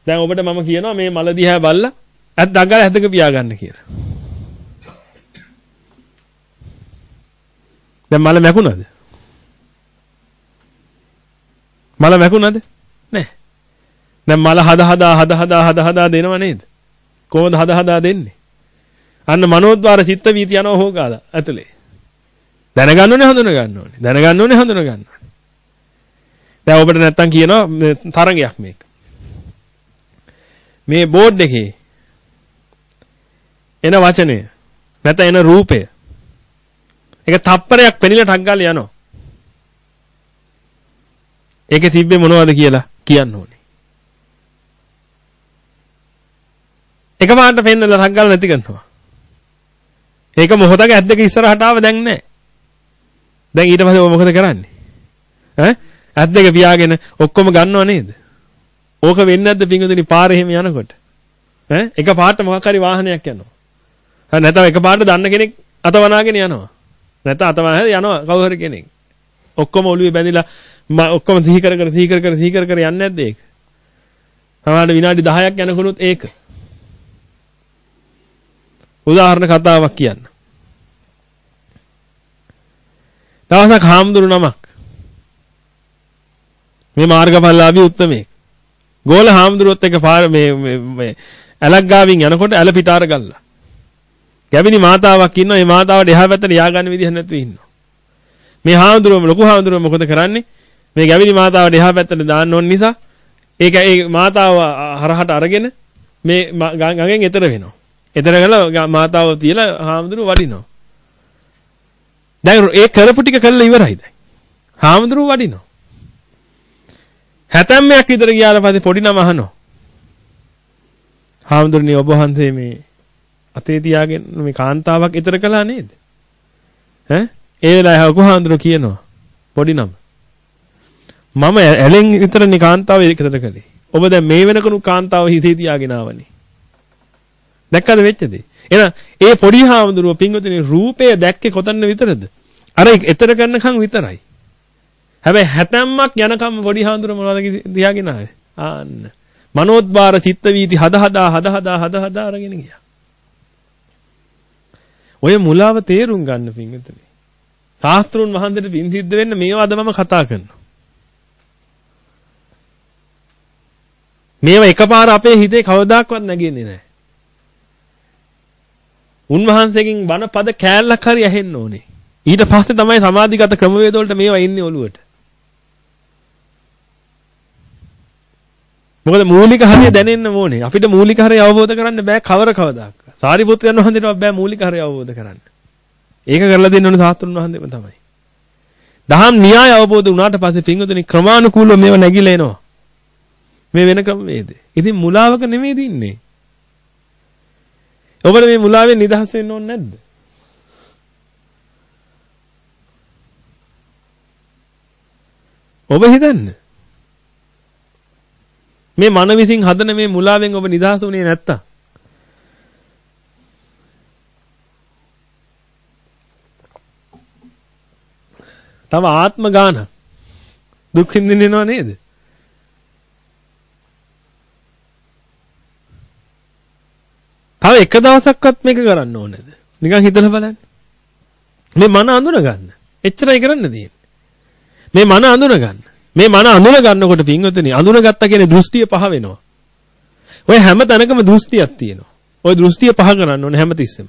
දැන් ඔබට මම කියනවා මේ මල දිහා බල්ලා ඇත් දඟල හැදක පියාගන්න කියලා. දැන් මල මැකුණද? මල මැකුණද? නැහැ. දැන් මල හද හදා හද හදා හද හදා දෙනව නේද? කොහොමද හද හදා දෙන්නේ? අන්න මනෝද්වාර චිත්ත වීති යනවා හොගාද ඇතුලේ. දැනගන්න ඕනේ හඳුන ගන්න ඕනේ. දැනගන්න ඕනේ හඳුන ගන්න ඕනේ. දැන් ඔබට නැත්තම් කියනවා තරංගයක් මේක. මේ බෝඩ් එකේ එන වචනය නැත්නම් එන රූපය ඒක තප්පරයක් පෙනිලා ටක් ගාලා යනවා. ඒකේ තිබ්බේ මොනවද කියලා කියන්න ඕනේ. එකපාරට පෙන්නලා ටක් ගාලා නැති කරනවා. ඒක මොහොතක ඇස් දෙක ඉස්සරහට ආව දැන් නැහැ. දැන් ඊට පස්සේ ඔය මොකද කරන්නේ? ඈ ඇස් දෙක පියාගෙන ඔක්කොම ගන්නව නේද? ඕක වෙන්නේ නැද්ද පිංගුදෙනි පාරේ එහෙම යනකොට? ඈ එක පාට මොකක් හරි වාහනයක් යනවා. හරි නැත්නම් එක පාට දන්න කෙනෙක් අතවනාගෙන යනවා. නැත්නම් අතම යනවා කවුරු හරි කෙනෙක්. ඔක්කොම ඔළුවේ බැඳිලා ඔක්කොම සිහි කර කර සිහි කර කර සිහි කර කර යන්නේ නැද්ද ඒක? සමහරවිට විනාඩි 10ක් යනකොනුත් ඒක. උදාහරණ කතාවක් කියන්න. දවසක් හාමුදුරු නමක් මේ මාර්ගඵලලාභී උත්තමේ ගෝල හාමුදුරුවොත් එක පාර මේ මේ ඇලක් ගාවින් යනකොට ඇල පිටාර ගල්ලා ගැබිනි මාතාවක් ඉන්නවා. මේ මාතාවට එහා පැත්තට යා ගන්න විදිහ නැතුව ඉන්නවා. මේ හාමුදුරුවෝ ලොකු හාමුදුරුවෝ මොකද කරන්නේ? මේ ගැබිනි මාතාවට එහා පැත්තට දාන්න ඕන නිසා ඒක ඒ මාතාව හරහට අරගෙන මේ ගඟෙන් එතර වෙනවා. එතර ගලා මාතාව තියලා හාමුදුරුවෝ වඩිනවා. දැන් ඒ කරපු ටික කළා ඉවරයි දැන්. හාමුදුරුවෝ වඩිනවා. හැතැම්මයක් විතර ගියාට පස්සේ පොඩි නම අහනවා. හාමුදුරනේ ඔබ වහන්සේ මේ අතේ තියාගෙන මේ කාන්තාවක් ඊතර කළා නේද? ඈ ඒ වෙලාවේ හකුහාඳුර කියනවා පොඩි නම. මම ඇලෙන් විතරනේ කාන්තාව ඊතර කළේ. ඔබ දැන් මේ වෙනකණු කාන්තාව හිතේ තියාගෙන ආවනේ. දැක්කද වෙච්ච දේ? එහෙනම් ඒ පොඩි හාමුදුරුව පින්වතුනි රූපය දැක්කේ කොතන විතරද? අර ඊතර කරනකම් විතරයි. හැබැයි හැතැම්මක් යනකම් පොඩි හාමුදුරුව මොනවද තියාගෙන ආවේ? ආන්න. මනෝද්වාර චිත්ත වීති හද හදා හද හදා හද හදා අරගෙන ගියා. ඔය මුලාව තේරුම් ගන්න පින්විතනේ. ශාස්ත්‍රුන් වහන්සේට පින් සිද්ධ වෙන්න මේවා අද මම කතා කරනවා. මේවා එකපාර අපේ හිතේ කවදාක්වත් නැගෙන්නේ නැහැ. උන්වහන්සේගෙන් බණ පද කෑල්ලක් හරි ඇහෙන්න ඕනේ. ඊට පස්සේ තමයි සමාධිගත ක්‍රමවේද වලට මේවා ඉන්නේ ඔළුවට. මොකද මූලික හරිය දැනෙන්න ඕනේ. අපිට මූලික හරිය අවබෝධ කරන්න බෑ කවර කවදාක. සාරිපුත්‍රයන් වහන්සේට බෑ මූලික හරිය අවබෝධ කරන්න. ඒක කරලා දෙන්න ඕනේ සාස්ත්‍රුන් වහන්සේම තමයි. දහම් න්‍යාය අවබෝධ වුණාට පස්සේ පින්වතුනි ක්‍රමානුකූලව මේව නැగిලා එනවා. මේ වෙන ක්‍රමවේද. ඉතින් මුලාවක නෙමෙයි දින්නේ. ඔබට මේ මුලාවෙන් නිදහස් වෙන්න ඕනේ නැද්ද? ඔබ හිතන්න. මේ මන විසින් හදන මේ මුලාවෙන් ඔබ නිදහස් වුණේ නැත්තම් තව ආත්ම ගාන දුක් විඳින්න නේද? තව එක දවසක්වත් මේක කරන්න ඕනේද? නිකන් හිතලා බලන්න. මේ මන අඳුන ගන්න. එච්චරයි කරන්න තියෙන්නේ. මේ මන අඳුන ගන්න. මේ මන අඳුන ගන්නකොට පින්වතුනි අඳුනගත්තා කියන්නේ දෘෂ්ටිය පහ වෙනවා. ඔය හැම තැනකම දෘෂ්ටියක් තියෙනවා. ඔය දෘෂ්ටිය පහ කරන්න ඕනේ හැමතිස්සෙම.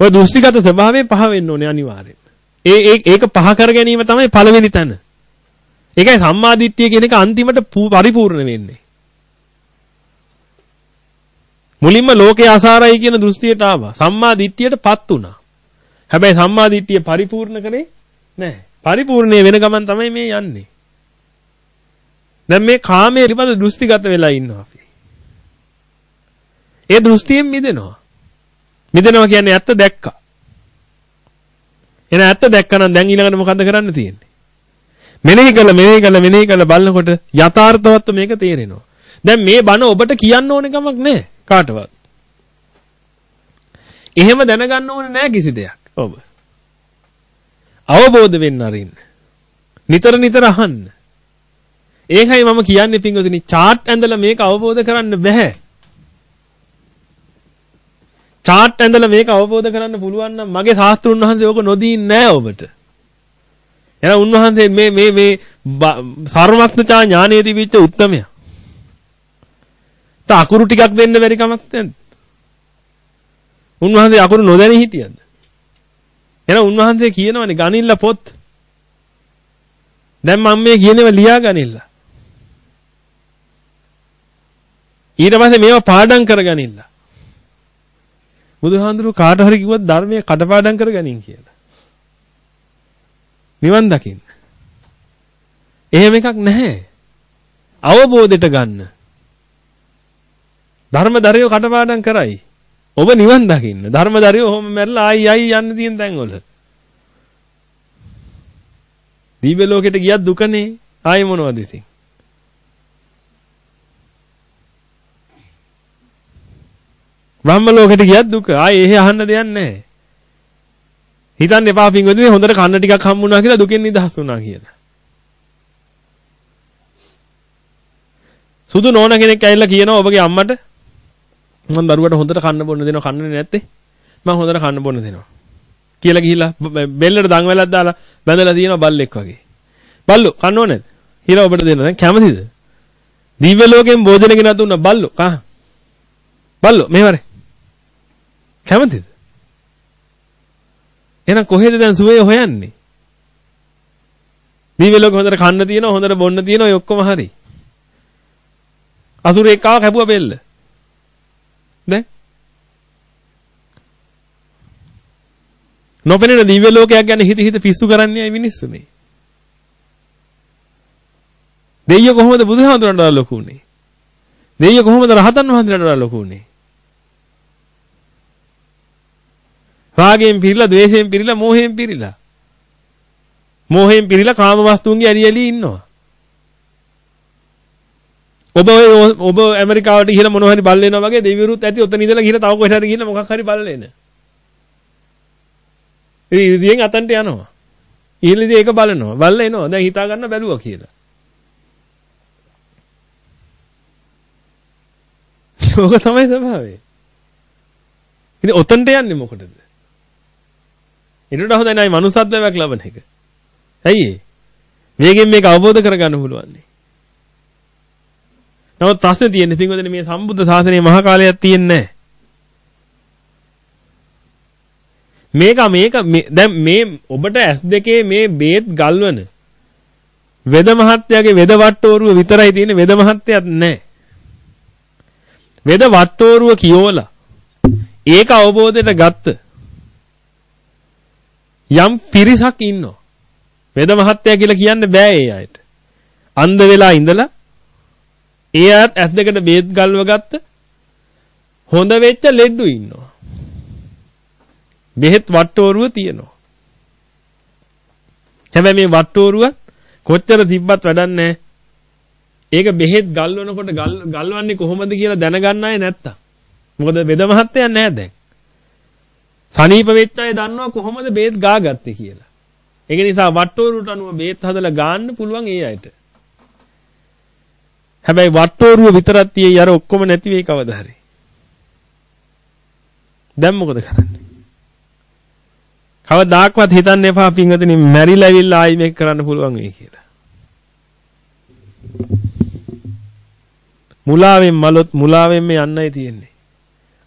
ඔය දෘෂ්ටිගත ස්වභාවයෙන් පහ වෙන්න ඕනේ අනිවාර්යෙන්. ඒ ඒ ඒක පහ කර ගැනීම තමයි පළවෙනි තැන. ඒකයි සම්මාදිට්ඨිය කියන එක අන්තිමට පරිපූර්ණ වෙන්නේ. මුලින්ම ලෝකේ අසාරයි කියන දෘෂ්ටියට ආවා. සම්මා දිට්ඨියටපත් වුණා. හැබැයි සම්මා දිට්ඨිය පරිපූර්ණ කරේ නැහැ. පරිපූර්ණේ වෙන ගමන් තමයි මේ යන්නේ. දැන් මේ කාමයේ පිළිබඳ දෘෂ්ටිගත වෙලා ඉන්නවා අපි. ඒ දෘෂ්ටියෙන් මිදෙනවා. මිදෙනවා කියන්නේ ඇත්ත දැක්කා. එන ඇත්ත දැක්කනම් දැන් ඊළඟට මොකද්ද කරන්න තියෙන්නේ? මෙනෙහි කළ මෙනෙහි කළ මෙනෙහි කළ බලනකොට යථාර්ථවත්ව මේක තේරෙනවා. දැන් මේ බණ ඔබට කියන්න ඕන කමක් නැහැ. කාටවත්. එහෙම දැනගන්න ඕනේ නැහැ කිසි දෙයක්. ඔබ. අවබෝධ වෙන්න අරින්න. නිතර නිතර අහන්න. ඒකයි මම කියන්නේ පින්වතුනි chart ඇඳලා මේක අවබෝධ කරන්න බෑ. Chart ඇඳලා මේක අවබෝධ කරන්න පුළුවන් නම් මගේ ශාස්ත්‍රුන් වහන්සේ ඕක නොදීන්නේ නැහැ ඔබට. එහෙනම් උන්වහන්සේ මේ මේ මේ සර්වඥතා ඥානයේ තිබිච්ච උත්තරමයා. ත අකුරු ටිකක් දෙන්න බැරි කමක් නැද්ද? උන්වහන්සේ අකුරු නොදැනී හිටියද? එහෙනම් උන්වහන්සේ කියනවනේ ගනින්න පොත්. දැන් මම මේ කියනේව ලියා ගනින්න. ඊට පස්සේ මේවා පාඩම් කරගනින්න. බුදුහාඳුරු කාට හරි කිව්වොත් ධර්මයේ කඩපාඩම් කරගනින් කියලා. නිවන් දකින්න. එහෙම එකක් නැහැ. අවබෝධයට ගන්න. ධර්මදරයෝ කටපාඩම් කරයි. ඔබ නිවන් දකින්න. ධර්මදරයෝ ඔහොම මැරලා ආයි ආයි යන්න තියෙන තැන්වල. දීව ලෝකෙට ගියත් දුකනේ. ආයි මොනවද ඉතින්? බ්‍රහ්ම ලෝකෙට ගියත් දුක. ආයි එහෙ අහන්න දෙයක් නැහැ. හිතන්න එපා පින්වතුනි හොඳට කන්න ටිකක් හම්බුණා කියලා දුකෙන් නිදහස් වුණා කියලා. සුදු නෝන කෙනෙක් ඇවිල්ලා කියනවා ඔබගේ අම්මට මම දරුවට හොඳට කන්න බොන්න දෙනවා කන්නේ නැත්තේ? මම හොඳට කන්න බොන්න දෙනවා. කියලා ගිහිල්ලා බෙල්ලට දන් වැලක් දාලා බැඳලා තියෙනවා බල්ලෙක් වගේ. බල්ලෝ කන්න ඕනේ හිලා ඔබට දෙන්න. දැන් කැමතිද? දිව්‍ය ලෝකෙන් භෝජන ගෙනත් දුන්නා. බල්ලෝ කහ. බල්ලෝ මෙහෙවරේ කැමතිද එහෙනම් කොහෙද දැන් සුවේ හොයන්නේ දිව්‍ය ලෝකෙ හොඳට කන්න තියෙනවා හොඳට බොන්න තියෙනවා ඔය ඔක්කොම හරි අසුරෙක් ආව කැපුවා බෙල්ල දැන් නොපෙනෙන දිව්‍ය ලෝකයක් ගැන හිත හිත පිස්සු කරන්නේ අය මිනිස්සු මේ. දෙයියෝ කොහොමද බුදුහාමුදුරන්ට වඩා ලොකු උනේ? දෙයියෝ කොහොමද රහතන් වහන්සේලාට වඩා ලොකු උනේ? රාගයෙන් පිරීලා, ద్వේෂයෙන් පිරීලා, මෝහයෙන් පිරීලා. මෝහයෙන් පිරීලා කාම වස්තුන්ගේ ඇලි ඇලි ඉන්නවා. ඔබ ඔබ ඇමරිකාවට ගිහලා මොනවා හරි බල්ල වෙනවා වගේ දෙවිවරුත් ඇති ඔතන ඉඳලා ගිහලා තව කොහෙට හරි ගිහලා මොකක් හරි බල්ල වෙන. ඉතින් ඉරිදියෙන් අතන්ට යනවා. ඊළඟදී ඒක බලනවා. බල්ල එනවා. දැන් හිතා ගන්න බැලුවා කියලා. [laughs] ඕක තමයි ස්වභාවය. ඉතින් ඔතනට යන්නේ මොකටද? ඊට හොඳයි නයි මනුස්සත්වයක් ලබන එක. ඇයි ඒ? මේකෙන් මේක අවබෝධ කරගන්න පුළුවන්. නමුත් ප්‍රශ්නේ තියෙන්නේ පින්වදනේ මේ සම්බුද්ධ ශාසනයේ මහා කාලයක් තියෙන්නේ මේක මේක දැන් මේ ඔබට S2 මේ බේත් ගල්වන වෙද මහත්තයාගේ වෙද වට්ටෝරුව විතරයි තියෙන්නේ වෙද මහත්තයක් නැහැ. වෙද වට්ටෝරුව කියෝලා ඒක අවබෝධයට ගත්ත යම් පිරිසක් ඉන්නවා. වෙද මහත්තයා කියලා කියන්න බෑ ඒ අයට. අන්ධ වෙලා ඉඳලා ඒ අයත් ඇස් දෙකට බේත් ගල්ව ගත්ත හොඳ වෙච්ච ලෙඩ්ඩු ඉන්නවා. බෙහෙත් වට්ටෝරුව තියෙනවා. හැබැයි මේ වට්ටෝරුව කොච්චර තිබ්බත් වැඩක් නැහැ. ඒක බෙහෙත් ගල්වනකොට ගල්වන්නේ කොහොමද කියලා දැනගන්න අය නැත්තම්. මොකද වෙද මහත්තයා නැහැ දැන්. සනීප වෙච්ච අය දන්නවා කොහොමද බේත් ගාගත්තේ කියලා. ඒක නිසා වට්ටෝරුවට අනුව බේත් හදලා ගන්න පුළුවන් ඒ අයට. හැබැයි වට්ටෝරුව විතරක් තියෙයි අර ඔක්කොම නැති වෙයි කවදා හරි. දැන් මොකද කරන්නේ? කවදාක්වත් හිතන්න එපා පින්වතුනි මැරිලා ඇවිල්ලා ආයි මේක කරන්න පුළුවන් වෙයි කියලා. මුලාවෙන් මලොත් මුලාවෙන්ම යන්නයි තියෙන්නේ.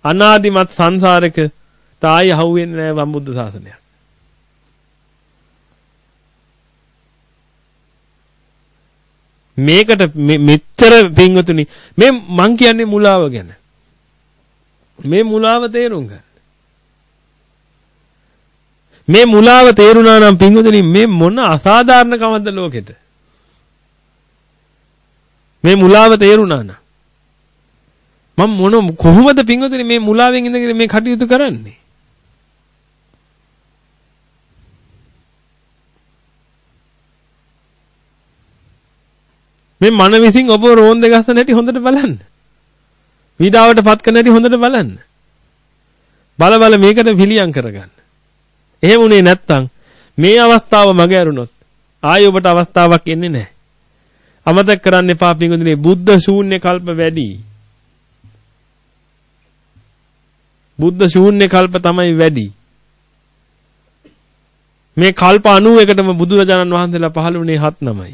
අනාදිමත් සංසාරක තායි අහුවෙන්නේ නැහැ සම්බුද්ධ ශාසනයක්. මේකට මෙච්චර පින්වතුනි මේ මං කියන්නේ මුලාව ගැන. මේ මුලාව තේරුම් ගන්න. මේ මුලාව තේරුණා නම් පින්වතුනි මේ මොන අසාධාරණ කමද ලෝකෙට. මේ මුලාව තේරුණා නම් මම මොන කොහොමද පින්වතුනි මේ මුලාවෙන් ඉඳගෙන මේ කටයුතු කරන්නේ? මේ මන විසින් ඔබ රෝන්ද ගස්සන හැටි හොඳට බලන්න. විඩාවට පත් කරන හැටි හොඳට බලන්න. බල බල මේකට පිළියම් කරගන්න. එහෙම උනේ නැත්තම් මේ අවස්ථාව මග ඇරුණොත් ආයෙ ඔබට අවස්ථාවක් එන්නේ නැහැ. අමතක කරන්න එපා පිඟුදුනේ බුද්ධ ශූන්‍ය කල්ප වැඩි. බුද්ධ ශූන්‍ය කල්ප තමයි වැඩි. මේ කල්ප 91ටම බුදුරජාණන් වහන්සේලා පහළ වුණේ හත් නමයි.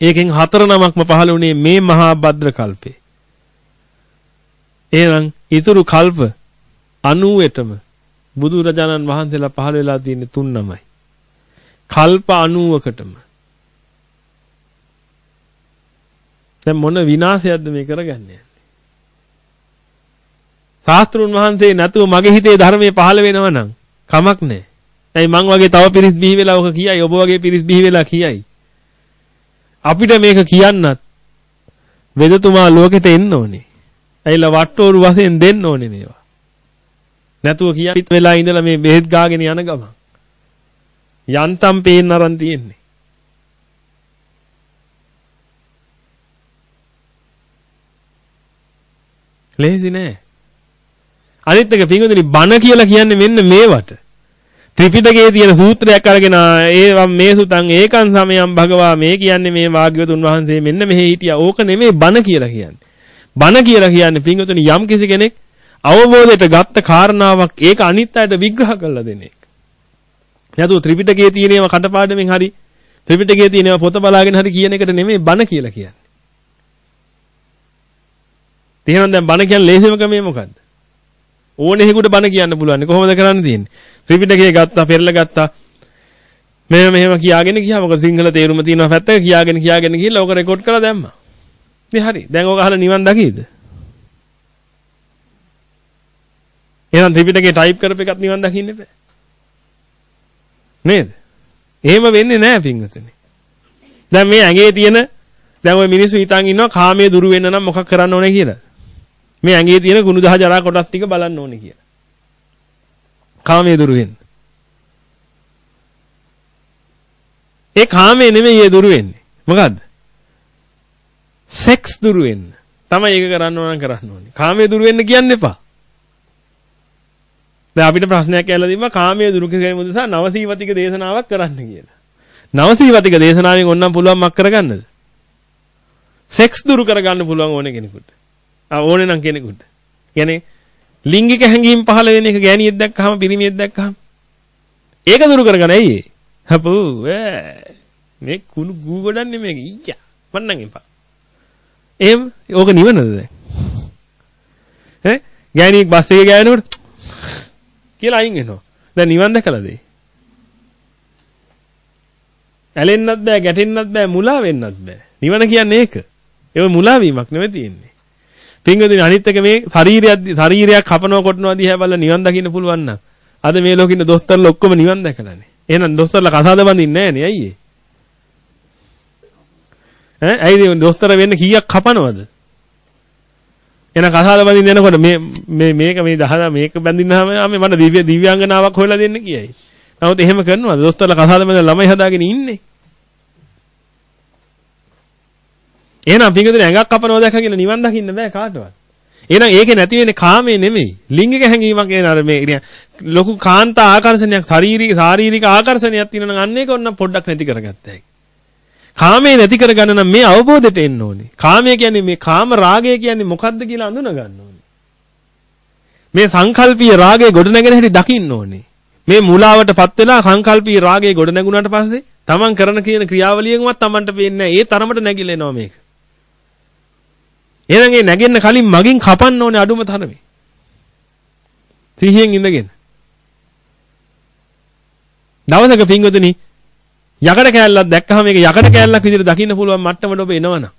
ඒකෙන් හතර නමක්ම පහළ වුණේ මේ මහා භද්‍ර කල්පේ. එහෙනම් ඊතුරු කල්ප 90ටම බුදුරජාණන් වහන්සේලා පහළ වෙලා තියෙන්නේ තුන් නමයි. කල්ප 90කටම. දැන් මොන විනාශයක්ද මේ කරගන්නේ? ශාස්ත්‍රුන් වහන්සේ නැතුව මගේ හිතේ ධර්මයේ පහළ වෙනව නම් කමක් නැහැ. ඇයි මං වගේ තව පිරිස් බිහි වෙලා ඔක කියයි ඔබ වගේ පිරිස් බිහි වෙලා කියයි. අපිට මේක කියන්නත් වෙදතුමා ලෝකෙට එන්න ඕනේ. ඇයිලා වට්ටෝරු වශයෙන් දෙන්න ඕනේ මේවා. නැතුව කියන්න වෙලා ඉඳලා මේ බෙහෙත් ගාගෙන යන ගමන් යන්තම් පේන්න අරන් තියෙන්නේ. ලේසි නෑ. අනිත් එක පින්වතුනි බණ කියලා කියන්නේ මෙන්න මේවට. ත්‍රිපිටකයේ තියෙන සූත්‍රයක් අරගෙන ඒ මේ සුතං ඒකං සමයං භගවා මේ කියන්නේ මේ වාග්යතුන් වහන්සේ මෙන්න මෙහි හිටියා. ඕක නෙමෙයි බණ කියලා කියන්නේ. බණ කියලා කියන්නේ පින්වතුනි යම් කිසි කෙනෙක් අවබෝධයට ගත්ත කාරණාවක් ඒක අනිත් අයට විග්‍රහ කරලා දෙන එක. නැතුව ත්‍රිපිටකයේ තියෙනේවා කටපාඩමින් හරි ත්‍රිපිටකයේ තියෙනේවා පොත බලාගෙන හරි කියන එකට නෙමෙයි බණ කියලා කියන්නේ. තේරෙනවද දැන් බණ කියන්නේ ලේසිම ක්‍රමය මොකද්ද? ඕනෙහෙකුට බණ කියන්න පුළුවන්. කොහොමද කරන්න තියෙන්නේ? ත්‍රිපිටකය ගත්තා, පෙරලා ගත්තා. මෙහෙම මෙහෙම කියාගෙන ගියා. මොකද සිංහල තේරුම තියෙනවා පැත්තක කියාගෙන කියාගෙන ගිහලා ඕක රෙකෝඩ් කරලා දැම්මා. ඉතින් හරි. දැන් ඕක අහලා නිවන් දකීද? එහෙනම් ත්‍රිපිටකේ ටයිප් කරපු එකත් නිවන් දකින්න බෑ. නේද? එහෙම වෙන්නේ නැහැ පින්වතුනි. දැන් මේ ඇඟේ තියෙන දැන් ওই මිනිස්සු හිතන් ඉන්නවා කාමයේ දුරු වෙන්න නම් මොකක් කරන්න ඕනේ කියලා. මේ ඇඟේ තියෙන කුණු දහ ජරා කොටස් ටික බලන්න ඕනේ කියලා. කාමයේ දුරු වෙන්න. ඒ කාමයේ නෙමෙයි ඒ දුරු වෙන්නේ. මොකද්ද? සෙක්ස් දුරු වෙන්න. තමයි ඒක කරන්න ඕන කරන්න ඕනේ. කාමයේ දුරු වෙන්න කියන්න එපා. දැන් අපිට ප්‍රශ්නයක් ඇහලා දීම කාමයේ දුරු කිරීම උදෙසා නවසීවතික දේශනාවක් කරන්න කියලා. නවසීවතික දේශනාවෙන් ඕනනම් පුළුවන් මක් කරගන්නද? සෙක්ස් දුරු කරගන්න පුළුවන් ඕනේ කෙනෙකුට. ආ ඕනේ නම් කෙනෙකුට. කියන්නේ ලිංගික හැඟීම් පහළ වෙන එක ගෑණියෙක් දැක්කහම පිරිමියෙක් දැක්කහම ඒක දුරු කරගන්න ඇයි ඒ? හපෝ මේ කුණු ගූ ගොඩන්නේ මේක ඊච්චා. මන්නම් එපා. එහෙම ඕක නිවනද දැන්? ඈ ගෑණියෙක් බස් එකේ ගෑනකොට කියලා අයින් වෙනවා. දැන් නිවන් දැකලාද ඒ? ඇලෙන්නත් බෑ, ගැටෙන්නත් බෑ, මුලා වෙන්නත් බෑ. නිවන කියන්නේ ඒක. ඒක මුලා වීමක් නෙවෙයි තියෙන්නේ. පින්වදින අනිත් එක මේ ශරීරයක් ශරීරයක් කපනවා කොටනවා දිහා බලලා නිවන් දකින්න පුළුවන් නම් අද මේ ලෝකෙ ඉන්න දොස්තරලා ඔක්කොම නිවන් දැකලානේ. එහෙනම් දොස්තරලා කතාද බඳින්නේ නැහනේ අයියේ. ඈ ඇයිද දොස්තර වෙන්න කීයක් කපනවද? එන කතාද බඳින්න යනකොට මේ මේ මේක මේ 10 මේක බඳින්නාම මට දිව්‍ය දිව්‍යාංගනාවක් හොයලා දෙන්න කියයි. නමුත් එහෙම කරනවද? දොස්තරලා කතාද බඳලා ළමයි හදාගෙන ඉන්නේ. එහෙනම් පිංගුතුනේ ඇඟක් කපනවා දැකගෙන නිවන් දකින්න බෑ කාටවත්. එහෙනම් ඒකේ නැති වෙන්නේ කාමයේ නෙමෙයි. ලිංගික හැඟීමක් කියන අර මේ ලොකු කාන්තා ආකර්ෂණයක් ශාරීරික ශාරීරික ආකර්ෂණයක් තියෙනවා නම් අන්න ඒක ඔන්න පොඩ්ඩක් නැති කරගත්තා හැකි. කාමයේ නැති කරගන්න නම් මේ අවබෝධයට එන්න ඕනේ. කාමය කියන්නේ මේ කාම රාගය කියන්නේ මොකද්ද කියලා අඳුන ගන්න ඕනේ. මේ සංකල්පීය රාගය ගොඩනගෙන හැටි දකින්න ඕනේ. මේ මූලාවටපත් වෙලා සංකල්පීය රාගය ගොඩනගුණාට පස්සේ තමන් කරන කියන ක්‍රියාවලියෙන්වත් තමන්ට පේන්නේ නැහැ. ඒ තරමට නැగిලෙනවා මේක. එහෙනම් ඒ නැගෙන්න කලින් මගින් කපන්න ඕනේ අඩුම තරමේ. සිහියෙන් ඉඳගෙන. දවසක පින්වතුනි යකඩ කෑල්ලක් දැක්කහම මේක යකඩ කෑල්ලක් විදිහට දකින්න පුළුවන් මට්ටමට ඔබ එනවනම්.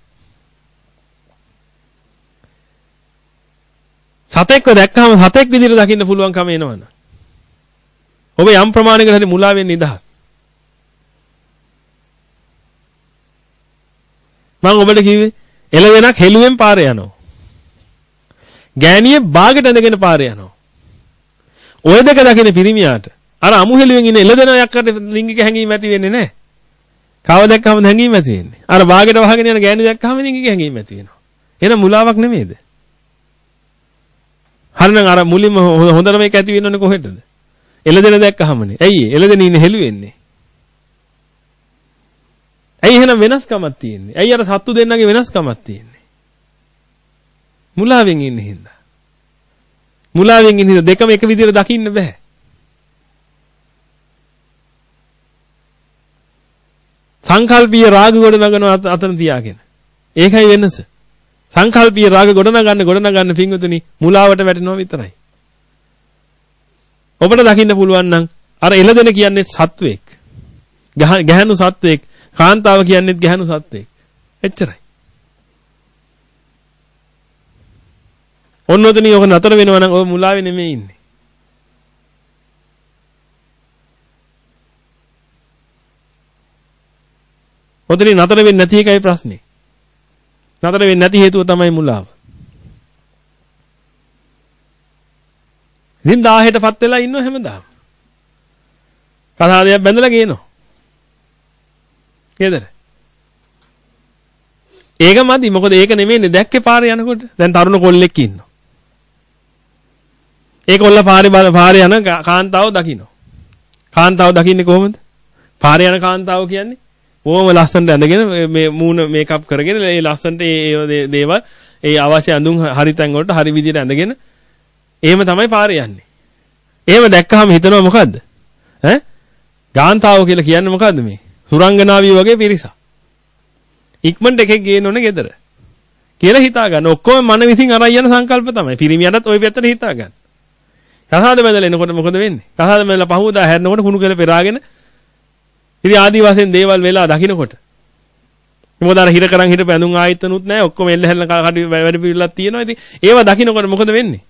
සතෙක්ව දැක්කහම සතෙක් විදිහට දකින්න පුළුවන්කම එනවනම්. ඔබ යම් ප්‍රමාණයකට හරි මුලා වෙන්නේ නිදහස්. මම ඔබට කිව්වේ එළවෙනක් හෙළුවෙන් පාරේ යනවා. ගෑණිය බාගෙට ඇඳගෙන පාරේ යනවා. ඔය දෙක දකින පිරිමියාට අර අමු හෙළුවෙන් ඉන්න එළදෙන යක්කට ලිංගික හැඟීම් ඇති වෙන්නේ නැහැ. කව දැක්කම හැඟීම් ඇති වෙන්නේ. අර බාගෙට වහගෙන යන ගෑණි දැක්කම ලිංගික හැඟීම් ඇති වෙනවා. එහෙනම් මුලාවක් නෙමෙයිද? හරිනම් අර මුලින්ම හොඳට මේක ඇති වෙන්නේ කොහෙටද? එළදෙන දැක්කහමනේ. ඇයි එළදෙන ඉන්නේ හෙළුවෙන්නේ? ඇයි එහෙනම් වෙනස්කමක් තියෙන්නේ? ඇයි අර සත්තු දෙන්නගේ වෙනස්කමක් තියෙන්නේ? මුලාවෙන් ඉන්නේ හින්දා. මුලාවෙන් ඉන්න හින්දා දෙකම එක විදිහට දකින්න බෑ. සංකල්පීය රාග ගොඩ නගන අතන තියාගෙන. ඒකයි වෙනස. සංකල්පීය රාග ගොඩ නගන්න ගොඩ නගන්න පිංගුතුනි මුලාවට වැටෙනවා විතරයි. ඔබට දකින්න පුළුවන් නම් අර එළදෙන කියන්නේ සත්වෙක්. ගැහණු සත්වෙක් කාන්තාව කියන්නේත් ගැහණු සත්වෙක්. එච්චරයි. ඔන්න ඔතනින් ඔක නතර වෙනවා නම් ඔය මුලාවේ නෙමෙයි ඉන්නේ. ඔතනින් නතර වෙන්නේ නැති එකයි ප්‍රශ්නේ. නතර වෙන්නේ නැති හේතුව තමයි මුලාව. ඉතින් 1000ටපත් වෙලා ඉන්නව හැමදාම. කතාවයක් බැඳලා ගේනවා. නේද? ඒක මදි. මොකද ඒක නෙමෙයිනේ දැක්කේ පාරේ යනකොට. දැන් තරුණ කොල්ලෙක් ඉන්නවා. ඒ කොල්ල පාරේ බල පාරේ යන කාන්තාව දකින්න. කාන්තාව දකින්නේ කොහොමද? පාරේ යන කාන්තාව කියන්නේ ඕම ලස්සනට ඇඳගෙන මේ මූණ මේකප් කරගෙන ඒ ලස්සනට ඒ දේවල් ඒ අවශ්‍ය අඳුන් හරි තැන් වලට හරි විදිහට ඇඳගෙන එහෙම තමයි පාරේ යන්නේ. එහෙම දැක්කහම හිතනවා මොකද්ද? ඈ? ගාන්තාව කියලා කියන්නේ මොකද්ද මේ? සුරංගනාවිය වගේ පිරිසක්. ඉක්මනට එකෙක් ගේන්න ඕනේ ගෙදර. කියලා හිතා ගන්න. ඔක්කොම මන විසින් අරන් යන සංකල්ප තමයි. පිරිමියටත් ওই පැත්තට හිතා ගන්න. කසාද බැඳලා එනකොට මොකද වෙන්නේ? කසාද බැඳලා පහුවදා හැරෙනකොට කුණු කෙල පෙරාගෙන ඉතින් ආදි වශයෙන් දේවල් වෙලා දකින්නකොට මොකද අර හිර කරන් හිටපු ඇඳුම් ආයතනුත් නැහැ ඔක්කොම එල්ල හැල්ල කඩ වැඩ පිළිලක් තියෙනවා ඉතින් ඒව දකින්නකොට මොකද වෙන්නේ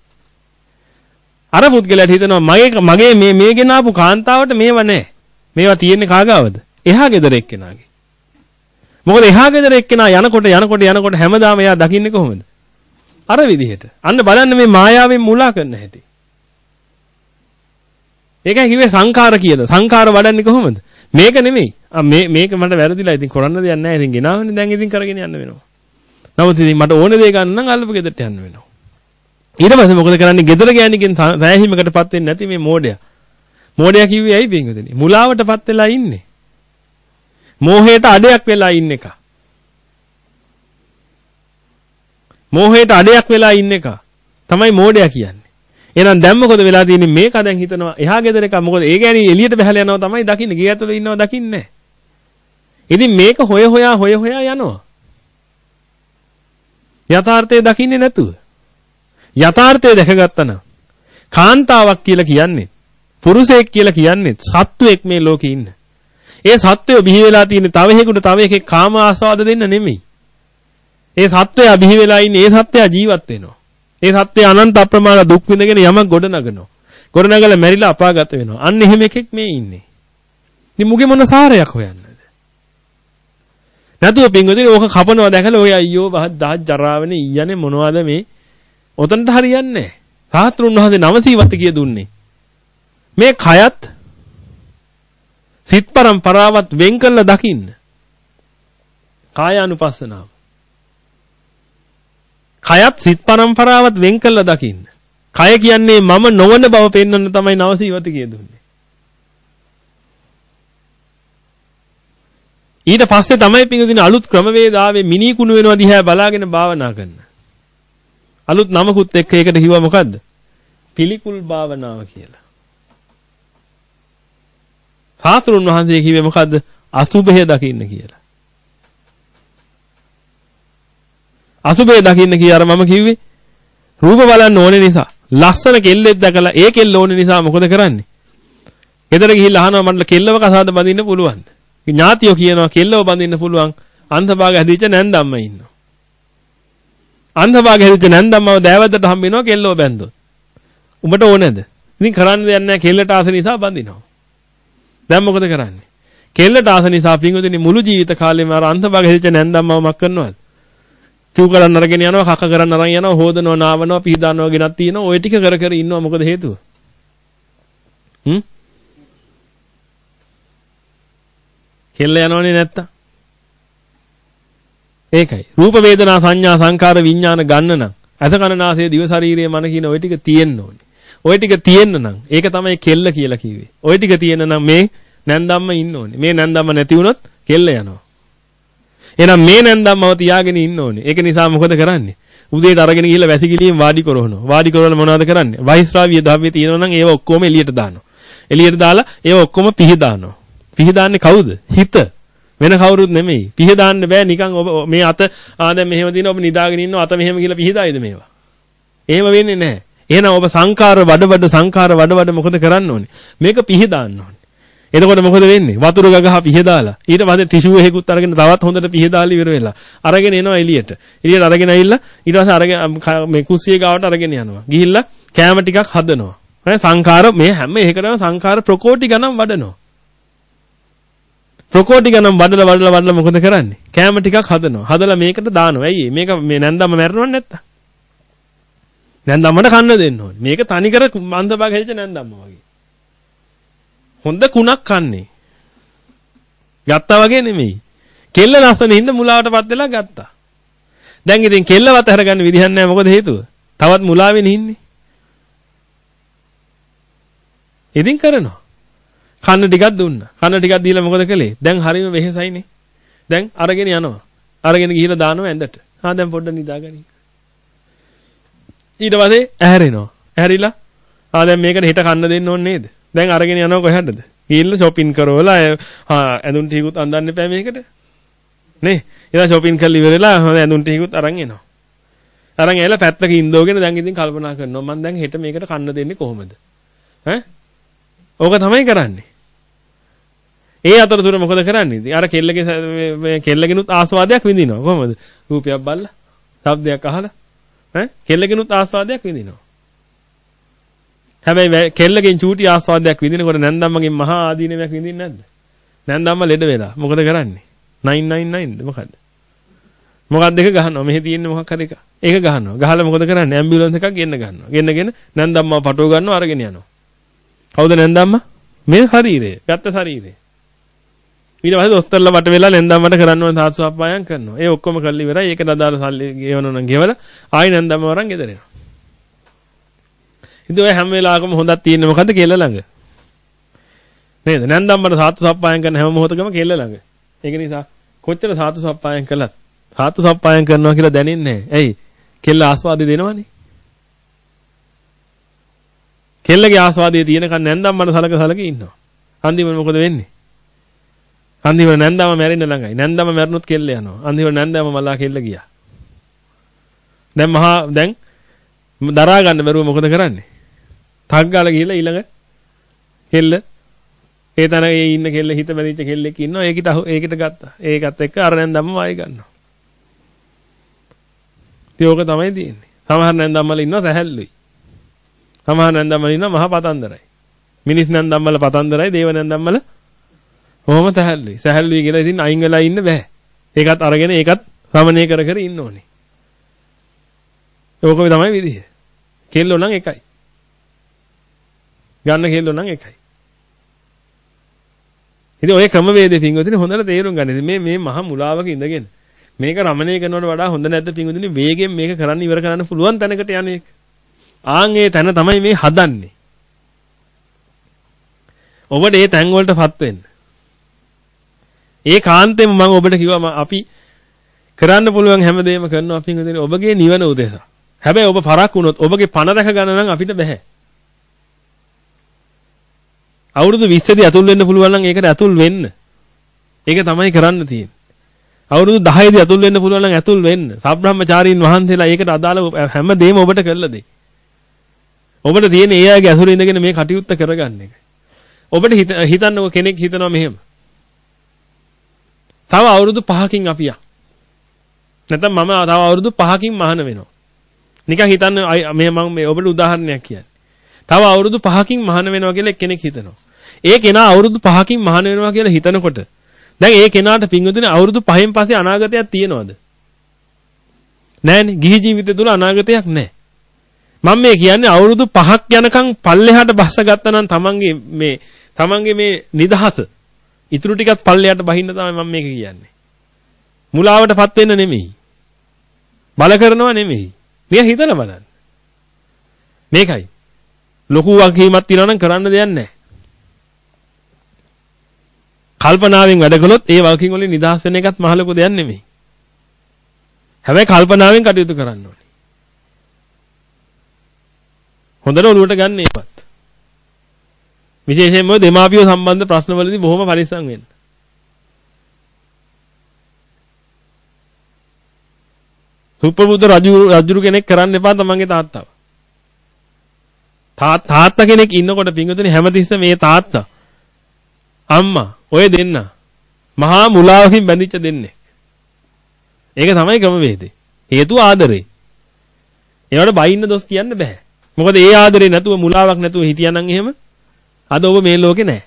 අර පුද්ගලයාට හිතෙනවා මගේ මගේ මේ මේ ගෙන ආපු කාන්තාවට මේව නැහැ මේවා තියෙන්නේ කාගාවද එහා ගෙදර එක්කෙනාගේ. මොකද එහා ගෙදර එක්කෙනා යනකොට යනකොට යනකොට හැමදාම එයා දකින්නේ කොහොමද? අර විදිහට. අන්න බලන්න මේ මායාවෙන් මුලා කරන හැටි. ඒකයි කිව්වේ සංඛාර කියන. සංඛාර වඩන්නේ කොහොමද? මේක නෙමෙයි. මේ මේක මට වැරදිලා. ඉතින් කරන්න දෙයක් නැහැ. ඉතින් ගෙනාවනේ දැන් ඉතින් කරගෙන යන්න වෙනවා. නමුත් ඉතින් මට ඕන දේ ගන්න නම් අල්ලපු ගෙදරට යන්න වෙනවා. ඊට පස්සේ මොකද කරන්නේ? ගෙදර ගෑණිකෙන් සෑහීමකටපත් වෙන්නේ නැති මේ මෝඩයා. මෝඩයා කිව්වේ ඇයි පින්වතුනි? මුලාවටපත් වෙලා ඉන්නේ. මෝහයට අඩයක් වෙලා ඉන්න එක. මෝහයට අඩයක් වෙලා ඉන්න එක තමයි මෝඩයා කියන්නේ. එහෙනම් දැන් මොකද වෙලා තියෙන්නේ මේක දැන් හිතනවා එහා ගෙදර එක මොකද ඒ ගෑණි එළියට බහලා යනවා තමයි දකින්නේ. ගේ ඇතුළේ ඉන්නවා දකින්නේ ඉතින් මේක හොය හොයා හොය හොයා යනවා. යථාර්ථය දකින්නේ නැතුව. යථාර්ථය දැකගත්තා නම් කාන්තාවක් කියලා කියන්නේ පුරුෂයෙක් කියලා කියන්නේ සත්වෙක් මේ ලෝකේ ඉන්න. ඒ සත්වය බිහි වෙලා තියෙන්නේ තව එකෙකුට තව එකෙක් කාම ආස්වාද දෙන්න නෙමෙයි. ඒ සත්වය බිහි වෙලා ඉන්නේ ඒ සත්වය ජීවත් වෙනවා. ඒ සත්වය අනන්ත අප්‍රමාණ දුක් විඳගෙන යමක් ගොඩ නගනවා. ගොඩ නගලා මැරිලා අපාගත වෙනවා. අන්න එහෙම එකෙක් මේ ඉන්නේ. ඉතින් මුගේ මොන සාරයක් හොයන්නද? නැතුව පින්වදින ඕක කපනවා දැකලා ඔය අයියෝ දහස් ජරාවනේ ඊයනේ මොනවද මේ? ඔතනට හරියන්නේ නැහැ. සාත්‍රුන් වහන්සේ නවසීවත කිය දුන්නේ. මේ කයත් සිත් පරම්පරාවත් වෙන් කරලා දකින්න. කායානුපස්සනාව. කයත් සිත් පරම්පරාවත් වෙන් කරලා දකින්න. කය කියන්නේ මම නොවන බව පෙන්වන්න තමයි නවසීවත කිය දුන්නේ. ඊට පස්සේ තමයි පිඟුදින අලුත් ක්‍රමවේද ආවේ මිනී කුණු වෙනවා දිහා බලාගෙන භාවනා කරන්න. අලුත් නමකුත් එක්ක ඒකට කිව්වා මොකද්ද? පිළිකුල් භාවනාව කියලා. සාතුරුන් වහන්සේ කිව්වේ මොකද්ද? අසුභය දකින්න කියලා. අසුභය දකින්න කිය අර මම කිව්වේ රූප බලන්න ඕනේ නිසා ලස්සන කෙල්ලෙක් දැකලා ඒ කෙල්ල ඕනේ නිසා මොකද කරන්නේ? ගෙදර ගිහිල්ලා අහනවා මට කෙල්ලව කසාද බඳින්න පුළුවන්ද? ඥාතියෝ කියනවා කෙල්ලව බඳින්න පුළුවන් අන්තභාග හැදිච්ච නැන්දම්ම ඉන්නවා. අන්තභාග හැදිච්ච නැන්දම්මව දෑවැද්දට හම්බ වෙනවා කෙල්ලව බැන්දොත්. උඹට ඕනේද? ඉතින් කරන්න දෙයක් නැහැ කෙල්ලට ආස නිසා බඳිනවා. දැන් මොකද කරන්නේ? කෙල්ලට ආස නිසා පින්වතුනි මුළු ජීවිත කාලෙම අර අන්තභාග හැදිච්ච නැන්දම්මව මක් කරනවද? චූ කරන්න අරගෙන යනවා කක කරන්න අරන් යනවා හොදනවා නාවනවා පිහදානවා ගෙනත් තියෙනවා ওই ටික කර කර ඉන්නවා මොකද හේතුව? හ්ම්? කෙල්ල යනවනේ නැත්තම්. ඒකයි. රූප වේදනා සංඥා සංකාර විඥාන ගන්න නම් අස කනනාසය දිව ශරීරයේ මන කියන ওই ටික තියෙන්න ඕනේ. ওই ටික තියෙන්න නම් ඒක තමයි කෙල්ල කියලා කිව්වේ. ওই ටික තියෙන්න නම් මේ නැන්දම්ම ඉන්න ඕනේ. මේ නැන්දම්ම නැති වුණොත් කෙල්ල යනවා. එහෙනම් මේ නැන්දම්මව තියාගෙන ඉන්න ඕනේ. ඒක නිසා මොකද කරන්නේ? උදේට අරගෙන ගිහිල්ලා වැසිකිළියෙන් වාඩි කරවනවා. වාඩි කරවලා මොනවද කරන්නේ? වෛශ්‍රාවීය ධාව්‍ය තියෙනවා නම් ඒව ඔක්කොම එළියට දානවා. එළියට දාලා ඒව ඔක්කොම පිහි දානවා. පිහි දාන්නේ කවුද? හිත. වෙන කවුරුත් නෙමෙයි. පිහි දාන්න බෑ නිකන් ඔබ මේ අත ආ දැන් මෙහෙම දින ඔබ නිදාගෙන ඉන්නවා අත මෙහෙම කියලා පිහිදායිද මේවා? එහෙම වෙන්නේ නැහැ. එහෙනම් ඔබ සංකාර වඩ වඩ සංකාර වඩ වඩ මොකද කරන්න ඕනේ? මේක පිහි දාන්න ඕනේ. එතකොට මොකද වෙන්නේ? වතුර ගගහ පිහදාලා ඊට පස්සේ ටිෂු එකකුත් අරගෙන තවත් හොඳට පිහදාලා ඉවර වෙලා අරගෙන එනවා එළියට. එළියට අරගෙන ඇවිල්ලා ඊට පස්සේ අරගෙන මේ කුස්සිය ගාවට අරගෙන යනවා. ගිහිල්ලා කෑම ටිකක් හදනවා. හරි සංඛාර මේ හැම එකකටම සංඛාර ප්‍රකෝටි ගණන් වඩනවා. ප්‍රකෝටි ගණන් වඩලා වඩලා වඩලා මොකද කරන්නේ? කෑම ටිකක් හදනවා. හදලා මේකට දානවා. ඇයි මේක මේ නැන්දම මැරෙනවද නැත්තම්? නැන්දමට කන්න දෙන්න ඕනේ. මේක තනිකර මන්දභාග හැදිච්ච නැන්දම්ම වගේ. හොඳ කුණක් කන්නේ. ගත්තා වගේ නෙමෙයි. කෙල්ල ලස්සන හින්දා මුලාවටපත් වෙලා ගත්තා. දැන් ඉතින් කෙල්ලවත් අරගන්න විදිහක් නැහැ මොකද හේතුව? තවත් මුලාවෙන් ඉන්නේ. ඉතින් කරනවා. කන්න ටිකක් දුන්නා. කන්න ටිකක් දීලා මොකද කළේ? දැන් හරියම වෙහෙසයිනේ. දැන් අරගෙන යනවා. අරගෙන ගිහිල්ලා දානවා ඇඳට. ආ දැන් පොඩ්ඩක් නිදාගනි. ඊට පස්සේ ඇහැරෙනවා. ඇහැරිලා ආ දැන් මේකට හිට කන්න දෙන්න ඕනේ නේද? දැන් අරගෙන යනවා කොහෙටද? ගිහිල්ලා shopping කරවලා ඇඳුම් ටිකකුත් අඳන්න එපා මේකට. නේ? ඊළඟ shopping කරලා ඉවරලා හොඳ ඇඳුම් ටිකකුත් අරන් එනවා. අරන් ඇවිල්ලා පැත්තක ඉඳෝගෙන දැන් ඉතින් කල්පනා කරනවා මම දැන් හෙට මේකට කන්න දෙන්නේ කොහොමද? ඈ? ඕක තමයි කරන්නේ. ඒ අතරතුර මොකද කරන්නේ? ඉතින් අර කෙල්ලගේ මේ කෙල්ලගෙනුත් ආස්වාදයක් විඳිනවා. කොහොමද? රූපයක් බලලා, ශබ්දයක් අහලා ඈ කෙල්ලගෙනුත් ආස්වාදයක් විඳිනවා. හැබැයි කෙල්ලගෙන් චූටි ආස්වාදයක් විඳිනකොට නැන්දම්මගෙන් මහා ආදීනමක් විඳින්නේ නැද්ද? නැන්දම්ම ලෙඩ වෙලා. මොකද කරන්නේ? 999ද මොකද්ද? මොකක්ද එක ගහනවා. මෙහි තියෙන්නේ මොකක් හරි එක. ඒක ගහනවා. ගහලා මොකද කරන්නේ? ඇම්බියුලන්ස් එකක් ගෙන්න ගන්නවා. ගෙන්නගෙන නැන්දම්මව පටව ගන්නවා අරගෙන යනවා. කවුද නැන්දම්ම? මේ ශරීරය. ගත්ත ශරීරය. ඊට පස්සේ දොස්තරලා වට වෙලා නැන්දම්මට කරන්න ඕන සාත්සු අප්පායම් කරනවා. ඒ ඔක්කොම කරලා ඉවරයි. ඒකට අදාළ සල්ලි ගෙවනවා නම් ගෙවලා ආයි නැන්දම්ම වරන් ගෙදර එනවා. ඉතින් ඔය හැම වෙලාවකම හොඳක් තියෙන්නේ මොකද්ද කෙල්ල ළඟ? නේද? නැන්දම්මට සාතු සප්පායම් කරන හැම මොහොතකම කෙල්ල ළඟ. ඒක නිසා කොච්චර සාතු සප්පායම් කළත් සාතු සප්පායම් කරනවා කියලා දැනෙන්නේ නැහැ. ඇයි? කෙල්ල ආස්වාදේ දෙනවනේ. කෙල්ලගේ ආස්වාදයේ තියෙනකන් නැන්දම් මට සලක සලක ඉන්නවා. අන්තිමට මොකද වෙන්නේ? අන්තිමට නැන්දම මැරෙන්න ළඟයි. නැන්දම මැරුණොත් කෙල්ල යනවා. අන්තිමට නැන්දම මලා කෙල්ල ගියා. දැන් මහා දැන් දරා ගන්න බැරුව මොකද කරන්නේ? 탁 ගාලා ගිහලා ඊළඟ කෙල්ල ඒ තන ඒ ඉන්න කෙල්ල හිත බැඳිච්ච කෙල්ලෙක් ඉන්නවා. ඒකිට ඒකිට ගත්තා. ඒකත් එක්ක අර නැන්දම වායි ගන්නවා. ඉතින් ඕක තමයි තියෙන්නේ. සමහර නැන්දම්මල ඉන්නවා සැහැල්ලුයි. සමහර නැන්දම්මල ඉන්නවා මහා පතන්දරයි. මිනිස් නැන්දම්මල පතන්දරයි, දේව නැන්දම්මල කොහොම සැහැල්ලුයි. සැහැල්ලුයි කියලා ඉතින් අයින් වෙලා ඉන්න බෑ. ඒකත් අරගෙන ඒකත් රමණය කර කර ඉන්න ඕනේ. ඕක තමයි විදිහ. කෙල්ලෝ නම් එකයි. ගන්න කෙල්ලෝ නම් එකයි. ඉතින් ඔය ක්‍රමවේදේ පින්වතුනි හොඳට තේරුම් ගන්න. මේ මේ මහා මුලාවක ඉඳගෙන මේක රමණය කරනවට වඩා හොඳ නැද්ද පින්වතුනි වේගෙන් මේක කරන්න ඉවර කරන්න පුළුවන් තැනකට යන එක. ආන් ඒ තැන තමයි මේ හදන්නේ. ඔබට ඒ තැන් වලටපත් වෙන්න. ඒ කාන්තෙම මම ඔබට කිව්වා අපි කරන්න පුළුවන් හැමදේම කරනවා පින්වතුනි ඔබගේ නිවන උදෙසා. හැබැයි ඔබ පරක් වුණොත් ඔබගේ පණ රැක ගන්න නම් අපිට බෑ. අවුරුදු 20 දී ඇතුල් වෙන්න පුළුවන් නම් ඒකට ඇතුල් වෙන්න. ඒක තමයි කරන්න තියෙන්නේ. අවුරුදු 10 දී ඇතුල් වෙන්න පුළුවන් නම් ඇතුල් වෙන්න. සබ්‍රහ්මචාරීන් වහන්සේලා ඒකට අදාළ හැම දෙයක්ම ඔබට කරලා දෙයි. ඔබට තියෙන ඒ අයගේ ඇසුරේ ඉඳගෙන මේ කටයුත්ත කරගන්න එක. ඔබට හිතන්නකො කෙනෙක් හිතනවා මෙහෙම. තව අවුරුදු 5කින් අපි යා. නැත්නම් මම තව අවුරුදු 5කින් මහාන වෙනවා. නිකන් හිතන්න මේ මම මේ ඔබට උදාහරණයක් කියන්නේ. තව අවුරුදු 5කින් මහාන වෙනවා කියලා කෙනෙක් හිතනවා. ඒ කෙනා අවුරුදු 5කින් මහාන වෙනවා කියලා හිතනකොට දැන් ඒ කෙනාට පින්වතුනි අවුරුදු 5න් පස්සේ අනාගතයක් තියෙනවද? නැහැනේ. ගිහි ජීවිතය තුල අනාගතයක් නැහැ. මම මේ කියන්නේ අවුරුදු 5ක් යනකම් පල්ලෙහාට බස්ස ගත්තා නම් තමන්ගේ මේ තමන්ගේ මේ නිදහස ඉතුරු ටිකත් පල්ලෙහාට බහින්න තමයි මම මේක කියන්නේ. මුලාවටපත් වෙන්න නෙමෙයි. බල කරනවා නෙමෙයි. නිකන් හිතලා බලන්න. මේකයි. ලොකු වගකීමක් තියනවා නම් කරන්න දෙයක් නැහැ. කල්පනාවෙන් වැඩ කළොත් ඒ වගකීම් වලින් නිදහස් වෙන එකත් මහ ලොකු දෙයක් නෙමෙයි. හැබැයි කල්පනාවෙන් කටයුතු කරන්න ඕනේ. හොඳට ඔලුවට ගන්න ඒවත්. විශේෂයෙන්ම දෙමාපියෝ සම්බන්ධ ප්‍රශ්නවලදී බොහොම පරිස්සම් වෙන්න. සුප්‍රබුද්ධ රජු රජු කෙනෙක් කරන්න එපා තමන්ගේ තාත්තව. තාත්තා කෙනෙක් ඉන්නකොට පිංගුතුනි හැමතිස්සෙම මේ තාත්තා අම්මා ඔය දෙන්න මහා මුලාවකින් බැඳිච්ච දෙන්නේ. ඒක තමයි ක්‍රමවේදේ. හේතුව ආදරේ. ඒවට බයින්න දොස් කියන්න බෑ. මොකද ඒ ආදරේ නැතුව මුලාවක් නැතුව හිටියානම් එහෙම අද ඔබ මේ ලෝකේ නැහැ.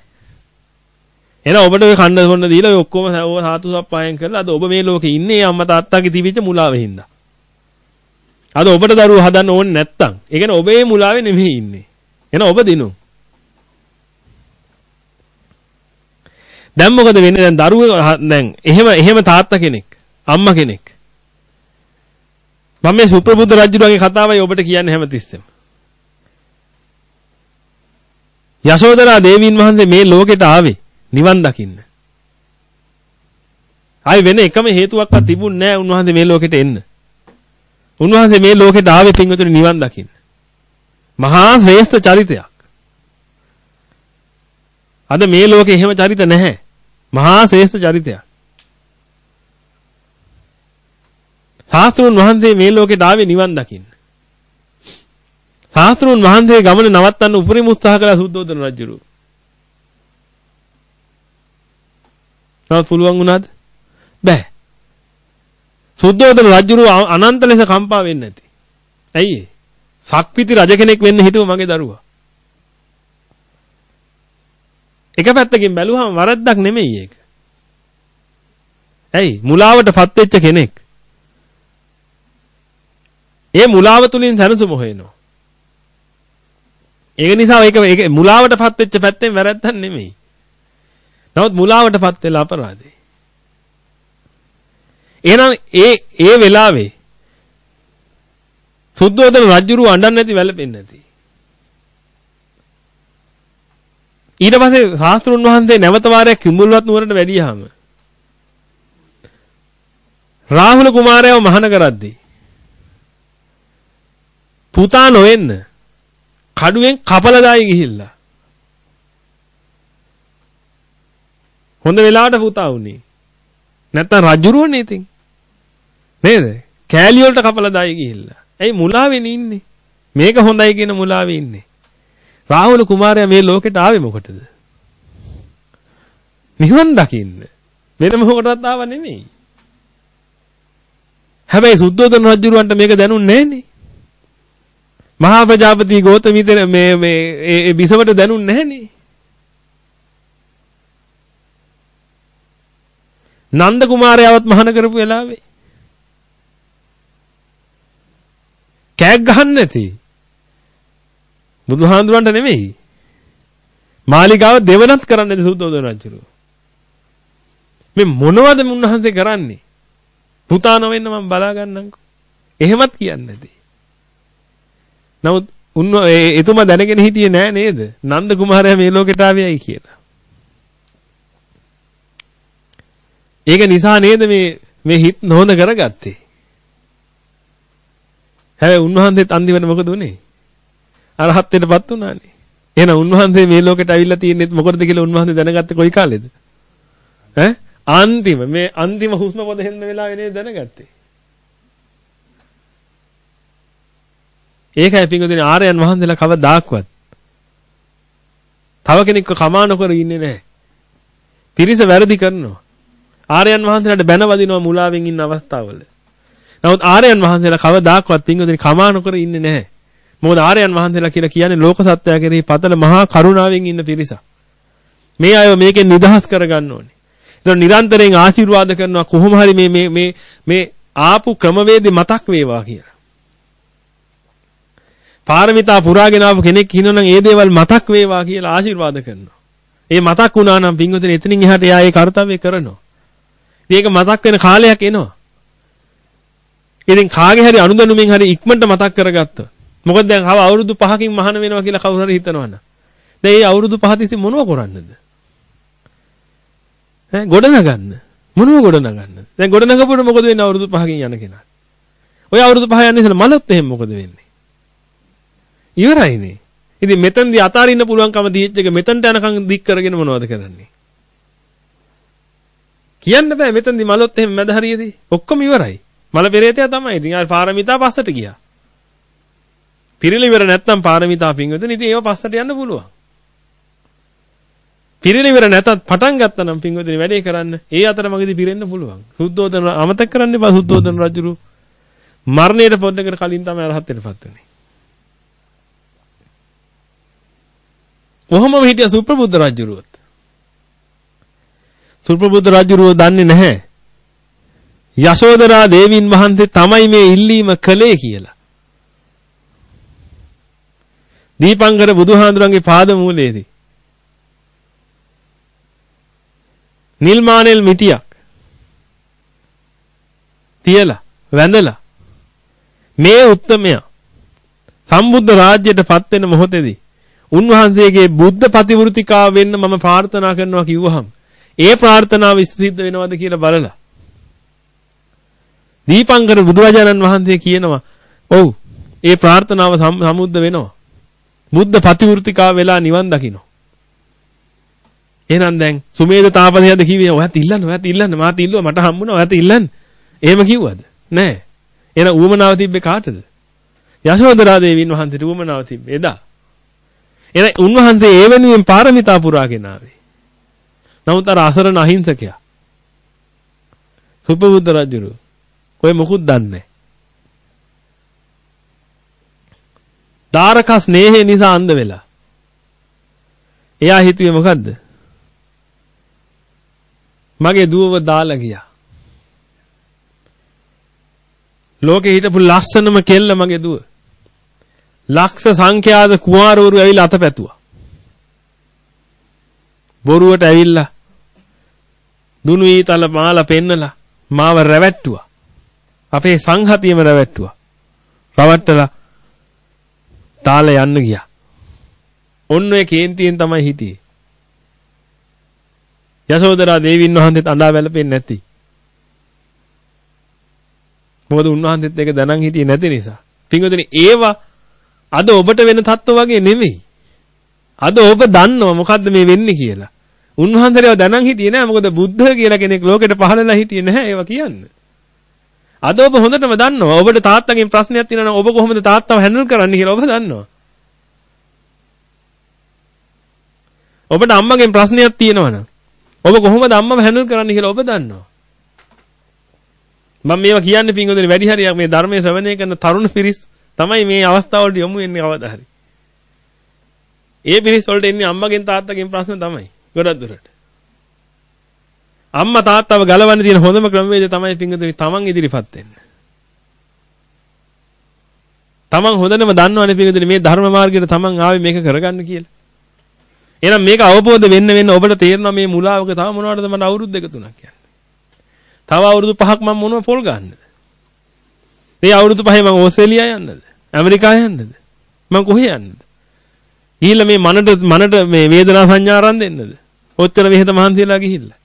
එහෙනම් ඔබට ඔය කන්න බොන්න දීලා ඔය ඔක්කොම ඔය සාතු සප්පායන් කරලා අද ඔබ මේ ලෝකේ ඉන්නේ අම්මා තාත්තාගේ තිබිච්ච මුලාවෙ හින්දා. අද ඔබට දරුවෝ හදන්න ඕනේ නැත්තම් ඒ කියන්නේ ඔබේ මුලාවේ නෙමෙයි ඉන්නේ. එහෙනම් ඔබ දිනු. දැන් මොකද වෙන්නේ දැන් දරුවෝ දැන් එහෙම එහෙම තාත්තා කෙනෙක් අම්මා කෙනෙක් මම මේ සුප්‍රබුද්ධ රජුගේ කතාවයි ඔබට කියන්නේ හැමතිස්සෙම යශෝදරා දේවීන් වහන්සේ මේ ලෝකෙට ආවේ නිවන් දකින්න. ආයි වෙන එකම හේතුවක්වත් තිබුණ නැහැ උන්වහන්සේ මේ ලෝකෙට එන්න. උන්වහන්සේ මේ ලෝකෙට ආවේ පින්වතුනි නිවන් දකින්න. මහා ශ්‍රේෂ්ඨ චරිතයක්. අද මේ ලෝකේ එහෙම චරිත නැහැ. මහා ශ්‍රේෂ්ඨ චරිතයක්. සාස්ත්‍රුන් වහන්සේ මේ ලෝකෙට ආවේ නිවන් දකින්න. සාස්ත්‍රුන් වහන්සේ ගමන නවත්තන්න උපරිම උත්සාහ කළා සුද්ධෝදන රජුරු. නමුත් පුළුවන් වුණාද? බෑ. සුද්ධෝදන රජුරු අනන්ත ලෙස කම්පා වෙන්නේ නැති. ඇයි ඒ? සක්විති රජ කෙනෙක් වෙන්න හිතුව මගේ දරුවා. එක පැත්තකින් බැලුවම වරද්දක් නෙමෙයි ඒක. ඇයි? මුලාවටපත් වෙච්ච කෙනෙක්. ඒ මුලාව තුලින් සැනසුම හොයනවා. ඒක නිසා ඒක ඒක මුලාවටපත් වෙච්ච පැත්තෙන් වැරද්දක් නෙමෙයි. නමුත් මුලාවටපත් වෙලා අපරාධේ. එහෙනම් ඒ ඒ වෙලාවේ සුද්ධෝදන රජුරු අඬන්නේ නැති වැළපෙන්නේ නැති. ඊට පස්සේ ශාස්ත්‍රුන් වහන්සේ නැවත වාරයක් කිඹුල්වත් නුවරට වැඩියාම රාහුල කුමාරයව මහාන කරද්දී පුතා නොවෙන්න කඩුවෙන් කපලා දායි ගිහිල්ලා. හොඳ වෙලාවට පුතා වුණේ. නැත්තම් රජුරුවනේ ඉතින්. නේද? කෑලි වලට කපලා දායි ගිහිල්ලා. ඇයි මුලාවෙන් ඉන්නේ? මේක හොඳයි කියන මුලාවේ ඉන්නේ. රාහුල කුමාරයා මේ ලෝකෙට ආවේ මොකටද? නිවන් දකින්න. වෙන මොකටවත් ආව නෙමෙයි. හැබැයි සුද්ධෝදන රජුරවන්ට මේක දැනුන්නේ නැහනේ. මහා ප්‍රජාපති ගෝතමීතර මේ මේ ඒ බිසවට දැනුන්නේ නැහනේ. නන්ද කුමාරයාවත් මහාන කරපු වෙලාවේ. කෑග් ගහන්න නැති. බුදුහාඳුරන්ට නෙමෙයි. මාලිගාව දෙවනත් කරන්නේ සුද්ධෝදන රජුරු. මේ මොනවද මුන්නහන්සේ කරන්නේ? පුතා නොවෙන්න මම බලා ගන්නම්කෝ. එහෙමත් කියන්නේ නැති. නමුත් උන් එතුමා දැනගෙන හිටියේ නෑ නේද නන්ද කුමාරයා මේ ලෝකෙට ආවේයි කියලා ඒක නිසා නේද මේ මේ හිත නොහොඳ කරගත්තේ. හැබැයි උන්වහන්සේත් අන්තිමට මොකද උනේ? අරහත්ත්වයටපත් උනානේ. එහෙනම් උන්වහන්සේ මේ ලෝකෙට ඇවිල්ලා තියෙන්නේ මොකටද කියලා උන්වහන්සේ දැනගත්තේ කොයි කාලෙද? ඈ අන්තිම මේ අන්තිම හුස්ම පොද හෙන්න වෙලාවේ නේද දැනගත්තේ. ඒකයි පිංගුදින ආර්යයන් වහන්සේලා කවදාක්වත් තව කෙනෙක්ව කමා නොකර ඉන්නේ නැහැ. පිරිස වැරදි කරනවා. ආර්යයන් වහන්සේලාට බැන වදිනවා මුලාවෙන් ඉන්න අවස්ථාවල. නමුත් ආර්යයන් වහන්සේලා කවදාක්වත් පින්වදින කමා නොකර ඉන්නේ නැහැ. මොකද ආර්යයන් වහන්සේලා කියලා කියන්නේ ලෝක සත්‍යය කෙරෙහි පතල මහා කරුණාවෙන් ඉන්න පිරිසක්. මේ අයව මේකෙන් නිදහස් කරගන්න ඕනේ. ඒක නිරන්තරයෙන් ආශිර්වාද කරනවා කොහොම හරි මේ මේ මේ මේ ආපු ක්‍රමවේදෙ මතක් වේවා කියලා. පාරමිතා පුරාගෙන ආපු කෙනෙක් ඉන්නවනම් ඒ දේවල් මතක් වේවා කියලා ආශිර්වාද කරනවා. ඒ මතක් වුණා නම් පින්වතුනි එතනින් එහාට එයා ඒ කාර්යය කරනවා. ඒක මතක් වෙන කාලයක් එනවා. ඉතින් කාගේ හරි අනුදැනුමින් හරි ඉක්මනට මතක් කරගත්තා. මොකද දැන් අව අවුරුදු 5කින් මහාන වෙනවා කියලා කවුරු හරි හිතනවනම්. දැන් මේ අවුරුදු 5 තිස්සේ මොනව කරන්නද? ඈ ගොඩ නගන්න. මොනව ගොඩ නගන්න? දැන් ගොඩ නගපුවට මොකද වෙන්නේ අවුරුදු 5කින් යන කෙනා? ඔය අවුරුදු 5 යන ඉතල මලොත් එහෙම මොකද වෙන්නේ? ඉවරයිනේ. ඉතින් මෙතනදී අතාරින්න පුළුවන්කම දීච්ච එක මෙතනට යනකම් දික් කරගෙන මොනවද කරන්නේ? කියන්න බෑ මෙතනදි මලොත් එහෙම මැද හරියේදී ඔක්කොම ඉවරයි. මල පෙරේතයා තමයි. ඉතින් ආ පාරමිතා පස්සට ගියා. පිරිල ඉවර නැත්නම් පාරමිතා පින්වතුනි ඉතින් ඒව පස්සට යන්න පුළුවන්. පිරිල ඉවර නැතත් පටන් ගත්තා නම් පින්වතුනි වැඩේ කරන්න ඒ අතරමඟදී පිරෙන්න පුළුවන්. සුද්ධෝදන අමතක කරන්න එපා සුද්ධෝදන රජුරු මරණයට පොඩ්ඩකට කලින් තමයි අරහත් වෙනපත් උනේ. කොහොමම හිටිය සුප්‍රබුද්ධ රජුරුවත් සුප්‍රබුද්ධ රජුරෝ දන්නේ නැහැ. යශෝදරා දේවින් වහන්සේ තමයි මේ ඉල්ලීම කළේ කියලා. දීපංකර බුදුහාඳුරන්ගේ පාද මූලයේදී නිල්මානෙල් මිටියක් තියලා වැඳලා මේ උත්තමයා සම්බුද්ධ රාජ්‍යයට පත් වෙන මොහොතේදී උන්වහන්සේගේ බුද්ධ ප්‍රතිවෘතිකාව වෙන්න මම ප්‍රාර්ථනා කරනවා කිව්වහම ඒ ප්‍රාර්ථනාව සිද්ධ වෙනවද කියලා බලලා. දීපංකර බුදුරජාණන් වහන්සේ කියනවා ඔව් ඒ ප්‍රාර්ථනාව සමුද්ද වෙනවා. බුද්ධ ප්‍රතිවෘතිකා වෙලා නිවන් දකින්න එහෙනම් දැන් සුමේද තාපසයද කිව්වේ ඔයත් ඉල්ලන්න ඔයත් ඉල්ලන්න මාත් ඉල්ලුවා මට හම්බුණා ඔයත් ඉල්ලන්න. එහෙම කිව්වද? නෑ. එහෙනම් ඌමනාව තිබ්බේ කාටද? යශෝදරා දේවීන් වහන්සේට ඌමනාව තිබ්බේ එදා. එහෙනම් උන්වහන්සේ ඒ වෙනුවෙන් පාරමිතා පුරාගෙන ආවේ නමුත් අර අසරණ අහිංසකයා සුපබුද්ධ රජුරු කොයි මොකුත් දන්නේ නැහැ. දාරක ස්නේහය නිසා අන්ධ වෙලා. එයා හිතුවේ මොකද්ද? මගේ දුවව දාලා ගියා. ලෝකේ හිටපු ලස්සනම කෙල්ල මගේ දුව. ලක්ෂ සංඛ්‍යාත කුමාරවරු ඇවිල්ලා අතපැතුවා. බොරුවට ඇවිල්ලා දුනු ඊතල මාලා පෙන්නලා මාව රැවැට්ටුවා. අපේ සංහතියම රැවැට්ටුවා. රවට්ටලා තාලේ යන්න ගියා. ඔන්න ඔය කේන්තියෙන් තමයි හිටියේ. යසෝදරා දේවින් වහන්සේත් අඬා වැළපෙන්නේ නැති. මොකද උන්වහන්සේත් ඒක දැනන් හිටියේ නැති නිසා. පින්වතුනි ඒවා අද ඔබට වෙන තත්ත්ව වගේ නෙමෙයි. අද ඔබ දන්නවා මොකද්ද මේ වෙන්නේ කියලා. උන්වහන්සේව දැනන් හිටියේ නෑ මොකද බුද්ධ කියලා කෙනෙක් ලෝකෙට පහළලා හිටියේ නැහැ ඒවා කියන්න. අද ඔබ හොඳටම දන්නවා ඔබට තාත්තගෙන් ප්‍රශ්නයක් තියෙනවා නම් ඔබ කොහොමද තාත්තව හැන්ඩල් කරන්න කියලා ඔබ දන්නවා. ඔබට අම්මගෙන් ප්‍රශ්නයක් තියෙනවා නම් ඔබ කොහොමද අම්මව හැන්ඩල් කරන්න කියලා ඔබ දන්නවා. මම මේවා කියන්නේ පින්වතුනි වැඩි හරියක් මේ ධර්මයේ ශ්‍රවණය කරන තරුණ පිරිස් තමයි මේ අවස්ථාවලට යොමු වෙන්නේ කවදා හරි. ඒ පිරිස් වලට එන්නේ අම්මගෙන් තාත්තගෙන් ප්‍රශ්න තමයි. ගොඩක් දුරට. අම්මා තාත්තව ගලවන්න තියෙන හොඳම ක්‍රමවේදය තමයි පින්වතුනි තමන් ඉදිරිපත් වෙන්න. තමන් හොඳනම දන්නවනේ පින්වතුනි මේ ධර්ම මාර්ගයට තමන් ආවේ මේක කරගන්න කියලා. එහෙනම් මේක අවබෝධ වෙන්න වෙන්න ඔබට තේරෙනවා මේ මුලාවක තව මොනවටද මට අවුරුදු දෙක තුනක් යන්නේ. තව අවුරුදු පහක් මම මොනව පොල් ගන්නද? මේ අවුරුදු පහේ මම ඕස්ට්‍රේලියා යන්නද? ඇමරිකා යන්නද? මම කොහේ යන්නද? ගිහිල්ලා මේ මනට මනට මේ වේදනා සංඥා අරන් දෙන්නද? ඔච්චර විහෙත මහන්සියලා ගිහිල්ලා.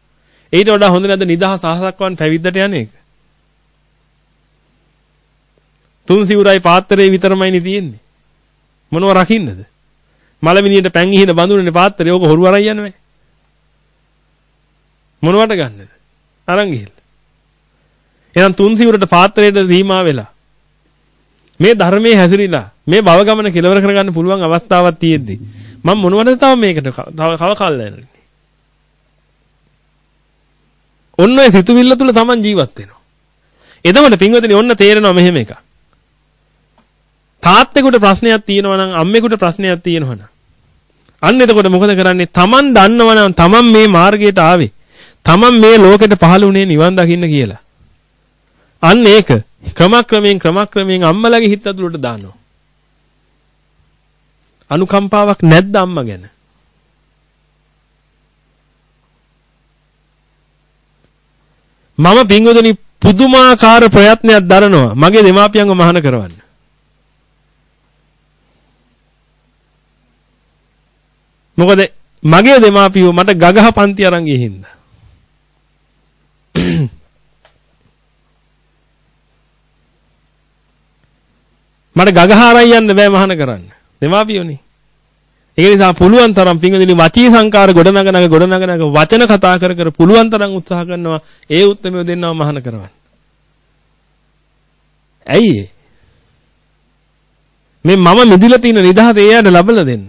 ඊට වඩා හොඳ නැද්ද නිදහස් අහසක්වන් පැවිද්දට යන එක? තුන් සිවුරයි පාත්‍රේ විතරමයිනේ තියෙන්නේ. මොනව රකින්නද? මලමිනියට පැන් ඉහින බඳුනනේ පාත්‍රය. ඕක හොරු අරන් යන්නේ. මොනවට ගන්නද? අරන් ගිහිල්ලා. එහෙනම් තුන් සිවුරට පාත්‍රයට දීමා වෙලා මේ ධර්මයේ හැසිරීලා මේ භව ගමන කෙලවර කරගන්න පුළුවන් අවස්ථාවක් තියෙද්දි මම මොනවද තව මේකට තව කව කල් යන්නේ ඔන්න ඔය සිතුවිල්ල තුල Taman ජීවත් වෙනවා. එතකොට පින්වතුනි ඔන්න තේරෙනවා මෙහෙම එකක්. තාත්තෙකුට ප්‍රශ්නයක් තියෙනවා නම් අම්මෙකුට ප්‍රශ්නයක් තියෙනවා නම් අන්න එතකොට මොකද කරන්නේ? Taman දන්නවා නම් Taman මේ මාර්ගයට ආවේ. Taman මේ ලෝකෙට පහළ වුණේ නිවන් දකින්න කියලා. අන්න ඒක ක්‍රමක්‍රමයෙන් ක්‍රමක්‍රමයෙන් අම්මලගේ හිත ඇතුළට දානවා. අනුකම්පාවක් නැද්ද අම්මා ගැන? මම පින්වදනි පුදුමාකාර ප්‍රයත්නයක් දරනවා මගේ දෙමාපියන්ව මහාන කරවන්න. මොකද මගේ දෙමාපියෝ මට ගගහ පන්ති අරන් ගියේ මට ගගහාරයි යන්න බෑ මහාන කරන්න. දෙමාපියෝනේ. ඒක නිසා පුළුවන් තරම් පිංගුදිනි වචී සංකාර ගොඩනගනග ගොඩනගනග වචන කතා කර කර පුළුවන් තරම් උත්සාහ කරනවා ඒ උත්තරමය දෙන්නව මහාන කරවන්න. ඇයි මේ මම මිදිලා තියෙන නිදහස ඒ අයට ලබලා දෙන්න.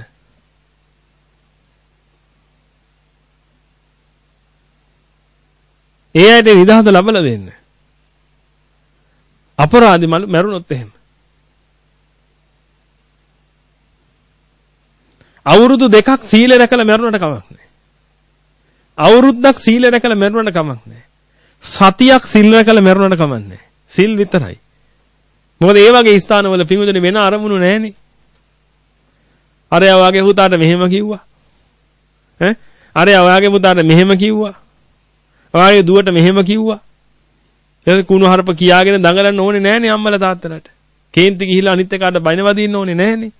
ඒ අයට නිදහස ලබලා දෙන්න. අපරාධි මරුණොත් එහෙම. අවුරුදු දෙකක් සීල රැකලා මැරුණට කමක් නැහැ. අවුරුද්දක් සීල රැකලා මැරුණට කමක් නැහැ. සතියක් සිල් රැකලා මැරුණට කමක් නැහැ. සිල් විතරයි. මොකද ඒ වගේ ස්ථානවල පිඟුදෙන වෙන අරමුණු නැහෙනේ. අරයා වාගේ පුතාට මෙහෙම කිව්වා. ඈ අරයා වාගේ පුතාට මෙහෙම කිව්වා. ඔයාගේ දුවට මෙහෙම කිව්වා. එතන කුණු හරප කියාගෙන දඟලන්න ඕනේ නෑනේ අම්මලා තාත්තලාට. කේන්ති ගිහිල්ලා අනිත් එකාට බයින වදින්න ඕනේ නෑනේ.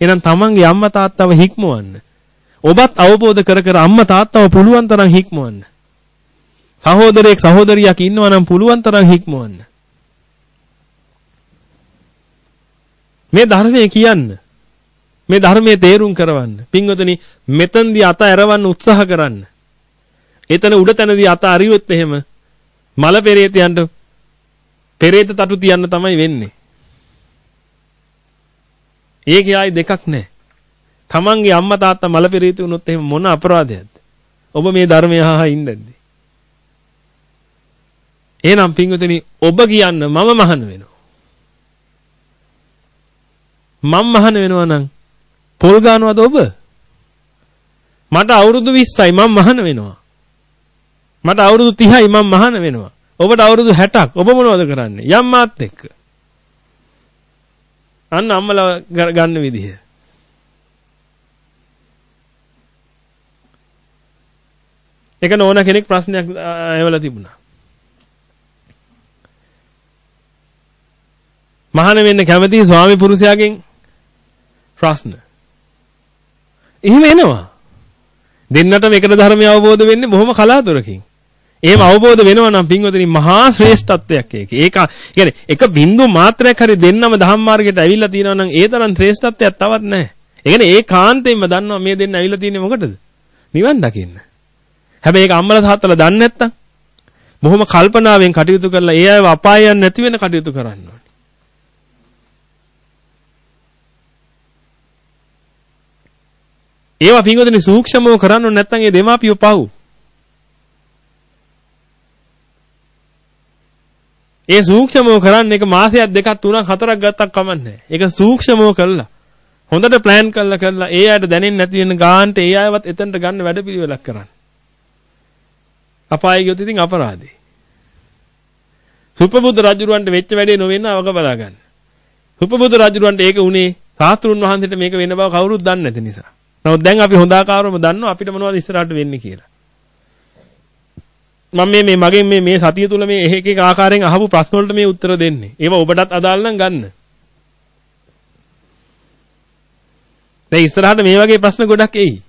එහෙනම් තමන්ගේ අම්මා තාත්තව හික්මවන්න. ඔබත් අවබෝධ කර කර අම්මා තාත්තව පුළුවන් තරම් හික්මවන්න. සහෝදරයෙක් සහෝදරියක් ඉන්නවා නම් පුළුවන් තරම් හික්මවන්න. මේ ධර්මයේ කියන්න. මේ ධර්මයේ තේරුම් කරවන්න. පින්වතුනි මෙතෙන්දී අත ඇරවන්න උත්සාහ කරන්න. එතන උඩ තැනදී අත අරියොත් එහෙම මල පෙරේතයන්ට පෙරේත තටු තියන්න තමයි වෙන්නේ. ඒකේ ආයි දෙකක් නැහැ. තමන්ගේ අම්මා තාත්තා මලපෙරීති වුණොත් එහෙම මොන අපරාධයක්ද? ඔබ මේ ධර්මය අහා ඉඳද්දි. එහෙනම් පින්වතුනි ඔබ කියන්න මම මහාන වෙනවා. මම මහාන වෙනවා නම් පොල් ගන්නවද ඔබ? මට අවුරුදු 20යි මම මහාන වෙනවා. මට අවුරුදු 30යි මම මහාන වෙනවා. ඔබට අවුරුදු 60ක් ඔබ මොනවද කරන්නේ? යම් මාත් එක්ක. අන්න අම්මලා ගන්න විදිහ. එක නෝන කෙනෙක් ප්‍රශ්නයක් ඇවලා තිබුණා. මහාන වෙන්න කැමති ස්වාමි පුරුෂයාගෙන් ප්‍රශ්න. එහෙම එනවා. දෙන්නටම එකට ධර්මය අවබෝධ වෙන්නේ බොහොම කලාතුරකින්. එහෙම අවබෝධ වෙනවා නම් පින්වතුනි මහා ශ්‍රේෂ්ඨත්වයක් ඒක. ඒක කියන්නේ එක බින්දු මාත්‍රයක් හරි දෙන්නම ධම්ම මාර්ගයට ඇවිල්ලා තියෙනවා නම් ඒ තරම් ශ්‍රේෂ්ඨත්වයක් තවත් නැහැ. ඒ කියන්නේ ඒ කාන්තෙන්ම දන්නවා මේ දෙන්න ඇවිල්ලා තියෙන්නේ මොකටද? නිවන් දකින්න. හැබැයි ඒක අම්මලා තාත්තලා දන්නේ නැත්තම් බොහොම කල්පනාවෙන් කටයුතු කරලා ඒ අයව අපායයන් නැති වෙන කටයුතු කරන්න ඕනේ. ඒවා පින්වතුනි සූක්ෂමව කරන්න ඕනේ නැත්නම් ඒ දෙමාපියෝ පව්. ඒ සූක්ෂමව කරන්න එක මාසයක් දෙකක් තුනක් හතරක් ගත්තක් කමන්නේ. ඒක සූක්ෂමව කළා. හොඳට ප්ලෑන් කරලා කරලා ඒ අයට දැනෙන්නේ නැති වෙන ගාන්ට ඒ අයවත් එතනට ගන්න වැඩපිළිවෙලක් කරන්න. අපායේ ගියොත් ඉතින් අපරාධේ. සුපබුද්ධ රජුරවන්ට වෙච්ච වැඩේ නොවෙන්න අවක බලා ගන්න. සුපබුද්ධ රජුරවන්ට ඒක උනේ සාතුරුන් වහන්සේට මේක වෙන බව කවුරුත් දන්නේ නැති නිසා. නමුත් දැන් අපි හොඳ ආකාරවම දන්නවා අපිට මොනවද ඉස්සරහට වෙන්නේ කියලා. මම මේ මේ මගෙන් මේ මේ සතිය තුල මේ එක එක ආකාරයෙන් අහපු ප්‍රශ්න වලට මේ උත්තර දෙන්නේ. ඒවා ඔබටත් අදාළ නම් ගන්න. දැන් ඉස්සරහට මේ වගේ ප්‍රශ්න ගොඩක් එයි.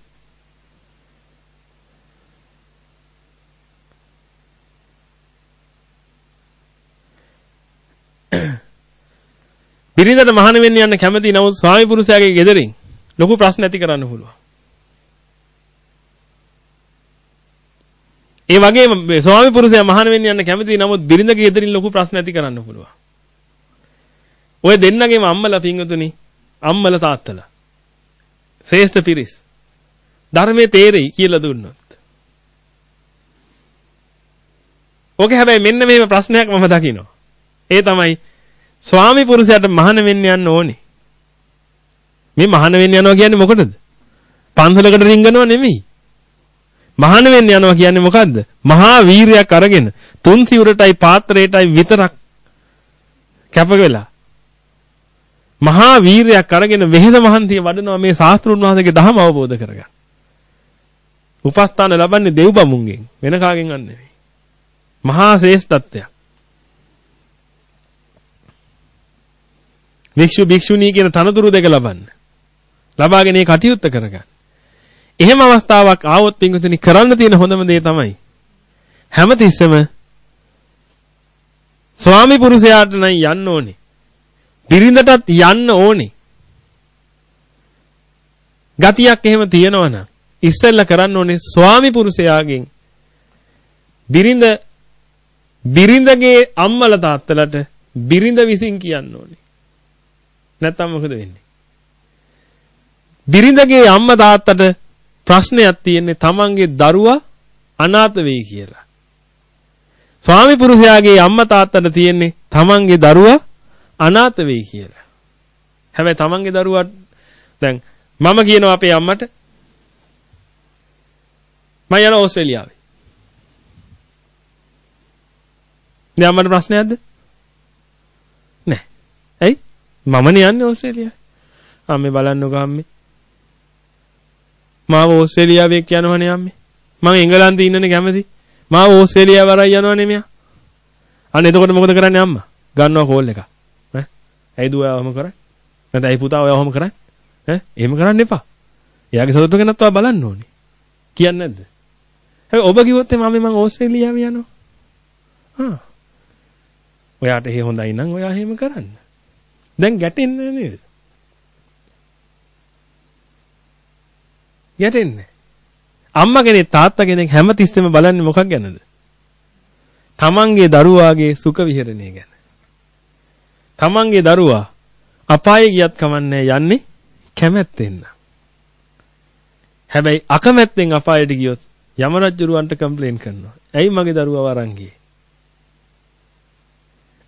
[coughs] පිරිඳට මහාන වෙන්න යන්න කැමති නමුත් ස්වාමි පුරුෂයාගේ ගෙදරින් ලොකු ප්‍රශ්න ඇති කරන්න පුළුවන්. ඒ වගේම ස්වාමි පුරුෂයා මහාන වෙන්න යන්න කැමති නමුත් බිරිඳගේ ගෙදරින් ලොකු ප්‍රශ්න ඇති කරන්න පුළුවන්. ඔය දෙන්නගේම අම්මලා පිංගුතුනි අම්මලා තාත්තලා ශ්‍රේෂ්ඨ පිරිස් ධර්මයේ තේරෙයි කියලා දුන්නොත්. ඕකේ හැබැයි මෙන්න මේව ප්‍රශ්නයක් මම දකිනවා. ඒ තමයි ස්වාමි පුරුෂයාට මහාන වෙන්න යන්න ඕනේ. මේ මහාන වෙන්න යනවා කියන්නේ මොකටද? පන්සලකට රිංගනවා නෙමෙයි. මහාන වෙන්න යනවා කියන්නේ මොකද්ද? මහා වීරයක් අරගෙන තුන් සිවුරටයි පාත්‍රයටයි විතරක් කැප වෙලා මහා වීරයක් අරගෙන වෙහෙද මහන්තිය වඩනවා මේ ශාස්ත්‍රුන් වහන්සේගේ ධර්ම අවබෝධ කරගන්න. උපස්ථාන ලබන්නේ දෙව්බමුන්ගෙන් වෙන කාගෙන් නෙවෙයි. මහා ශ්‍රේෂ්ඨත්වයක්. භික්ෂු භික්ෂුණී කියන තනතුරු දෙක ලබන්න. ලබාගෙන ඒ කටයුත්ත කරගන්න. එහෙම අවස්ථාවක් ආවොත් පින්විතනි කරන්න තියෙන හොඳම දේ තමයි හැමතිස්සෙම ස්වාමි පුරුෂයාට නම් යන්න ඕනේ. බිරිඳටත් යන්න ඕනේ. ගතියක් එහෙම තියෙනවා නම් ඉස්සෙල්ලා කරන්න ඕනේ ස්වාමි පුරුෂයාගෙන් බිරිඳ බිරිඳගේ අම්මලා තාත්තලාට බිරිඳ විසින් කියන්න ඕනේ. නැත්තම් මොකද වෙන්නේ? බිරිඳගේ අම්මා තාත්තට ප්‍රශ්නයක් තියෙන්නේ තමන්ගේ දරුවා අනාථ වෙයි කියලා. ස්වාමි පුරුෂයාගේ අම්මා තාත්තට තියෙන්නේ තමන්ගේ දරුවා අනාථ වෙයි කියලා. හැබැයි තමන්ගේ දරුවා දැන් මම කියනවා අපේ අම්මට මම යන ඕස්ට්‍රේලියාවේ. දැන් අම්මට ප්‍රශ්නයක්ද? නැහැ. ඇයි? මමනේ යන්නේ ඕස්ට්‍රේලියාවේ. අම්මේ බලන්නකෝ අම්මේ. මාව ඕස්ට්‍රේලියාවේ යනවනේ අම්මේ. මම එංගලන්තේ ඉන්නනේ කැමති. මාව ඕස්ට්‍රේලියාව වරයි යනවනේ මෙයා. අන්න එතකොට මොකද කරන්නේ අම්මා? ගන්නවා කෝල් එකක්. ඈ? ඇයි දුව ඔයවම කරන්නේ? නැත්නම් ඇයි පුතා ඔයවම කරන්නේ? ඈ? එහෙම කරන්න එපා. එයාගේ සතුට ගැනත් ඔයා බලන්න ඕනේ. කියන්නේ නැද්ද? හැබැයි ඔබ කිව්වොත් මම මම ඕස්ට්‍රේලියාව යනවා. ආ. ඔයාට එහෙ හොඳයි නම් ඔයා එහෙම කරන්න. දැන් ගැටෙන්නේ නේද? ගැටෙන්නේ. අම්මා කෙනෙක් තාත්තා කෙනෙක් හැමතිස්සෙම බලන්නේ මොකක් ගැනද? තමන්ගේ දරුවාගේ සුඛ විහරණය ගැන. තමන්ගේ දරුවා අපායේ ගියත් කමන්නේ යන්නේ කැමැත්තෙන්. හැබැයි අකමැත්තෙන් අපායට ගියොත් යම රජුරවන්ට කම්ප්ලේන් කරනවා. ඇයි මගේ දරුවා වරන් ගියේ?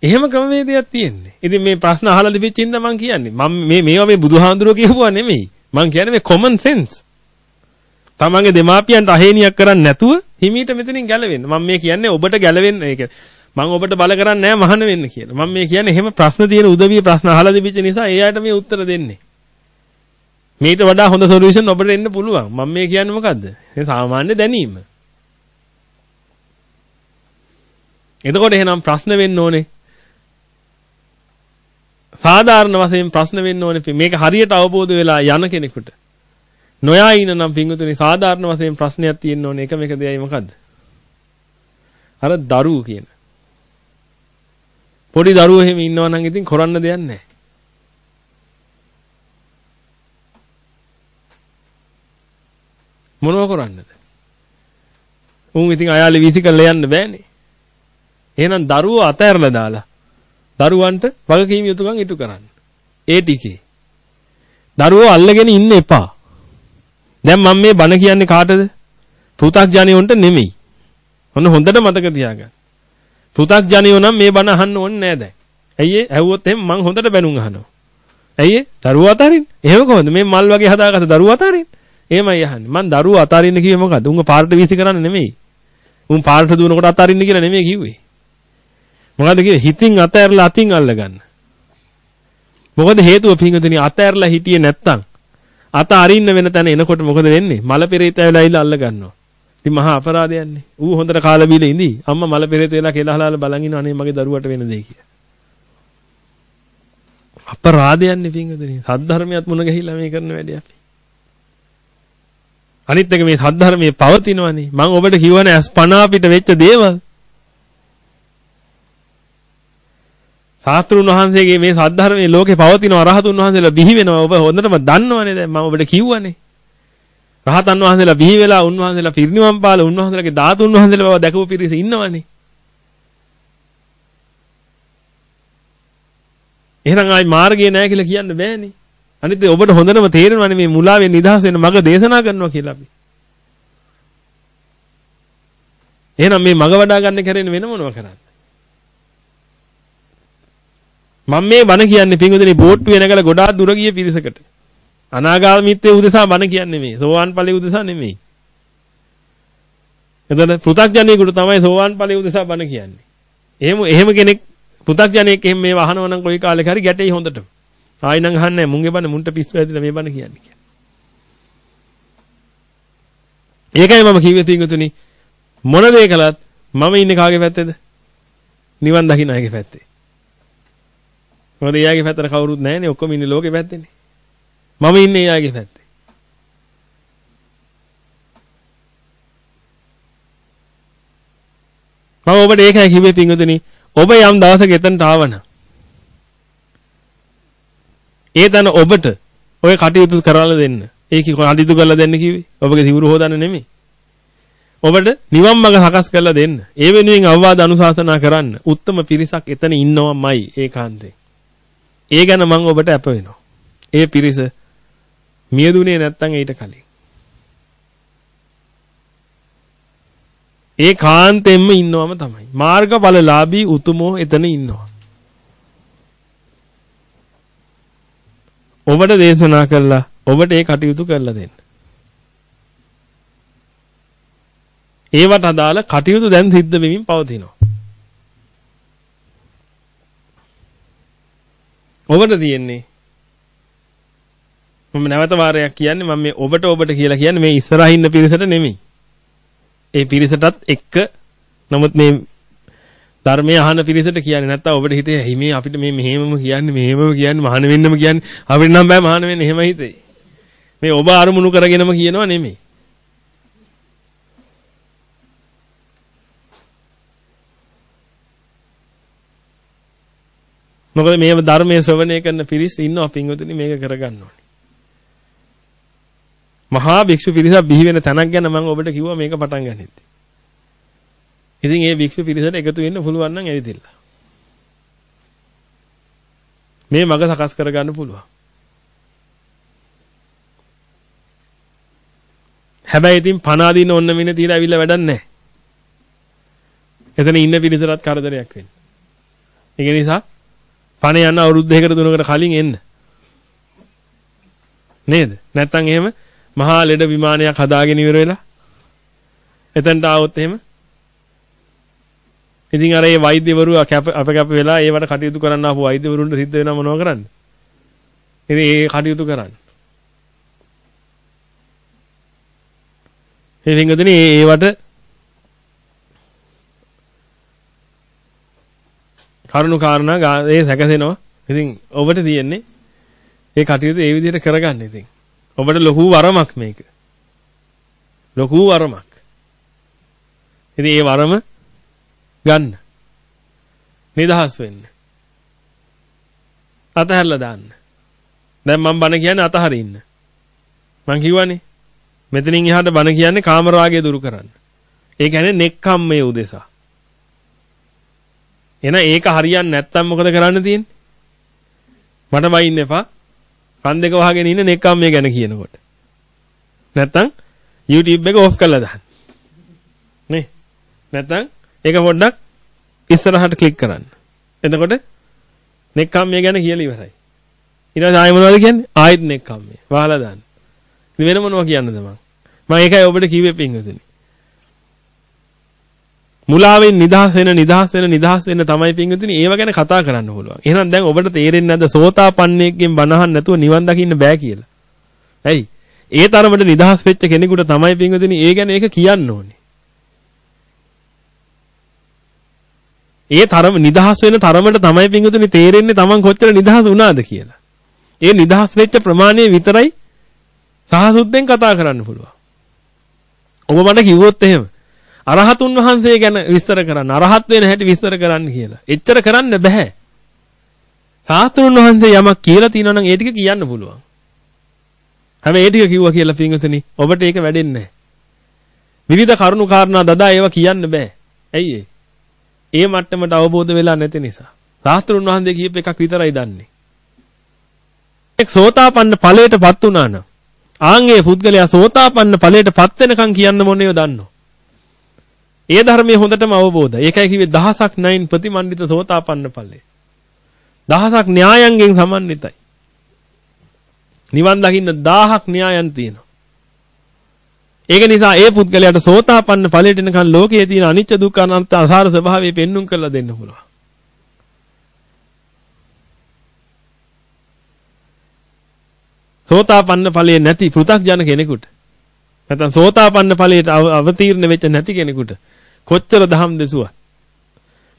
එහෙම ක්‍රමවේදයක් තියෙන්නේ. ඉතින් මේ ප්‍රශ්න අහලා තිබෙච්ච ඉඳ මම කියන්නේ. මම මේ මේවා මේ බුදුහාඳුරෝ කියපුවා නෙමෙයි. මම කියන්නේ මේ common sense. තමන්ගේ දෙමාපියන්ට අහේනියක් කරන්නේ නැතුව හිමීට මෙතනින් ගැලවෙන්න. මම මේ කියන්නේ ඔබට ගැලවෙන්න ඒක. මම ඔබට බල කරන්නේ නැහැ මහාන වෙන්න කියලා. මම මේ කියන්නේ එහෙම ප්‍රශ්න තියෙන උදවිය ප්‍රශ්න අහලා තිබිච්ච නිසා ඒ අයට මේ උත්තර දෙන්නේ. මේට වඩා හොඳ සොලියුෂන් ඔබට එන්න පුළුවන්. මම මේ කියන්නේ මොකද්ද? මේ සාමාන්‍ය දැනීම. එතකොට එහෙනම් ප්‍රශ්න වෙන්න ඕනේ. සාධාරණ වශයෙන් ප්‍රශ්න වෙන්න ඕනේ මේක හරියට අවබෝධ වෙලා යන කෙනෙකුට. නොයා ඉන්න නම් පිංගුතුනි සාධාරණ වශයෙන් ප්‍රශ්නයක් තියෙන්න ඕනේ එකම එක දෙයයි මොකද්ද? අර දරුවෝ කියන. පොඩි දරුවෝ එහෙම ඉන්නවා නම් ඉතින් කරන්න දෙයක් නැහැ. මොනව කරන්නද? උන් ඉතින් අයාලේ වීසි කරලා යන්න බෑනේ. එහෙනම් දරුවෝ අතෑරලා දාලා දරුවන්ට වගකීම් යුතුකම් ඉටු කරන්න. ඒ ටිකේ. දරුවෝ අල්ලගෙන ඉන්න එපා. දැන් මම මේ බණ කියන්නේ කාටද? පෘථග්ජනියොන්ට නෙමෙයි. ඔන්න හොඳට මතක තියාගන්න. පෘථග්ජනියෝ නම් මේ බණ අහන්න ඕනේ නෑ දැන්. ඇයි ඒ? ඇහුවොත් එහෙනම් මං හොඳට බැනුම් අහනවා. ඇයි ඒ? දරුවෝ අතරින්. එහෙම කොහොමද? මේ මල් වගේ හදාගත්ත දරුවෝ අතරින්. එහෙමයි අහන්නේ. මං දරුවෝ අතරින්න කිව්වේ මොකද්ද? උන්ව පාරට වීසි කරන්න නෙමෙයි. උන් පාරට දුවනකොට අතරින්න කියලා නෙමෙයි කිව්වේ. මොකද්ද කිව්වේ? හිතින් අතෑරලා අතින් අල්ලගන්න. මොකද හේතුව පිංගුතුනි අතෑරලා හිටියේ නැත්තම් අත අරින්න වෙන තැන එනකොට මොකද වෙන්නේ? මල පෙරේත ඇවිල්ලා ඇවිල්ලා අල්ල ගන්නවා. ඉතින් මහා අපරාධයක්නේ. ඌ හොඳට කාලා බීලා ඉඳි. අම්මා මල පෙරේත වෙලා කියලා හලාලා බලන් ඉන්නවා අනේ මගේ දරුවට වෙන දෙය කියලා. අපරාධයක්නේ පිංගුතුනි. සද්ධර්මයක් මුණ ගැහිලා මේ කරන වැඩේ අපි. අනිත් එක මේ සද්ධර්මයේ පවතිනවනේ. මම ඔබට කිව්වනේ අස්පන අපිට වෙච්ච දේවල්. සාස්ත්‍රුන් වහන්සේගේ මේ සද්ධර්මයේ ලෝකේ පවතින අරහතුන් වහන්සේලා බිහි වෙනවා ඔබ හොඳටම දන්නවනේ දැන් මම ඔබට කිව්වනේ. රහතන් වහන්සේලා බිහි වෙලා උන්වහන්සේලා පිරිනිවන් පාලා උන්වහන්සේලාගේ ධාතුන් වහන්සේලා බව දැකපු පිරිස ඉන්නවනේ. එහෙනම් ආයි මාර්ගය නැහැ කියලා කියන්න බෑනේ. අනිත් ඔබට හොඳටම තේරෙනවානේ මේ මුලාවෙන් නිදහස් වෙන්න මග දේශනා කරනවා කියලා අපි. එහෙනම් මේ මග වඩා ගන්න කරන්නේ වෙන මොනව කරන්නේ? මම මේ බණ කියන්නේ පින්වතුනි බෝට්ටු වෙනකල ගොඩාක් දුර ගිය පිරිසකට. අනාගාමීත්වයේ උදෙසා බණ කියන්නේ මේ. සෝවාන් ඵලයේ උදෙසා නෙමෙයි. එතන පෘථග්ජනයෙකුට තමයි සෝවාන් ඵලයේ උදෙසා බණ කියන්නේ. එහෙම එහෙම කෙනෙක් පෘථග්ජනයෙක් එහෙම මේ වහනව නම් කොයි කාලෙක හරි ගැටෙයි හොඳටම. ආයි නම් අහන්නේ මුංගේ බණ මුන්ට පිස්සු ඇදලා මේ බණ කියන්නේ කියලා. ඒකයි මම කිව්වේ පින්වතුනි මොන දේ කළත් මම ඉන්නේ කාගේ පැත්තේද? නිවන් දකින්න අයගේ පැත්තේ. මොකද එයාගේ පැත්තට කවුරුත් නැහැනේ ඔක්කොම ඉන්නේ ලෝකේ පැත්තේනේ. මම ඉන්නේ එයාගේ පැත්තේ. මම ඔබට ඒකයි කිව්වේ පින්වතුනි ඔබ යම් දවසක එතනට ආවනම් ඒ තන ඔබට ඔය කටයුතු කරලා දෙන්න. ඒක කටයුතු කරලා දෙන්න කිව්වේ. ඔබගේ සිවුරු හොදන්න නෙමෙයි. ඔබට නිවන් මඟ සකස් කරලා දෙන්න. ඒ වෙනුවෙන් අවවාද අනුශාසනා කරන්න. උත්තම පිරිසක් එතන ඉන්නවමයි ඒකාන්තේ. ඒ ගැන මම ඔබට අප වෙනවා. ඒ පිරිස මියදුනේ නැත්තම් ඊට කලින්. ඒ කාන්තෙන්ම ඉන්නවම තමයි. මාර්ගඵලලාභී උතුමෝ එතන ඉන්නවා. ඔබට දේශනා කළා ඔබට ඒ කටයුතු කරලා දෙන්න. ඒවට අදාළ කටයුතු දැන් සිද්ධ වෙමින් පවතිනවා. ඔබට තියෙන්නේ මම නැවත වාරයක් කියන්නේ මම මේ ඔබට ඔබට කියලා කියන්නේ මේ ඉස්සරහින් ඉන්න පිරිසට නෙමෙයි. ඒ පිරිසටත් එක්ක නමුත් මේ ධර්මයේ අහන පිරිසට කියන්නේ නැත්තම් ඔබට හිතේ ඇයි මේ අපිට මේ මෙහෙමම කියන්නේ මෙහෙමම කියන්නේ මහාන වෙන්නම කියන්නේ අපිට නම් බෑ මහාන වෙන්න එහෙම හිතේ. මේ ඔබ අරමුණු කරගෙනම කියනවා නෙමෙයි. මොකද මේ ධර්මයේ ශ්‍රවණය කරන පිරිස් ඉන්නවා පින්වතුනි මේක කරගන්න ඕනේ. මහා භික්ෂු පිරිසක් බිහි වෙන තැනක් ගැන මම ඔබට කිව්වා මේක පටන් ගන්නෙත්. ඉතින් ඒ භික්ෂු පිරිසට එකතු වෙන්න පුළුවන් නම් ඇවිදින්න. මේ මග සකස් කරගන්න පුළුවන්. හැබැයි ඉතින් පණ අදින්න ඔන්න මින තියලා අවිල්ල වැඩක් නැහැ. එතන ඉන්න පිරිසටත් කරදරයක් වෙන්නේ. ඒක නිසා පණ යන අවුරුදු දෙකකට තුනකට කලින් එන්න. නේද? නැත්තම් එහෙම මහා ලෙඩ විමානයක් හදාගෙන ඉවර වෙලා එතනට ආවොත් එහෙම ඉතින් අර ඒ වෛද්‍යවරු අප කැප වෙලා ඒවට කටයුතු කරන්න ආපු වෛද්‍යවරුන්ට සිද්ධ වෙනවා මොනව කරන්නේ? ඉතින් ඒ කටයුතු කරන්න. මේ වින්ගදනේ ඒවට කරුණු කාරණා ඒ සැකසෙනවා. ඉතින් ඔබට තියෙන්නේ මේ කටයුතු ඒ විදිහට කරගන්න ඉතින්. ඔබට ලොකු වරමක් මේක. ලොකු වරමක්. ඉතින් ඒ වරම ගන්න. නිදහස් වෙන්න. අතහැරලා දාන්න. දැන් මම බණ කියන්නේ අතහරින්න. මං කිව්වනේ. මෙතනින් එහාට බණ කියන්නේ කාමරාගය දුරු කරන්න. ඒ කියන්නේ නෙක්ඛම්මයේ උදෙසා. එන ඒක හරියන්නේ නැත්තම් මොකද කරන්න තියෙන්නේ? මට බයින්න එපා. කන් දෙක වහගෙන ඉන්න නෙක්ඛම්මයේ ගැන කියනකොට. නැත්තම් YouTube එක ඕෆ් කරලා දාන්න. නේ? නැත්තම් ඒක පොඩ්ඩක් ඉස්සරහට ක්ලික් කරන්න. එතකොට නෙක්ඛම්මයේ ගැන කියලා ඉවරයි. ඊට පස්සේ ආයෙ මොනවද කියන්නේ? ආයෙත් නෙක්ඛම්මයේ. වහලා දාන්න. ඉතින් වෙන මොනවා කියන්නද මං? මම ඒකයි ඔබට කිව්වේ පින්වතුනි. මුලාවෙන් නිදහස් වෙන නිදහස් වෙන නිදහස් වෙන්න තමයි පින්වතුනි ඒව ගැන කතා කරන්න පුළුවන්. එහෙනම් දැන් ඔබට තේරෙන්නේ නැද්ද සෝතාපන්නයෙක්ගෙන් බනහන් නැතුව නිවන් දකින්න බෑ කියලා. ඇයි? ඒ තරමට නිදහස් වෙච්ච කෙනෙකුට තමයි පින්වතුනි ඒ ගැන ඒක කියන්න ඕනේ. ඒ තරම නිදහස් වෙන තරමට තමයි පින්වතුනි තේරෙන්නේ Taman කොච්චර නිදහස් වුණාද කියලා. ඒ නිදහස් වෙච්ච ප්‍රමාණය විතරයි සාහසුද්දෙන් කතා කරන්න පුළුවන්. ඔබ මට කිව්වොත් එහෙම අරහතුන් වහන්සේ ගැන විස්තර කරන්න අරහත් වෙන හැටි විස්තර කරන්න කියලා. එච්චර කරන්න බෑ. සාස්ත්‍රුන් වහන්සේ යමක් කියලා තියෙනවා නම් ඒ ටික කියන්න පුළුවන්. හැබැයි ඒ ටික කිව්වා කියලා පින්වතුනි ඔබට ඒක වැඩෙන්නේ නැහැ. විවිධ කරුණු කාරණා දදා ඒවා කියන්න බෑ. ඇයි ඒ? ඒ මට්ටමට අවබෝධ වෙලා නැති නිසා. සාස්ත්‍රුන් වහන්සේ කියප එකක් විතරයි දන්නේ. එක් සෝතාපන්න ඵලයටපත් වුණා නම් ආන්ගේ පුද්ගලයා සෝතාපන්න ඵලයටපත් වෙනකන් කියන්න මොනේව දන්නෝ. ඒ ධර්මයේ හොඳටම අවබෝධයි. ඒකයි කිව්වේ දහසක් නයින් ප්‍රතිමන්විත සෝතාපන්න ඵලය. දහසක් න්‍යායන්ගෙන් සමන්විතයි. නිවන් දකින්න 1000ක් න්‍යායන් තියෙනවා. ඒක නිසා ඒ පුද්ගලයාට සෝතාපන්න ඵලයට එනකන් ලෝකයේ තියෙන අනිච්ච දුක්ඛ අනාත්ම අසාර ස්වභාවය පෙන්눔 කරලා දෙන්න පුළුවන්. සෝතාපන්න ඵලයේ නැති පෘථග්ජන කෙනෙකුට නැත්නම් සෝතාපන්න ඵලයට අවතීර්ණ වෙච්ච නැති කෙනෙකුට කොච්චර දහම් දෙසුවත්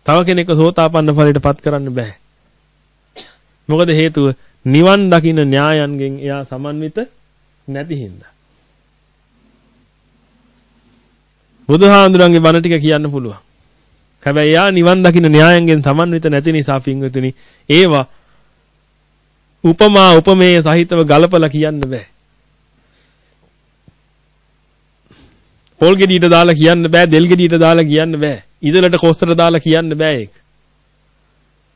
තව කෙනෙක්ව සෝතාපන්න ඵලයට පත් කරන්න බෑ. මොකද හේතුව නිවන් දකින්න න්‍යායන්ගෙන් එයා සමන්විත නැති හින්දා. බුදුහාඳුරන්ගේ බණ ටික කියන්න පුළුවන්. හැබැයි යා නිවන් දකින්න න්‍යායන්ගෙන් සමන්විත නැති නිසා පින්වතුනි ඒවා උපමා උපමේය සහිතව ගලපලා කියන්න බෑ. පොල් ගෙඩියට දාලා කියන්න බෑ, දෙල් ගෙඩියට දාලා කියන්න බෑ. ඉදලට කොස්තර දාලා කියන්න බෑ ඒක.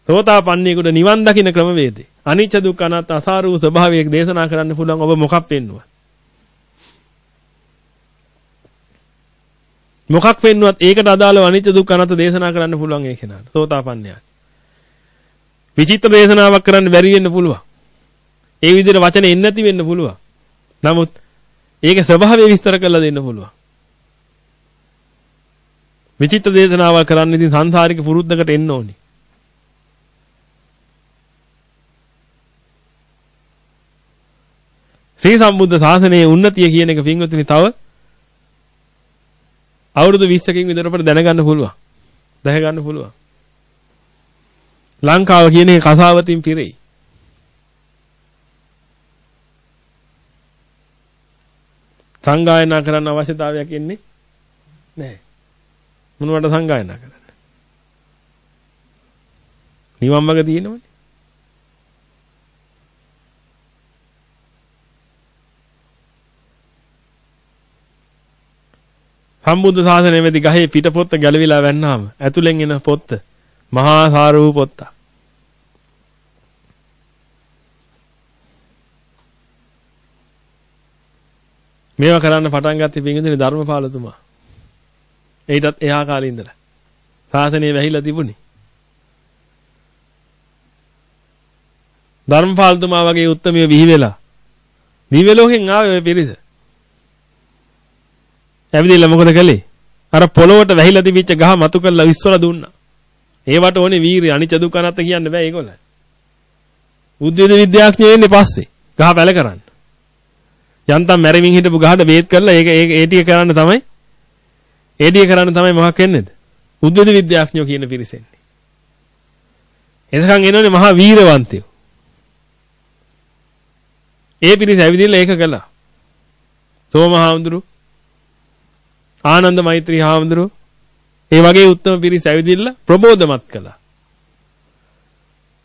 සෝතාපන්නයෙකුට නිවන් දකින්න ක්‍රමවේදේ. අනිච්ච දුක්ඛ අනාත්ම අසාර වූ ස්වභාවයක් දේශනා කරන්න පුළුවන් ඔබ මොකක් පෙන්නුවා? මොකක් වෙන්නවත් ඒකට අදාළව අනිත්‍ය දුක්ඛ අනාත්ම දේශනා කරන්න පුළුවන් ඒ කෙනාට. සෝතාපන්නයා. විචිත්‍ර දේශනාවක් කරන්න බැරි වෙන්න පුළුවන්. ඒ විදිහට වචන එන්නේ නැති වෙන්න පුළුවන්. නමුත් ඒකේ ස්වභාවය විස්තර කරලා දෙන්න පුළුවන්. විචිත්‍ර දේශනාවක් කරන්න ඉතින් සංසාරික පුරුද්දකට එන්න ඕනි. ශ්‍රී සම්බුද්ධ ශාසනයේ උන්නතිය කියන එක පින්වතුනි තව අවුරුදු 20කින් විතර අපිට දැනගන්න පුළුවන්. දැක ගන්න පුළුවන්. ලංකාව කියන එක කසාවතින් පිරෙයි. සංගායනා කරන්න අවශ්‍යතාවයක් එන්නේ නැහැ. මොනවට සංගායනා කරන්න? නිවන් මාර්ග තියෙනවනේ. සම්බුද්ධ ශාසනය මෙදි ගහේ පිටපොත්ත ගැලවිලා වැන්නාම ඇතුලෙන් එන පොත්ත මහා සාර වූ පොත්තක්. මේවා කරන්න පටන් ගත්තේ පින්විතනේ ධර්මපාලතුමා. ඊටත් එහා කාලේ ඉඳලා. ශාසනය වැහිලා තිබුණේ. ධර්මපාලතුමා වගේ උත්තරමිය බිහි වෙලා දිව්‍ය ලෝකෙන් ආවේ ඔය පිරිස. ඇවිදilla මොකද කළේ? අර පොළොවට වැහිලා තිබිච්ච ගහ මතු කරලා විශ්වලා දුන්නා. ඒවට ඕනේ වීරිය අනිච්ච දුක්ඛ අනාත්ම කියන්න බෑ ඒගොල්ලන්. උද්වේද විද්‍යාඥයෝ එන්නේ පස්සේ ගහ පැල කරන්න. යන්තම් මැරෙමින් හිටපු ගහට බේත් කරලා ඒක ඒ ටික කරන්න තමයි ඒ ටික කරන්න තමයි මොකක් වෙන්නේද? උද්වේද විද්‍යාඥයෝ කියන පිරිසෙන්නේ. එතකන් එනෝනේ මහා වීරවන්තයෝ. ඒ පිරිස ඇවිදින්න ඒක කළා. සෝමහාමුදුරු ආනන්ද මෛත්‍රී හාමුදුරුව ඒ වගේ උත්තම පිරිස ඇවිදින්න ප්‍රබෝධමත් කළා.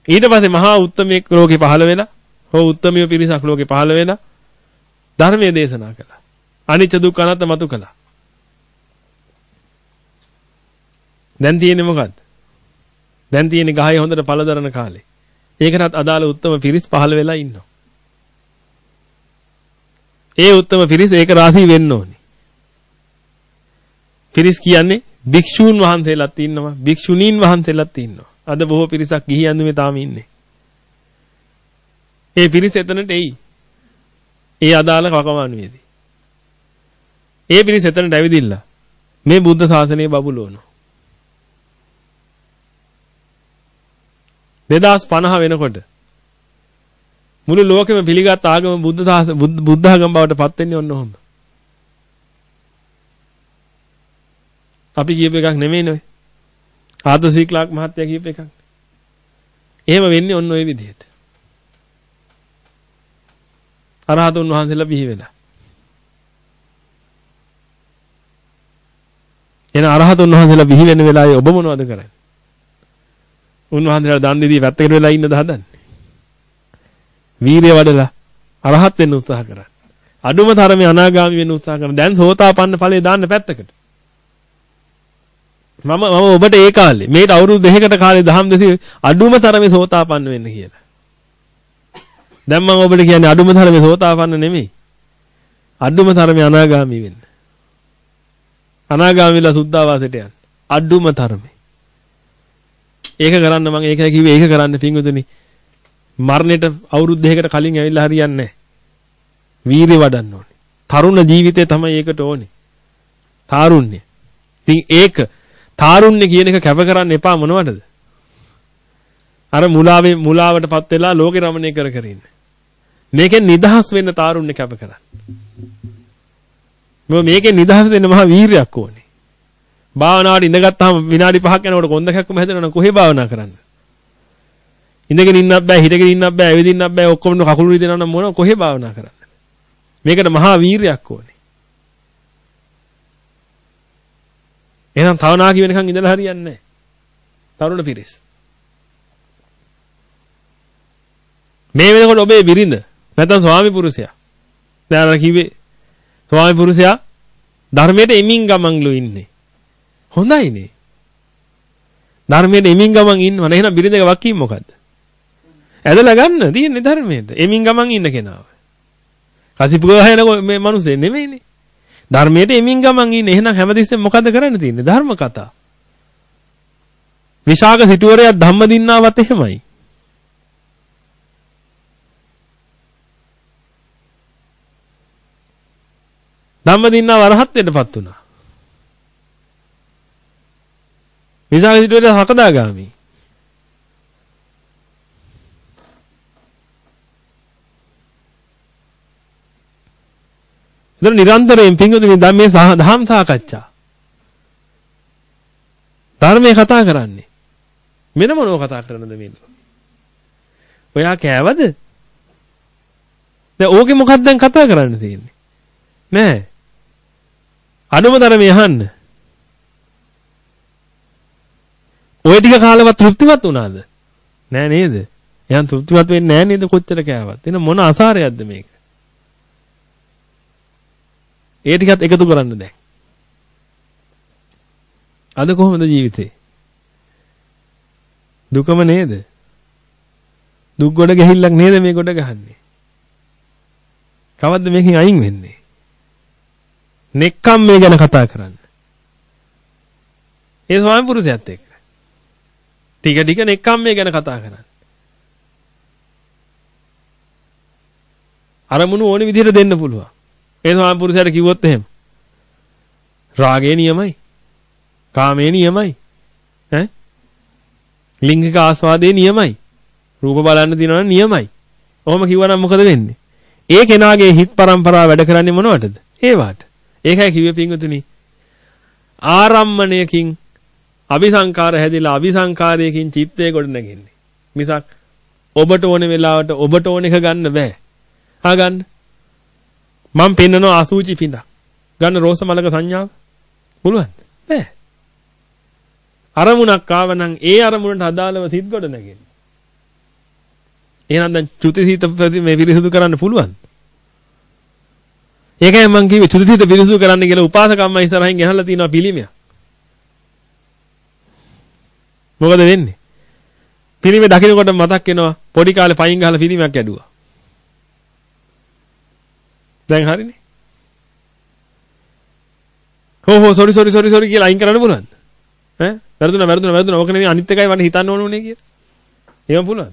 ඊට පස්සේ මහා උත්තමයෙක් ලෝකේ පහළ වෙලා, හෝ උත්තමිය පිරිසක් ලෝකේ පහළ වෙලා ධර්මයේ දේශනා කළා. අනිච්ච දුක්ඛ අනාත්ම මතු කළා. දැන් තියෙන්නේ මොකද්ද? දැන් තියෙන්නේ ගහේ හොඳට පළදරන කාලේ. ඒකටත් අදාළ උත්තම පිරිස් පහළ වෙලා ඉන්නවා. ඒ උත්තම පිරිස් ඒක රාශී වෙන්න ඕනේ. පිරිස් කියන්නේ භික්ෂූන් වහන්සේලාත් ඉන්නවා, භික්ෂුණීන් වහන්සේලාත් ඉන්නවා. අද බොහෝ පිරිසක් ගිහි ඇඳුමේ තාම ඉන්නේ. ඒ පිරිස එතනට එයි. ඒ අදාළ කකමානුවේදී. ඒ පිරිස එතනට ඇවිදින්න මේ බුද්ධ ශාසනය බබුලෝනවා. 2050 වෙනකොට මුළු ලෝකෙම පිළිගත් ආගම බුද්ධ දාස බුද්ධ ආගම බවට පත් වෙන්නේ ඔන්න ඔහොම. අපි කියප එකක් නෙමෙයි නෝ. ආදර්ශී ක්ලාක් මහත්තයා කියප එකක්. එහෙම වෙන්නේ ඔන්න ඔය විදිහට. අරහතුන් වහන්සේලා බිහි වෙලා. එන අරහතුන් වහන්සේලා බිහි වෙන වෙලාවේ ඔබ මොනවද කරන්නේ? උන්වහන්සේලා දන් දෙදී පැත්තකට වෙලා ඉන්නද හදන්නේ? වීරිය වඩලා අරහත් වෙන්න උත්සාහ කරන්නේ. අඩුම තරමේ අනාගාමී වෙන්න උත්සාහ කරන. දැන් සෝතාපන්න ඵලයේ දාන්න පැත්තකට. මම මම ඔබට ඒ කාලේ මේට අවුරුදු දෙකකට කාලේ දහම් දෙසි අඩුම තරමේ සෝතාපන්න වෙන්න කියලා. දැන් මම ඔබට කියන්නේ අඩුම තරමේ සෝතාපන්න නෙමෙයි. අඩුම තරමේ අනාගාමී වෙන්න. අනාගාමීලා සුද්ධාවාසයට යන්න. අඩුම තරමේ. ඒක කරන්න මම ඒකයි කිව්වේ ඒක කරන්න පින්වතුනි. මරණයට අවුරුදු දෙකකට කලින් ඇවිල්ලා හරියන්නේ නැහැ. වීරිය වඩන්න ඕනේ. තරුණ ජීවිතේ තමයි ඒකට ඕනේ. තාරුණ්‍ය. ඉතින් ඒක තාරුණ්‍ය කියන එක කැප කරන්න එපා මොනවටද? අර මුලාවේ මුලාවටපත් වෙලා ලෝකේ රමණය කර කර ඉන්න. මේකෙන් නිදහස් වෙන්න තාරුණ්‍ය කැප කරන්න. මේකෙන් නිදහස් වෙන්න මහා වීරියක් ඕනේ. භාවනාවට ඉඳගත්තාම විනාඩි 5ක් යනකොට කොන්ද කැක්කම හැදෙනවනම් කොහේ භාවනා කරන්නේ? ඉඳගෙන ඉන්නත් බෑ, හිටගෙන ඉන්නත් බෑ, ඇවිදින්නත් බෑ, ඔක්කොම කකුල් රිදෙනවා නම් මොන කොහේ භාවනා කරන්නේ? මේකට මහා වීරියක් ඕනේ. එහෙනම් තවනා කියවෙනකන් ඉඳලා හරියන්නේ නැහැ. තරුණ පිරිස්. මේ වෙනකොට ඔබේ බිරිඳ නැත්නම් ස්වාමි පුරුෂයා දැන් අර කිව්වේ ස්වාමි පුරුෂයා ධර්මයට එමින් ගමන්ලු ඉන්නේ. හොඳයිනේ. ධර්මයට එමින් ගමන් ඉන්නවනේ. එහෙනම් බිරිඳක වකීම් මොකද්ද? ඇදලා ගන්න තියෙන්නේ ධර්මයට. එමින් ගමන් ඉන්න කෙනාව. කසිපු ගහන මේ මිනිස්සේ නෙමෙයිනේ. ධර්මයට එමින් ගමන් ඉන්නේ. එහෙනම් හැමතිස්සෙම මොකද්ද කරන්න තියෙන්නේ? ධර්ම කතා. විශාක සිටුවරයා ධම්ම දින්නාවත් එහෙමයි. ධම්ම දින්නාව අරහත්ත්වයටපත් වුණා. විසාක සිටුවරයා හකදාගාමි. ඉතින් නිරන්තරයෙන් පිංගුතුනි ධම්මේ දහම් සාකච්ඡා. ධර්මයේ කතා කරන්නේ. මෙන්න මොනව කතා කරනද මේ? ඔයා කෑවද? දැන් ඕකේ මොකක්ද දැන් කතා කරන්න තියෙන්නේ? නෑ. අනුම ධර්මයේ අහන්න. ඔය ටික කාලෙවත් තෘප්තිමත් වුණාද? නෑ නේද? එයන් තෘප්තිමත් වෙන්නේ නෑ නේද කොච්චර කෑවත්. එන මොන අසාරයක්ද මේක? ඒ ටිකත් එකතු කරන්න දැන්. අද කොහොමද ජීවිතේ? දුකම නේද? දුක් ගොඩ ගැහිල්ලක් නේද මේ ගොඩ ගහන්නේ? කවද්ද මේකෙන් අයින් වෙන්නේ? නෙක්කම් මේ ගැන කතා කරන්න. ඒ ස්වාමි පුරුෂයත් එක්ක. ටික ටික නෙක්කම් මේ ගැන කතා කරන්න. අරමුණු ඕනි විදිහට දෙන්න පුළුවන්. ඒ ස්වාමි පුරුෂයාට කිව්වොත් එහෙම. රාගේ නියමයි. කාමේ නියමයි. ඈ? ලිංගික ආස්වාදේ නියමයි. රූප බලන්න දිනවනම් නියමයි. ඔහොම කිව්වනම් මොකද වෙන්නේ? ඒ කෙනාගේ හිත් પરම්පරාව වැඩ කරන්නේ මොනවටද? ඒවට. ඒකයි කිව්වේ පින්වතුනි. ආරම්මණයකින් අபிසංකාර හැදිලා අபிසංකාරයකින් චිත්තය ගොඩ නැගෙන්නේ. මිසක් ඔබට ඕන වෙලාවට ඔබට ඕන එක ගන්න බෑ. ආ ගන්න. මම පෙන්නනවා අසූචි පිටක්. ගන්න රෝස මලක සංඥාව. පුළුවන්ද? බෑ. අරමුණක් ආවනම් ඒ අරමුණට අදාළව සිත් ගොඩ නැගෙන්නේ. එහෙනම් දැන් චුතිසිත මේ පිරිසුදු කරන්න පුළුවන්. ඒකයි මම කිව්වේ චුතිසිත පිරිසුදු කරන්න කියලා උපාසකම්ම ඉස්සරහින් ගෙනල්ලා තියෙනවා පිළිමයක්. මොකද වෙන්නේ? පිරිමේ දකින්නකොට මතක් වෙනවා පොඩි කාලේ පයින් ගහලා පිරිමක් ඇඩුවා. දැන් හරිනේ. හෝ හෝ sorry sorry sorry sorry කියලා අයින් කරන්න පුළුවන්. ඈ? වැරදුනා වැරදුනා වැරදුනා. ඕක නෙමෙයි අනිත් එකයි මට හිතන්න ඕන උනේ කියලා. එහෙම පුළුවන්.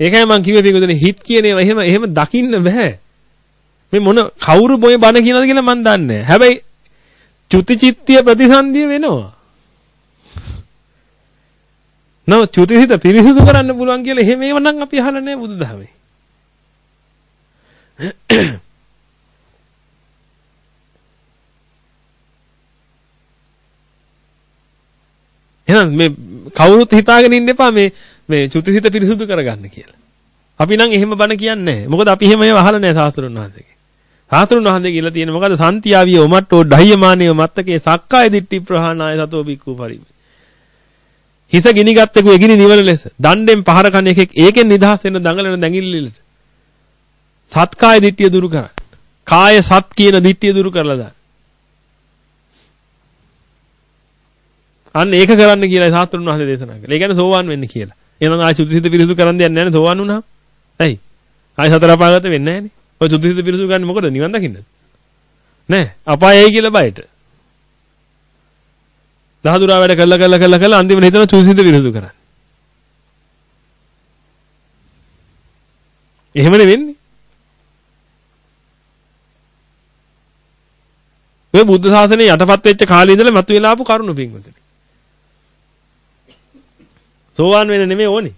ඒකයි මම කිව්වේ පිටුදනේ හිත කියන ඒවා එහෙම එහෙම දකින්න බෑ. මේ මොන කවුරු මොයේ බන කියනද කියලා මන් දන්නේ නැහැ. හැබැයි චුතිචිත්ත්‍ය ප්‍රතිසන්දිය වෙනවා. නම චුතිසිත පිරිසිදු කරන්න පුළුවන් කියලා එහෙම ඒව නම් අපි අහලා නැහැ බුදුදහමේ. එහෙනම් මේ කවුරුත් හිතාගෙන ඉන්න එපා මේ මේ චුතිසිත පිරිසුදු කරගන්න කියලා. අපි නම් එහෙම බණ කියන්නේ නැහැ. මොකද අපි එහෙම ඒවා අහලා නැහැ සාස්ත්‍රුන් වහන්සේගේ. සාස්ත්‍රුන් වහන්සේ කියලා තියෙන මොකද සන්තියාවිය ඔමට්ටෝ ඩහ්‍යමානිය මත්තකේ සක්කාය දිට්ඨි ප්‍රහාණාය සතෝ බික්කු පරිමේ. හිස ගිනිගත්තෙකු එගිනි නිවන ලෙස දණ්ඩෙන් පහර කන එකෙක් ඒකෙන් නිදහස් වෙන දඟලන දැඟිල්ලෙලට සත්කාය දිට්ඨිය දුරු කරන්න. කාය සත් කියන දිට්ඨිය දුරු කරලා දාන්න. අන්න ඒක කරන්න කියලා සාස්ත්‍රුන් වහන්සේ දේශනා කළා. ඒ කියන්නේ සෝවාන් වෙන්න කියලා. එහෙනම් ආයි සුද්ධිසිත පිරිසුදු කරන්න දෙයක් නැහැ නේ සෝවාන් වුණාම. ඇයි? ආයි සතර අපාගත වෙන්නේ නැහැ නේ. ඔය සුද්ධිසිත පිරිසුදු ගන්න මොකද නිවන් දකින්නද? නෑ. අපායයි කියලා බයට. දහදුරා වැඩ කළා කළා කළා කළා අන්තිමට හිතන සුද්ධිසිත පිරිසුදු කරන්න. එහෙමනේ වෙන්නේ. ඔය බුද්ධ ශාසනය යටපත් වෙච්ච කාලේ ඉඳලා මතුවලා ආපු කරුණු පින්වතුනි. සෝවාන් වෙන්න නෙමෙයි ඕනේ.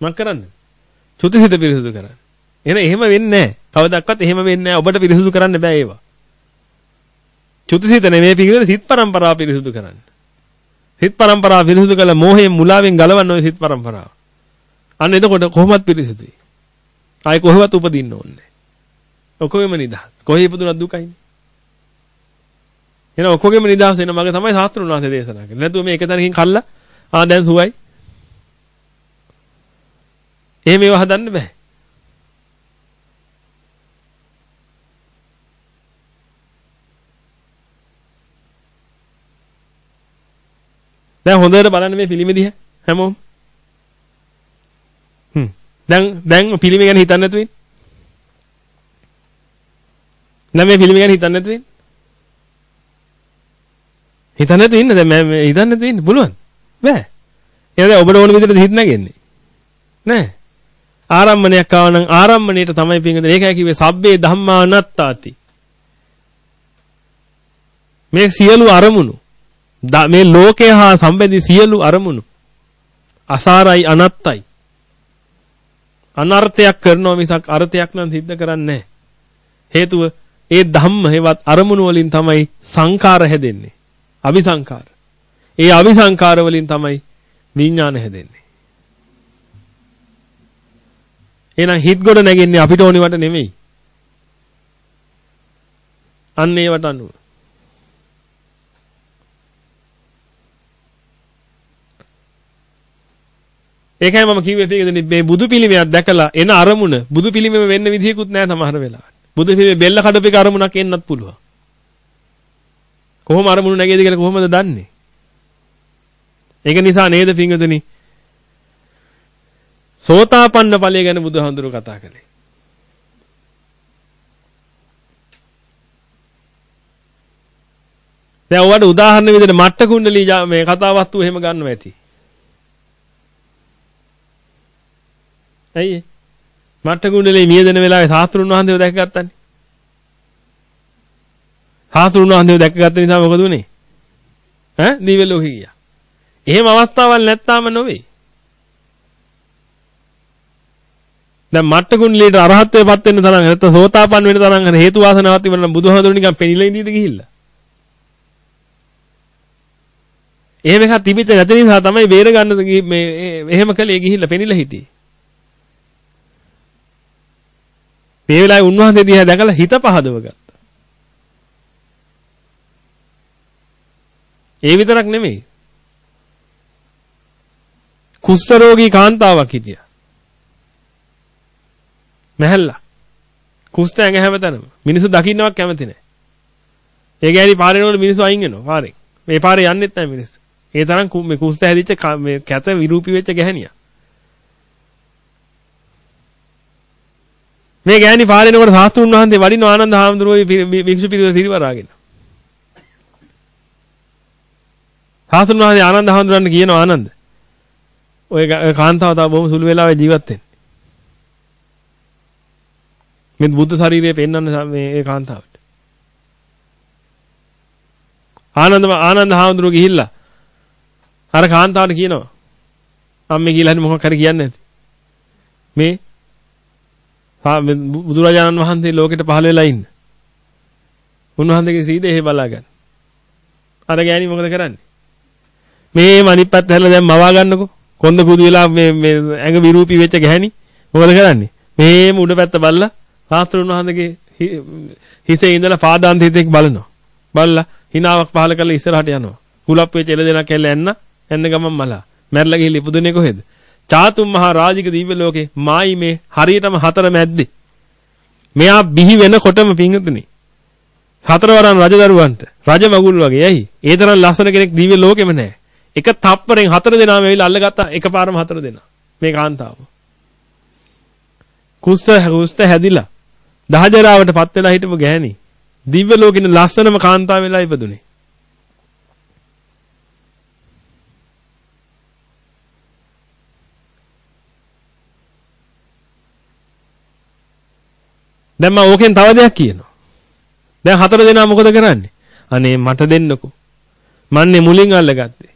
මක් කරන්න? චුතිසිත පිරිසුදු කරන්න. එහෙනම් එහෙම වෙන්නේ නැහැ. කවදාවත් එහෙම වෙන්නේ නැහැ. ඔබට පිරිසුදු කරන්න බෑ ඒවා. චුතිසිත නෙමෙයි පිළිගන්න සිත් පරම්පරාව පිරිසුදු කරන්න. සිත් පරම්පරාව පිරිසුදු කළ මෝහයෙන් මුලාවෙන් ගලවන්න ওই සිත් පරම්පරාව. අන්න එතකොට කොහොමත් පිරිසුදුයි. ආයි කොහෙවත් උපදින්න ඕනේ. ඔකොගෙම නිදහස්. කොහේ ඉපදුනත් දුකයිනේ. එහෙනම් ඔකොගෙම නිදහස් වෙන මගේ තමයි සාස්ත්‍රුන් වහන්සේ දේශනා කළේ. නැතුව මේ එක තැනකින් කල්ලා ආ දැන් සුවයි. එහෙම ඒවා හදන්න බෑ. දැන් හොඳට බලන්න මේ ෆිල්ම් දිහා හැමෝම. හ්ම්. දැන් දැන් ෆිල්ම් ගැන හිතන්න නැතුව ඉන්න. දැන් මේ ෆිල්ම් ගැන හිතන්න නැතුව ඉන්න. හිතන්න නැතුව ඉන්න දැන් මම හිතන්න නැතුව ඉන්න පුළුවන්. බෑ. එහෙනම් ඔබට ඕන විදිහට හිත නැගෙන්නේ. නෑ. ආරම්මණයක් ආව නම් ආරම්මණයට තමයි පිංගද ඒකයි කිව්වේ සබ්බේ ධම්මා අනත්තාති මේ සියලු අරමුණු මේ ලෝකය හා සම්බන්ධි සියලු අරමුණු අසාරයි අනත්තයි. අනර්ථයක් කරනවා මිසක් අර්ථයක් නම් සිද්ධ කරන්නේ හේතුව ඒ ධම්ම හේවත් අරමුණු වලින් තමයි සංකාර හැදෙන්නේ. අபிසංකාර ඒ අபிසංකාර වලින් තමයි විඥාන හැදෙන්නේ. එහෙනම් හිත ගොඩ නැගෙන්නේ අපිට ඕනිවට නෙමෙයි. අන්න ඒවට අනුව. ඒකයි මම කිව්වේ පිටින් මේ බුදු පිළිමයක් දැකලා එන අරමුණ බුදු පිළිමෙම වෙන්න විදිහකුත් නැහැ සමහර වෙලාවට. බුදු පිළිමේ බෙල්ල කඩපේක අරමුණක් එන්නත් පුළුවන්. කොහොම අරමුණු නැගේද කියලා කොහොමද දන්නේ? ඒක නිසා නේද පිංගුතුනි සෝතාපන්න ඵලය ගැන බුදුහාඳුරු කතා කළේ. දැන් ඔයාලට උදාහරණ විදිහට මට්ට කුණ්ඩලී මේ කතාවස්තු එහෙම ගන්නව ඇති. ඇයි? මට්ට කුණ්ඩලී මියදෙන වෙලාවේ සාස්ත්‍රුන් වහන්සේව දැකගත්තානේ. සාස්ත්‍රුන් වහන්සේව දැකගත්ත නිසා මොකද උනේ? ඈ දිව්‍ය ලෝකෙ ගියා. එහෙම අවස්ථාවක් නැත්තාම නොවේ. දැන් මට්ටකුණ්ඩලීට අරහත්ත්වයටපත් වෙන්න තරම් නැත්නම් සෝතාපන්න වෙන්න තරම් හරි හේතු වාසනාවක් තිබුණා නම් බුදුහාමුදුරු නිකන් පෙනිලා ඉඳීද ගිහිල්ලා. එහෙම එකක් තිබිච්ච නැති නිසා තමයි බේර ගන්න මේ එහෙම කළේ ගිහිල්ලා පෙනිලා හිටියේ. මේ වෙලාවේ උන්වහන්සේ දිහා දැකලා හිත පහදව ගත්තා. ඒ විතරක් නෙමෙයි. කුෂ්ඨ රෝගී කාන්තාවක් හිටියා. මැහැල්ලා. කුෂ්ඨ ඇඟ හැමතැනම. මිනිස්සු දකින්නවත් කැමති නැහැ. ඒ ගෑණි පාරේ යනකොට මිනිස්සු අයින් වෙනවා පාරෙන්. මේ පාරේ යන්නෙත් නැහැ මිනිස්සු. ඒ තරම් මේ කුෂ්ඨ හැදිච්ච මේ කැත විරූපී වෙච්ච ගැහණියක්. මේ ගෑණි පාරේ යනකොට සාස්තුන් වහන්සේ වඩින ආනන්ද හාමුදුරුවෝ වික්ෂු පිරිස පිරිවරාගෙන. සාස්තුන් වහන්සේ ආනන්ද හාමුදුරන්ට කියනවා ආනන්ද. ඔය කාන්තාව තව බොහොම සුළු වෙලාවෙ ජීවත් වෙන්න. මේ බුද්ධ ශරීරය පෙන්වන්න මේ ඒ කාන්තාවට. ආනන්ද ආනන්ද හාමුදුරුවෝ ගිහිල්ලා අර කාන්තාවට කියනවා අම්මේ කියලා හරි මොකක් හරි කියන්නේ නැති. මේ බුදුරජාණන් වහන්සේ ලෝකෙට පහළ වෙලා ඉන්න. උන්වහන්සේගේ ශ්‍රී දේහය බලාගන්න. අර ගෑණි මොකද කරන්නේ? මේ මනිත් පැත්ත හැරලා දැන් මවා ගන්නකෝ. කොන්ද කුදු වෙලා මේ මේ ඇඟ විරූපී වෙච්ච ගැහණි මොකද කරන්නේ? මේම උඩ පැත්ත බලලා සාස්ත්‍රුන් වහන්සේගේ හිසේ ඉඳලා පාදාන්ත හිතෙක් බලනවා. බලලා hinaවක් පහල කරලා ඉස්සරහට යනවා. කුලප් වෙච්ච එළ දෙනක් ඇල්ල එන්න එන්න ගමන් මලා. මැරලා ගිහින් ඉපදුනේ කොහෙද? චාතුම් මහා රාජික දිව්‍ය ලෝකේ මායි මේ හරියටම හතර මැද්දේ. මෙයා බිහි වෙනකොටම පිංගුතුනි. හතරවරන් රජදරුවන්ට රජ මගුල් වගේ ඇයි? ඒ තරම් ලස්සන කෙනෙක් දිව්‍ය ලෝකෙම නැහැ. එක තප්පරෙන් හතර දෙනාම ඇවිල්ලා අල්ලගත්තා එකපාරම හතර දෙනා. මේ කාන්තාව. කුස්ත කුස්ත හැදිලා දහජරාවට පත් වෙලා හිටපු ගෑණි දිව්‍ය ලෝකෙන ලස්සනම කාන්තාව වෙලා ඉපදුනේ. දැන් මම ඕකෙන් තව දෙයක් කියනවා. දැන් හතර දෙනා මොකද කරන්නේ? අනේ මට දෙන්නකෝ. මන්නේ මුලින් අල්ලගත්තේ.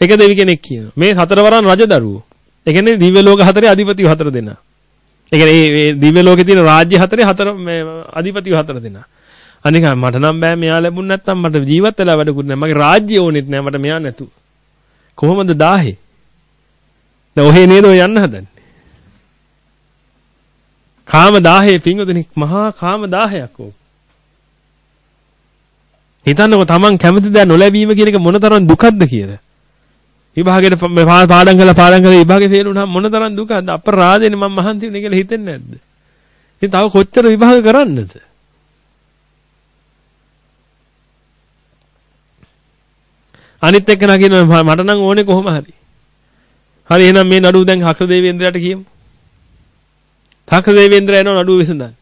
එක දෙවි කෙනෙක් කියනවා. මේ හතරවරන් රජදරුවෝ. ඒ කියන්නේ දිව්‍ය ලෝක හතරේ අධිපතිව හතර දෙනා. ඒ කියන්නේ මේ දිව්‍ය ලෝකේ තියෙන රාජ්‍ය හතරේ හතර මේ අධිපතිව හතර දෙනා. අනික මට නම් බෑ මෙයා ලැබුණ නැත්නම් මට ජීවත් වෙලා වැඩකුත් නැහැ. මගේ රාජ්‍ය ඕනෙත් නැහැ මට මෙයා නැතු. කොහොමද 1000? දැන් ඔහේ නේද ඔය යන්න හදන්නේ? කාම 1000 පිංගුදෙනි මහා කාම 1000ක් ඕක. හිතන්නකෝ Taman කැමති දෑ නොලැබීම කියන එක මොනතරම් දුකක්ද කියලා. විභාගයට පාඩම් කළා පාඩම් කළා විභාගේ ෆේල් වුණාම මොන තරම් දුකද අපරාධෙනේ මම මහන්සි වෙන්නේ කියලා හිතෙන්නේ නැද්ද? ඉතින් තව කොච්චර විභාග කරන්නද? අනිත් එක්ක නගින මට නම් ඕනේ කොහොම හරි. හරි එහෙනම් මේ නඩුව දැන් හක්ෂ දේවේන්ද්‍රයාට කියමු. හක්ෂ දේවේන්ද්‍රයා එනවා නඩුව විසඳන්න.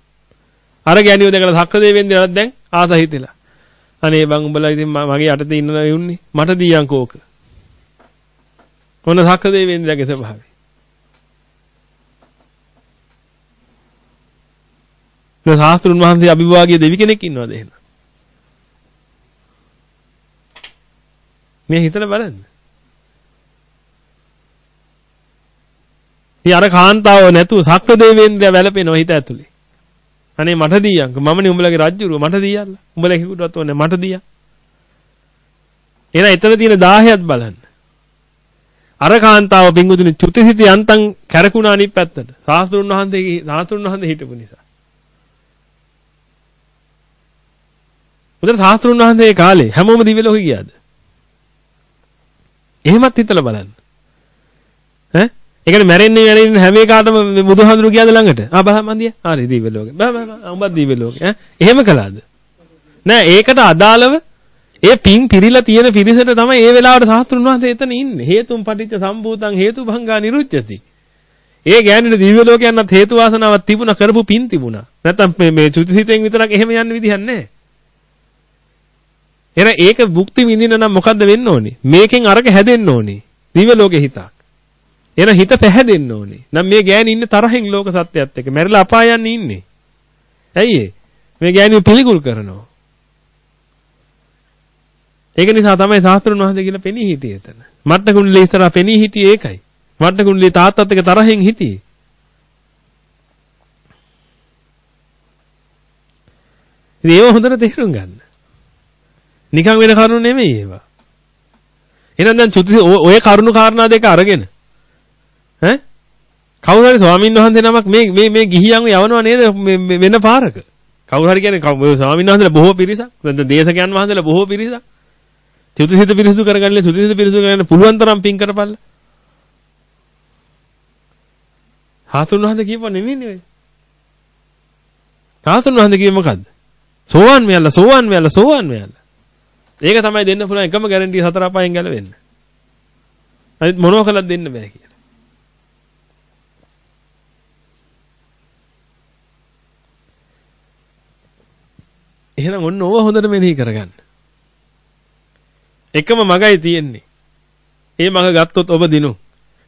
අර ගෑණියෝ දැකලා හක්ෂ දේවේන්ද්‍රයාට දැන් ආස හිතෙලා. අනේ බං උඹලා ඉතින් මගේ යටතේ ඉන්න යුන්නේ මට දීයන්කෝ ඕක. මොන සක්‍ර දේවේන්ද්‍රයාගේ ස්වභාවය. දැන් සාස්ත්‍රුන් වහන්සේ අභිභාගයේ දෙවි කෙනෙක් ඉන්නවද එහෙනම්? මේ හිතලා බලන්න. ඉතින් අර කාන්තාව නැතුව සක්‍ර දේවේන්ද්‍රයා වැළපෙනවා හිත ඇතුලේ. අනේ මට දීයන්ක මමනේ උඹලගේ රජ්ජුරුව මට දීයල්ලා. උඹලා කිව්වොත් ඕනේ මට දීයන්. එහෙනම් එතන තියෙන 10ක් බලන්න. අර කාන්තාව පිංගුතුනි චුතිසිත යන්තම් කැරකුණා අනිත් පැත්තට. සාස්ත්‍රුන් වහන්සේගේ සාස්ත්‍රුන් වහන්සේ හිටපු නිසා. උදේ සාස්ත්‍රුන් වහන්සේ කාලේ හැමෝම දිව්‍ය ලෝකෙ ගියාද? එහෙමත් හිතලා බලන්න. ඈ? ඒ කියන්නේ මැරෙන්නේ මැරෙන්නේ හැම එකටම බුදුහාඳුරු ගියාද ළඟට? ආ බලන්න මන්දිය. හරි දිව්‍ය ලෝකෙ. බෑ බෑ බෑ උඹත් දිව්‍ය ලෝකෙ. ඈ? එහෙම කළාද? නෑ ඒකට අදාළව ඒ පිං පිරීලා තියෙන පිරිසට තමයි ඒ වෙලාවට සාස්ත්‍රුන් වහන්සේ එතන ඉන්නේ. හේතුම් පටිච්ච සම්භූතං හේතුභංගා නිරුච්චති. ඒ ගෑනිට දිව්‍ය ලෝකයන්වත් හේතු වාසනාවක් තිබුණා කරපු පිං තිබුණා. නැත්තම් මේ මේ චුතිසිතෙන් විතරක් එහෙම යන්න විදිහක් නැහැ. එහෙනම් ඒක භුක්ති විඳින්න නම් මොකද්ද වෙන්න ඕනේ? මේකෙන් අරක හැදෙන්න ඕනේ. දිව්‍ය ලෝකේ හිතක්. එහෙනම් හිත පැහැදෙන්න ඕනේ. නම් මේ ගෑණි ඉන්නේ තරහින් ලෝක සත්‍යයත් එක්ක. මැරිලා අපාය යන්නේ ඉන්නේ. ඇයි මේ ගෑණිව පිළිකුල් කරනවා. ඒක නිසා තමයි සාස්ත්‍රුන් වහන්සේ කියලා පෙනී හිටියේ එතන. මට්ට කුණ්ඩලේ ඉස්සරහා පෙනී හිටියේ ඒකයි. මට්ට කුණ්ඩලේ තාත්තත් එක්ක තරහෙන් හිටියේ. ඉතින් ඒව හොඳට තේරුම් ගන්න. නිකන් වෙන කරුණු නෙමෙයි ඒවා. එහෙනම් දැන් චුති ඔය කරුණු කාරණා දෙක අරගෙන ඈ කවුරු හරි ස්වාමීන් වහන්සේ නමක් මේ මේ මේ ගිහියන්ව යවනවා නේද වෙන පාරක. කවුරු හරි කියන්නේ ස්වාමීන් වහන්සේලා බොහෝ පිරිසක්. දැන් දේශකයන් වහන්සේලා බොහෝ පිරිසක්. චුතිසිත පිරිසුදු කරගන්න චුතිසිත පිරිසුදු කරගන්න පුළුවන් තරම් පින් කරපල්ලා. හාතුන් වහන්සේ කියපුවා නෙමෙයිනේ ඔය. හාතුන් වහන්සේ කිව්වේ මොකද්ද? සෝවන් මෙයල්ලා සෝවන් මෙයල්ලා සෝවන් මෙයල්ලා. ඒක තමයි දෙන්න පුළුවන් එකම ගැරන්ටි සතර අපායෙන් ගැලවෙන්න. අනිත් මොනව කළත් දෙන්න බෑ කියලා. එහෙනම් ඔන්න ඕව හොඳට මෙනෙහි කරගන්න. එකම මගයි තියෙන්නේ. ඒ මග ගත්තොත් ඔබ දිනු.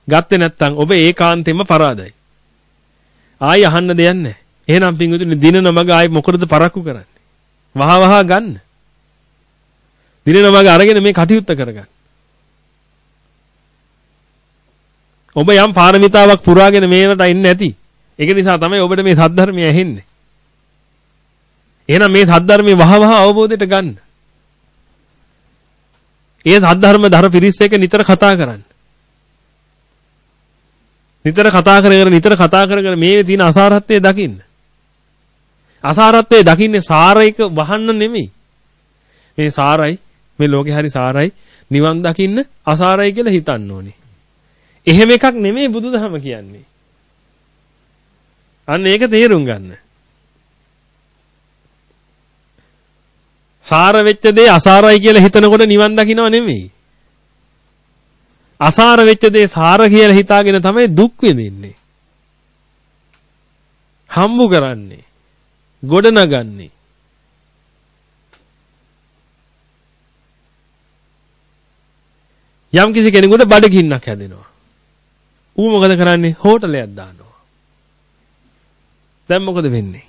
ගත්තේ නැත්නම් ඔබ ඒකාන්තයෙන්ම පරාදයි. ආයි අහන්න දෙයක් නැහැ. එහෙනම් පින්විතුනි දිනන මග ආයි මොකටද පරක්කු කරන්නේ? වහ වහ ගන්න. දිනන මග අරගෙන මේ කටයුත්ත කරගන්න. ඔබ යම් පාරමිතාවක් පුරාගෙන මේකට ඉන්නේ නැති. ඒක නිසා තමයි ඔබට මේ සද්ධර්මය ඇහෙන්නේ. එහෙනම් මේ සද්ධර්මයේ වහ වහ අවබෝධයට ගන්න. ඒ සද්ධර්ම ධර්ම පිරිස් එක නිතර කතා කරන්න. නිතර කතා කරගෙන නිතර කතා කරගෙන මේ තියෙන අසාරත්වය දකින්න. අසාරත්වය දකින්නේ සාරයික වහන්න නෙමෙයි. මේ සාරයි මේ ලෝකේ හරි සාරයි නිවන් දකින්න අසාරයි කියලා හිතන්න ඕනේ. එහෙම එකක් නෙමෙයි බුදුදහම කියන්නේ. අන්න ඒක තේරුම් ගන්න. සාර වෙච්ච දේ අසාරයි කියලා හිතනකොට නිවන් දකින්නව නෙමෙයි. අසාර වෙච්ච දේ සාර කියලා හිතාගෙන තමයි දුක් විඳින්නේ. හම්බු කරන්නේ. ගොඩනගන්නේ. යම් කිසි කෙනෙකුට බඩගින්නක් හැදෙනවා. ඌ මොකද කරන්නේ? හෝටලයක් දානවා. දැන් මොකද වෙන්නේ?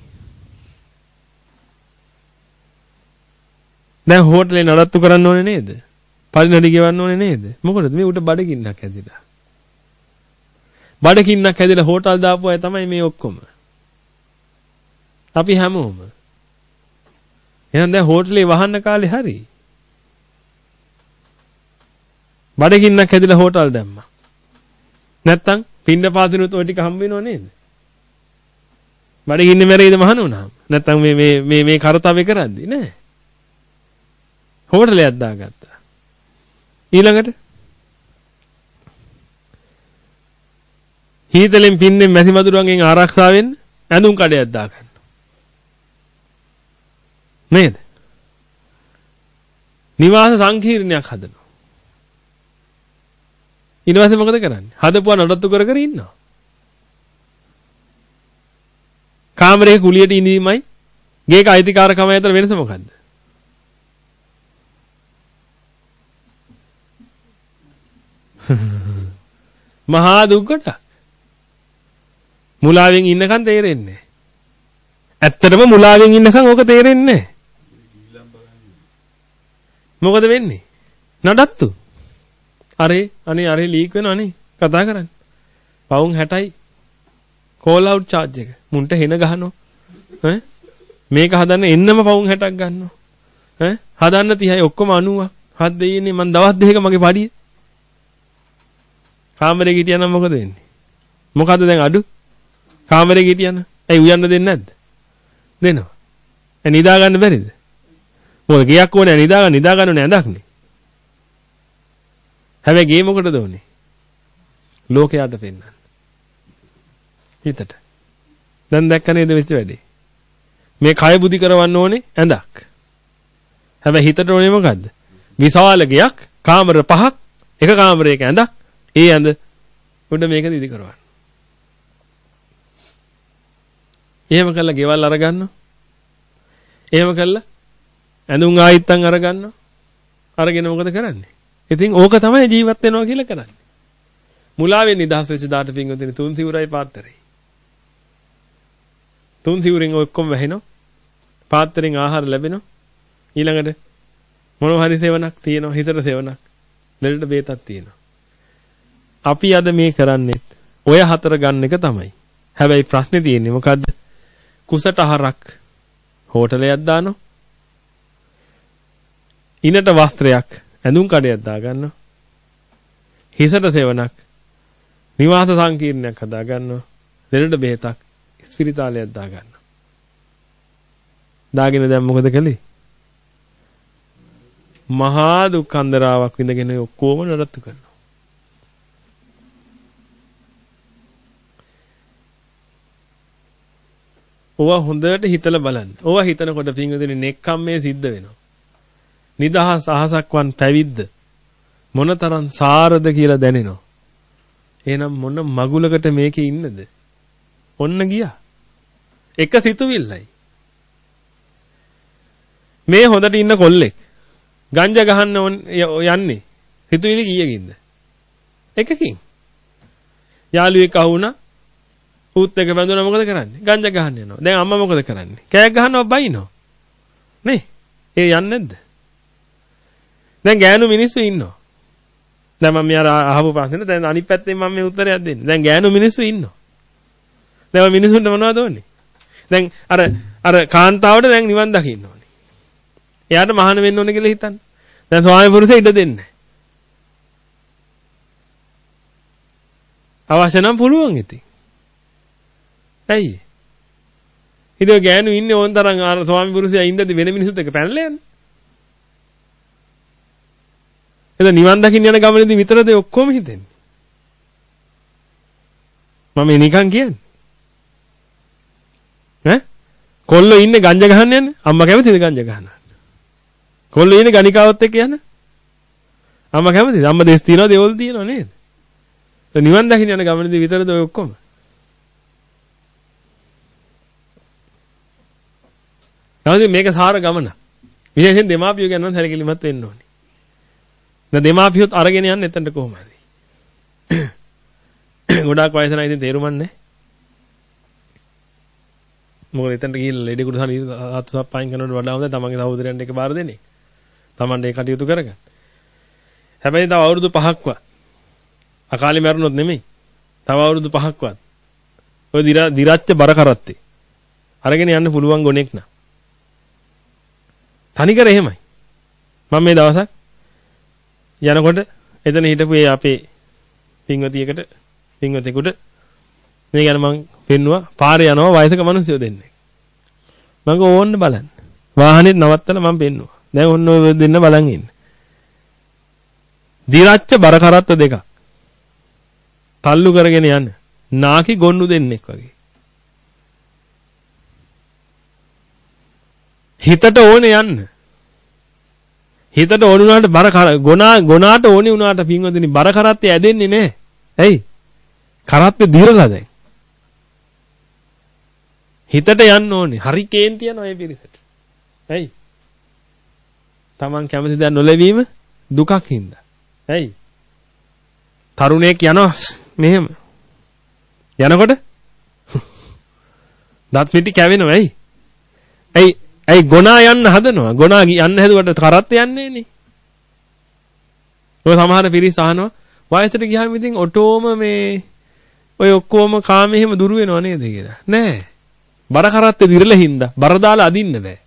දැන් හෝටලේ නඩත්තු කරන්න ඕනේ නේද? පරිණඩි ගෙවන්න ඕනේ නේද? මොකටද මේ උට බඩගින්නක් හැදිලා. බඩගින්නක් හැදිලා හෝටල් දාපු අය තමයි මේ ඔක්කොම. අපි හැමෝම. එහෙනම් දැන් හෝටලේ වහන්න කාලේ හරි. බඩගින්නක් හැදිලා හෝටල් දැම්මා. නැත්තම් පින්න පාදිනුත් ওই ටික හම්බ වෙනව නේද? බඩගින්නේ මැරෙයිද මහන උනාම? නැත්තම් මේ මේ මේ මේ කරතව්‍ය කරද්දි නෑ. හෝටලයක් දාගත්තා. ඊළඟට හීතලෙන් පින්නේ මැසි මදුරුවන්ගෙන් ආරක්ෂා වෙන්න ඇඳුම් කඩයක් දාගන්න. නේද? නිවාස සංකීර්ණයක් හදනවා. ඊට පස්සේ මොකද කරන්නේ? හදපුවා නඩත්තු කර කර ඉන්නවා. කාමරේ කුලියට ඉඳීමයි ගේක අයිතිකාරකම අතර වෙනස මොකද්ද? [laughs] මහා දුක්කට. මුලාවෙන් ඉන්නකන් තේරෙන්නේ ඇත්තටම මුලාවෙන් ඉන්නකන් ඕක තේරෙන්නේ මොකද වෙන්නේ? නඩත්තු. අරේ අනේ අරේ ලීක් වෙනවනේ කතා කරන්නේ. පවුන් 60යි කෝල් අවුට් charge එක. මුන්ට හෙන ගහනවා. ඈ මේක හදන්න එන්නම පවුන් 60ක් ගන්නවා. ඈ හදන්න 30යි ඔක්කොම 90ක්. හත් දෙයිනේ මං දවස් දෙකක මගේ පඩිය. කාමරේ ගිටියනම් මොකද වෙන්නේ? මොකද්ද දැන් අඩු? කාමරේ ගිටියන. ඇයි උයන්න දෙන්නේ නැද්ද? දෙනවා. ඒ නිදා ගන්න බැරිද? මොකද ගියක් ඕනේ නිදා ගන්න නිදා ගන්න ඕනේ ඇඳක්නේ. හැබැයි ගේ මොකටද ඕනේ? ලෝකයට පෙන්වන්න. හිතට. දැන් දැක්ක නේද වෙච්ච වැඩේ? මේ කය බුද්ධි කරවන්න ඕනේ ඇඳක්. හැබැයි හිතට ඕනේ මොකද්ද? විශාල ගයක්, කාමර පහක්, එක කාමරයක ඇඳක්, ඒ ඇඳ උඩ මේක දිදි කරවන්න. එහෙම කළා ගෙවල් අරගන්නවා. එහෙම කළා ඇඳුම් ආයිත්තම් අරගන්නවා. අරගෙන මොකද කරන්නේ? ඉතින් ඕක තමයි ජීවත් වෙනවා කියලා කරන්නේ. මුලාවෙන් නිදහස් වෙච්ච දාට පිංගුදින තුන් සිවුරයි පාත්‍රයි. තුන් සිවුරෙන් ඔක්කොම වැහෙනවා. පාත්‍රෙන් ආහාර ලැබෙනවා. ඊළඟට මොනවා හරි සෙවණක් තියෙනවා. හිතට සෙවණක්. ලෙඩට බේතක් තියෙනවා. අපි අද මේ කරන්නේ ඔය හතර ගන්න එක තමයි. හැබැයි ප්‍රශ්නේ තියෙන්නේ මොකද්ද? කුසට ආහාරක් හෝටලයක් දානවා. ඉනට වස්ත්‍රයක් ඇඳුම් කඩයක් දාගන්නවා. හිසට සෙවණක් නිවාස සංකීර්ණයක් හදාගන්නවා. දෙරට බෙහෙතක් ස්පිරිතාලයක් දාගන්නවා. දාගෙන දැන් මොකද කළේ? මහා දුක් අන්දරාවක් විඳගෙන ඔක්කොම නඩත්තු කරනවා. ඕවා හොඳට හිතලා බලන්න. ඕවා හිතනකොට පින්වතුනි නෙක්ඛම්මේ සිද්ධ වෙනවා. නිදහස් අහසක්වන් පැවිද්ද මොනතරම් සාරද කියලා දැනෙනවා. එහෙනම් මොන මගුලකට මේකේ ඉන්නද? ඔන්න ගියා. එක සිතුවිල්ලයි. මේ හොඳට ඉන්න කොල්ලෙක් ගංජා ගහන්න යන්නේ සිතුවිලි කීයකින්ද? එකකින්. යාළුවෙක් අහුණා ඌත් එක බැඳුණා මොකද කරන්නේ? ගංජා ගහන්න යනවා. දැන් අම්මා මොකද කරන්නේ? කෑයක් ගහනවා බයිනවා. නේ? ඒ යන්නේ නැද්ද? දැන් ගෑනු මිනිස්සු ඉන්නවා. දැන් මම මෙයාර අහපු ප්‍රශ්නෙට දැන් අනිත් පැත්තෙන් මම මේ උත්තරයක් දෙන්නේ. දැන් ගෑනු මිනිස්සු ඉන්නවා. දැන් මිනිසුන්ට මොනවද ඕනේ? දැන් අර අර කාන්තාවට දැන් නිවන් දකින්න ඕනේ. එයාට මහාන වෙන්න ඕනේ කියලා හිතන්න. දැන් ස්වාමි පුරුෂය ඉඩ දෙන්නේ අවශ්‍ය නම් පුළුවන් ඉතින්. ඇයි? ඉතින් ගෑනු ඉන්නේ ඕන තරම් අර ස්වාමි පුරුෂයා ඉඳදී වෙන මිනිසුත් එක්ක පැනලා යන්නේ. එතන නිවන් දකින්න යන ගමනේදී විතරද ඔක්කොම හිතෙන්නේ. මම නිකන් කියන්නේ. ඈ? කොල්ලෝ ඉන්නේ ගංජා ගහන්න යන්නේ. අම්මා කැමතිද ගංජා ගහන්න? කොල්ලෝ ඉන්නේ ගණිකාවත් එක්ක යන? අම්මා කැමතිද? අම්මා දෙස් තියනවා දෙවල් තියනවා නේද? නිවන් දකින්න යන ගමනේදී විතරද ඔය ඔක්කොම? නැවත මේක සාර ගමන. විශේෂයෙන් දෙමාපියෝ ගැන නම් සැලකිලිමත් වෙන්න ඕනේ. දැන් දෙමාපියොත් අරගෙන යන්නේ එතනට කොහොමද? ගොඩාක් වයස නැහැ ඉතින් තේරුම් නැහැ. මොකද එතනට ගිහිල්ලා ලෙඩෙකුට හරි අත්සප් පයින් කරනවට වඩා හොඳ තමන්ගේ සහෝදරයන්ට එක බාර දෙන්නේ. තමන්ට ඒ කටයුතු කරගන්න. හැබැයි තව අවුරුදු 5ක්වත් අකාලේ මැරුණොත් නෙමෙයි. තව අවුරුදු 5ක්වත් ඔය දිරච්ච බර කරත්තේ අරගෙන යන්න පුළුවන් ගොනෙක් නා. තනිකර එහෙමයි. මම මේ දවසක් යනකොට එතන හිටපු ඒ අපේ පින්වතියකට පින්වතෙකුට මේ ගැන මං පෙන්නුවා පාරේ යනවා වයසක මිනිස්සු දෙන්නේ. මම ඕන්න බලන්න. වාහනේ නවත්තලා මම පෙන්නුවා. දැන් ඔන්න ඔය දෙන්න බලන් ඉන්න. දිරච්ච බර කරත්ත දෙකක්. තල්ලු කරගෙන යන නාකි ගොන්නු දෙන්නෙක් වගේ. හිතට ඕනේ යන්න. හිතට ඕන උනාට බර ගොනා ගොනාට ඕනේ උනාට පින්වදිනේ බර කරත්තේ ඇදෙන්නේ නැහැ. ඇයි? කරත්තේ දිරලා දැන්. හිතට යන්න ඕනේ. හරි කේන්ති යන ඔය පිරිසට. ඇයි? Taman කැමති දා නොලැබීම දුකක් හින්දා. ඇයි? තරුණයෙක් යනවා මෙහෙම. යනකොට [laughs] දත් මිටි කැවෙනවා ඇයි? ඇයි ඇයි ගොනා යන්න හදනවා. ගොනා යන්න හැදුවට කරත් යන්නේ නේ. ඔය සමහර පිරිස් අහනවා වයසට ගියාම ඉතින් ඔටෝම මේ ඔය ඔක්කොම කාමේ එහෙම දුර වෙනව නේද කියලා. නෑ. බර කරත්තේ දිරලා හින්දා බර දාලා අදින්න බෑ.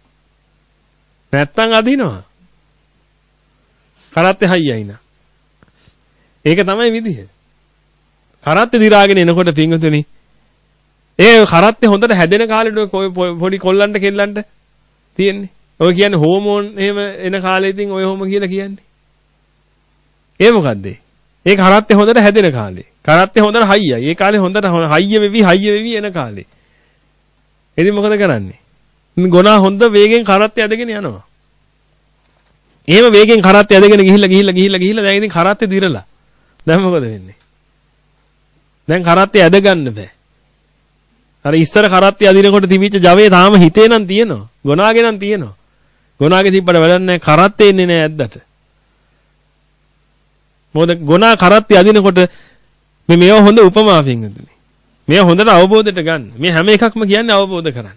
නැත්තම් අදිනවා. කරත්තේ හයියයි නා. ඒක තමයි විදිහ. කරත්තේ දිරාගෙන එනකොට පිංගුතුනි ඒ කරත්තේ හොඳට හැදෙන කාලේ පොඩි කොල්ලන්ට කෙල්ලන්ට තියෙන්නේ. ඔය කියන්නේ හෝමෝන් එහෙම එන කාලේ ඉතින් ඔය හොම කියලා කියන්නේ. ඒ මොකද්ද? ඒ කරත්තේ හොඳට හැදෙන කාලේ. කරත්තේ හොඳට හයියයි. ඒ කාලේ හොඳට හයිය වෙවි හයිය වෙවි එන කාලේ. ඉතින් මොකද කරන්නේ? ගොනා හොඳ වේගෙන් කරත්තේ ඇදගෙන යනවා. එහෙම වේගෙන් කරත්තේ ඇදගෙන ගිහිල්ලා ගිහිල්ලා ගිහිල්ලා ගිහිල්ලා දැන් ඉතින් කරත්තේ දිරලා. දැන් මොකද වෙන්නේ? දැන් කරත්තේ ඇද ගන්න බෑ. අර ඉස්සර කරත්තේ අදිනකොට තිබිච්ච ජවයේ තාම හිතේ නම් තියෙනවා. ගොනාගේ නම් තියෙනවා. ගොනාගේ තිබ්බට වැඩක් නැහැ. කරත්තේ එන්නේ නැහැ ඇද්දට. මොකද ගොනා කරත්තේ අදිනකොට මේ මේව හොඳ උපමාවකින් අදනේ. මේ හොඳට අවබෝධයට ගන්න. මේ හැම එකක්ම කියන්නේ අවබෝධ කරගන්න.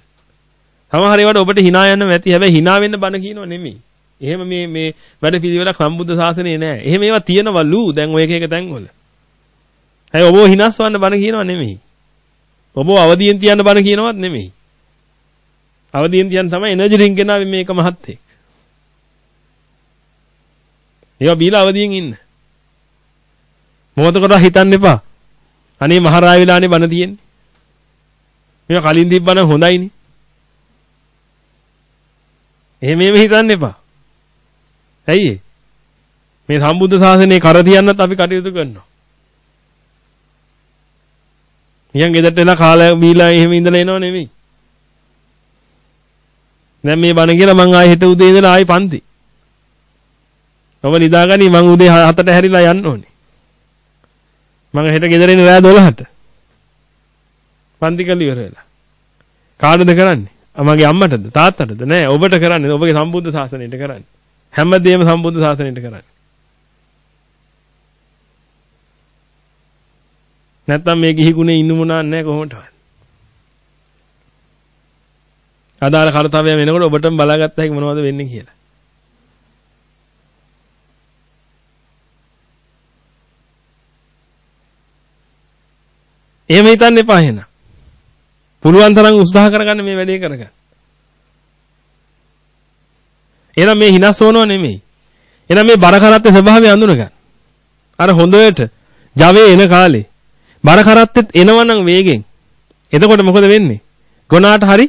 සමහර ඒවාට ඔබට hina යන්න ඇති. හැබැයි hina වෙන්න බන කියනව නෙමෙයි. එහෙම මේ මේ වැඩ පිළිවෙලක් සම්බුද්ධ ශාසනයේ නෑ. එහෙම ඒවා තියෙනවලු දැන් ඔය එක එක තැන්වල. ඇයි ඔබ හිනස්වන්න බන කියනව නෙමෙයි. ඔබ අවදියෙන් තියන්න බන කියනවත් නෙමෙයි. අවදියෙන් තියන්න තමයි එනර්ජි ඩ්‍රින්ක් ගෙනාවේ මේක මහත්තයෙක්. ඒවා බීලා අවදියෙන් ඉන්න. මොකටද හිතන්න එපා. අනේ මහරාය වෙලානේ බන තියෙන්නේ. මේවා කලින් තිබ්බනම් හොඳයිනේ. එහෙම එහෙම හිතන්න එපා. ඇයි මේ සම්බුද්ධ ශාසනයේ කර තියන්නත් අපි කටයුතු කරනවා. නිකන් ගෙදරට එලා කාලා බීලා එහෙම ඉඳලා එනව නෙමෙයි. දැන් මේ බණ කියලා මං ආයෙ හෙට උදේ ඉඳලා ආයෙ පන්ති. ඔබ නිදාගනි මං උදේ 7ට හැරිලා යන්න ඕනේ. මං හෙට ගෙදර ඉන්නේ රෑ 12ට. පන්ති කළ ඉවර වෙලා. කාටද කරන්නේ? මගේ අම්මටද තාත්තටද නෑ ඔබට කරන්නේ ඔබගේ සම්බුද්ධ ශාසනයට කරන්නේ හැමදේම සම්බුද්ධ ශාසනයට කරන්නේ නැත්තම් මේ ගිහි ගුණේ ඉන්න මොනවා නැහැ කොහොමදවත් අදාළ කාර්යතාවය වෙනකොට ඔබටම බලාගත්ත හැකි මොනවද වෙන්නේ කියලා එහෙම හිතන්න එපා එහෙනම් පුළුවන් තරම් උත්සාහ කරගන්න මේ වැඩේ කරගන්න. එහෙනම් මේ හිනස් වනව නෙමෙයි. එහෙනම් මේ බර කරත්තේ ස්වභාවය අඳුනගන්න. අර හොඳට ජවයේ එන කාලේ බර කරත්තෙත් එනවනම් වේගෙන්. එතකොට මොකද වෙන්නේ? ගොනාට හරි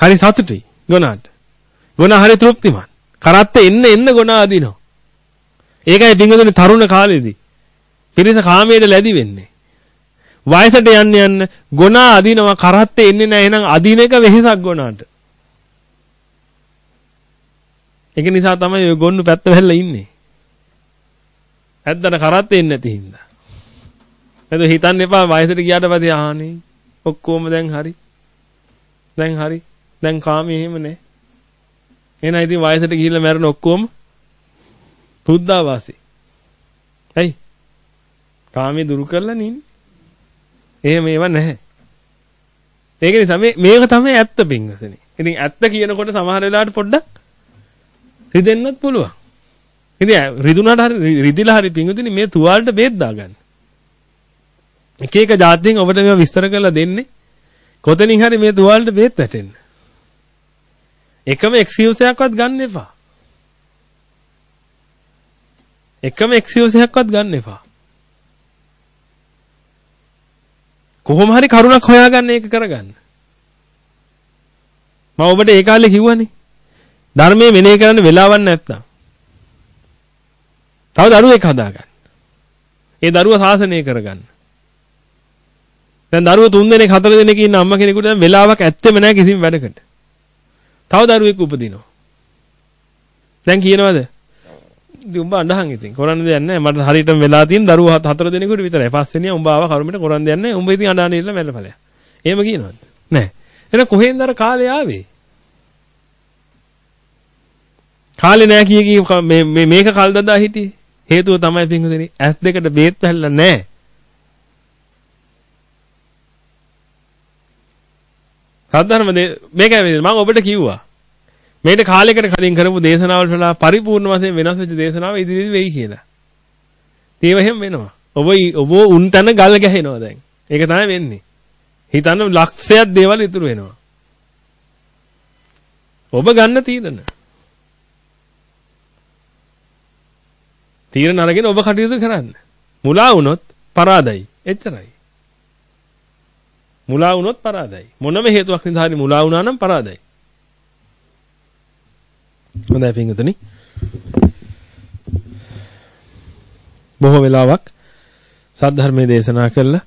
හරි සතුටුයි ගොනාට. ගොනා හරි තෘප්තිමත්. කරත්තේ එන්න එන්න ගොනා අදිනවා. ඒකයි පින්වතුනි තරුණ කාලේදී පිරිස කාමයට ලැබි වෙන්නේ. වයසට යන්න යන්න ගොනා අදිනවා කරත්තේ එන්නේ නැහැ එහෙනම් අදින එක වෙහෙසක් ගොනාට. ඒක නිසා තමයි ඔය ගොන්නු පැත්ත වැල්ලා ඉන්නේ. ඇත්තට කරත්තේ එන්නේ නැති හින්දා. එතකොට හිතන්න එපා වයසට ගියාට පස්සේ ආහනේ ඔක්කොම දැන් හරි. දැන් හරි. දැන් කාමේ එහෙම නැහැ. එහෙනම් ඉතින් වයසට ගිහිල්ලා මැරෙන ඔක්කොම පුද්දා වාසි. ඇයි? කාමේ දුරු කරලා නින්නේ. එහෙම ඒවා නැහැ. ඒක නිසා මේ මේක තමයි ඇත්ත පින්වසනේ. ඉතින් ඇත්ත කියනකොට සමහර වෙලාවට පොඩ්ඩක් රිදෙන්නත් පුළුවන්. ඉතින් රිදුනාට හරි රිදිලා හරි පින්වතුනි මේ තුවාලට බේත් දාගන්න. එක එක જાතියෙන් ඔබට මේවා විස්තර කරලා දෙන්නේ. කොතනින් හරි මේ තුවාලට බේත් වැටෙන්න. එකම එක්ස්කියුස් එකක්වත් ගන්න එපා. එකම එක්ස්කියුස් එකක්වත් ගන්න එපා. කොහොම හරි කරුණක් හොයාගන්න ඒක කරගන්න. මම ඔබට ඒ කාලේ කිව්වනේ. ධර්මයේ මෙනෙහි කරන්න වෙලාවක් නැත්තම්. තව දරුවෙක් හදාගන්න. ඒ දරුවා සාසනය කරගන්න. දැන් දරුවෝ තුන් දෙනෙක් හතර දෙනෙක් ඉන්න අම්මා කෙනෙකුට දැන් වෙලාවක් ඇත්තෙම නැහැ කිසිම වැඩකට. තව දරුවෙක් උපදිනවා. දැන් කියනවද? ඉතින් උඹ අඬහන් ඉතින්. කරන්න දෙයක් නැහැ. මට හරියටම වෙලා තියෙන දරුවෝ හතර දෙනෙකුට විතරයි. පස්වෙනියා උඹ ආව කරුමෙට කරන්න දෙයක් නැහැ. උඹ ඉතින් අඬහන් ඉන්න මැල්ලපලයක් එහෙම කියනවද? නැහැ. එහෙනම් කොහෙන්ද අර කාලේ ආවේ? කාලේ නැහැ කිය කී මේ මේක කල් දදා හිටියේ. හේතුව තමයි පින්වතුනි ඇස් දෙකට බේත් පැහැල්ලා නැහැ. සද්ධර්ම මේකයි මම ඔබට කිව්වා මේකට කාලයකට කලින් කරපු දේශනාවලට වඩා පරිපූර්ණ වශයෙන් වෙනස් වෙච්ච දේශනාව ඉදිරියේදී වෙයි කියලා. ඒව එහෙම වෙනවා. ඔබ ඔබ උන් තන ගල් ගැහෙනවා දැන්. ඒක තමයි වෙන්නේ. හිතන්න ලක්ෂයක් දේවල් ඉතුරු වෙනවා. ඔබ ගන්න තීරණ. තීරණ අරගෙන ඔබ කටයුතු කරන්න. මුලා වුණොත් පරාදයි. එච්චරයි. මුලා වුණොත් පරාදයි. මොනම හේතුවක් නිසා හරි මුලා වුණා නම් පරාදයි. හොඳයි පින්වතුනි. බොහෝ වෙලාවක් සද්ධර්මයේ දේශනා කළා,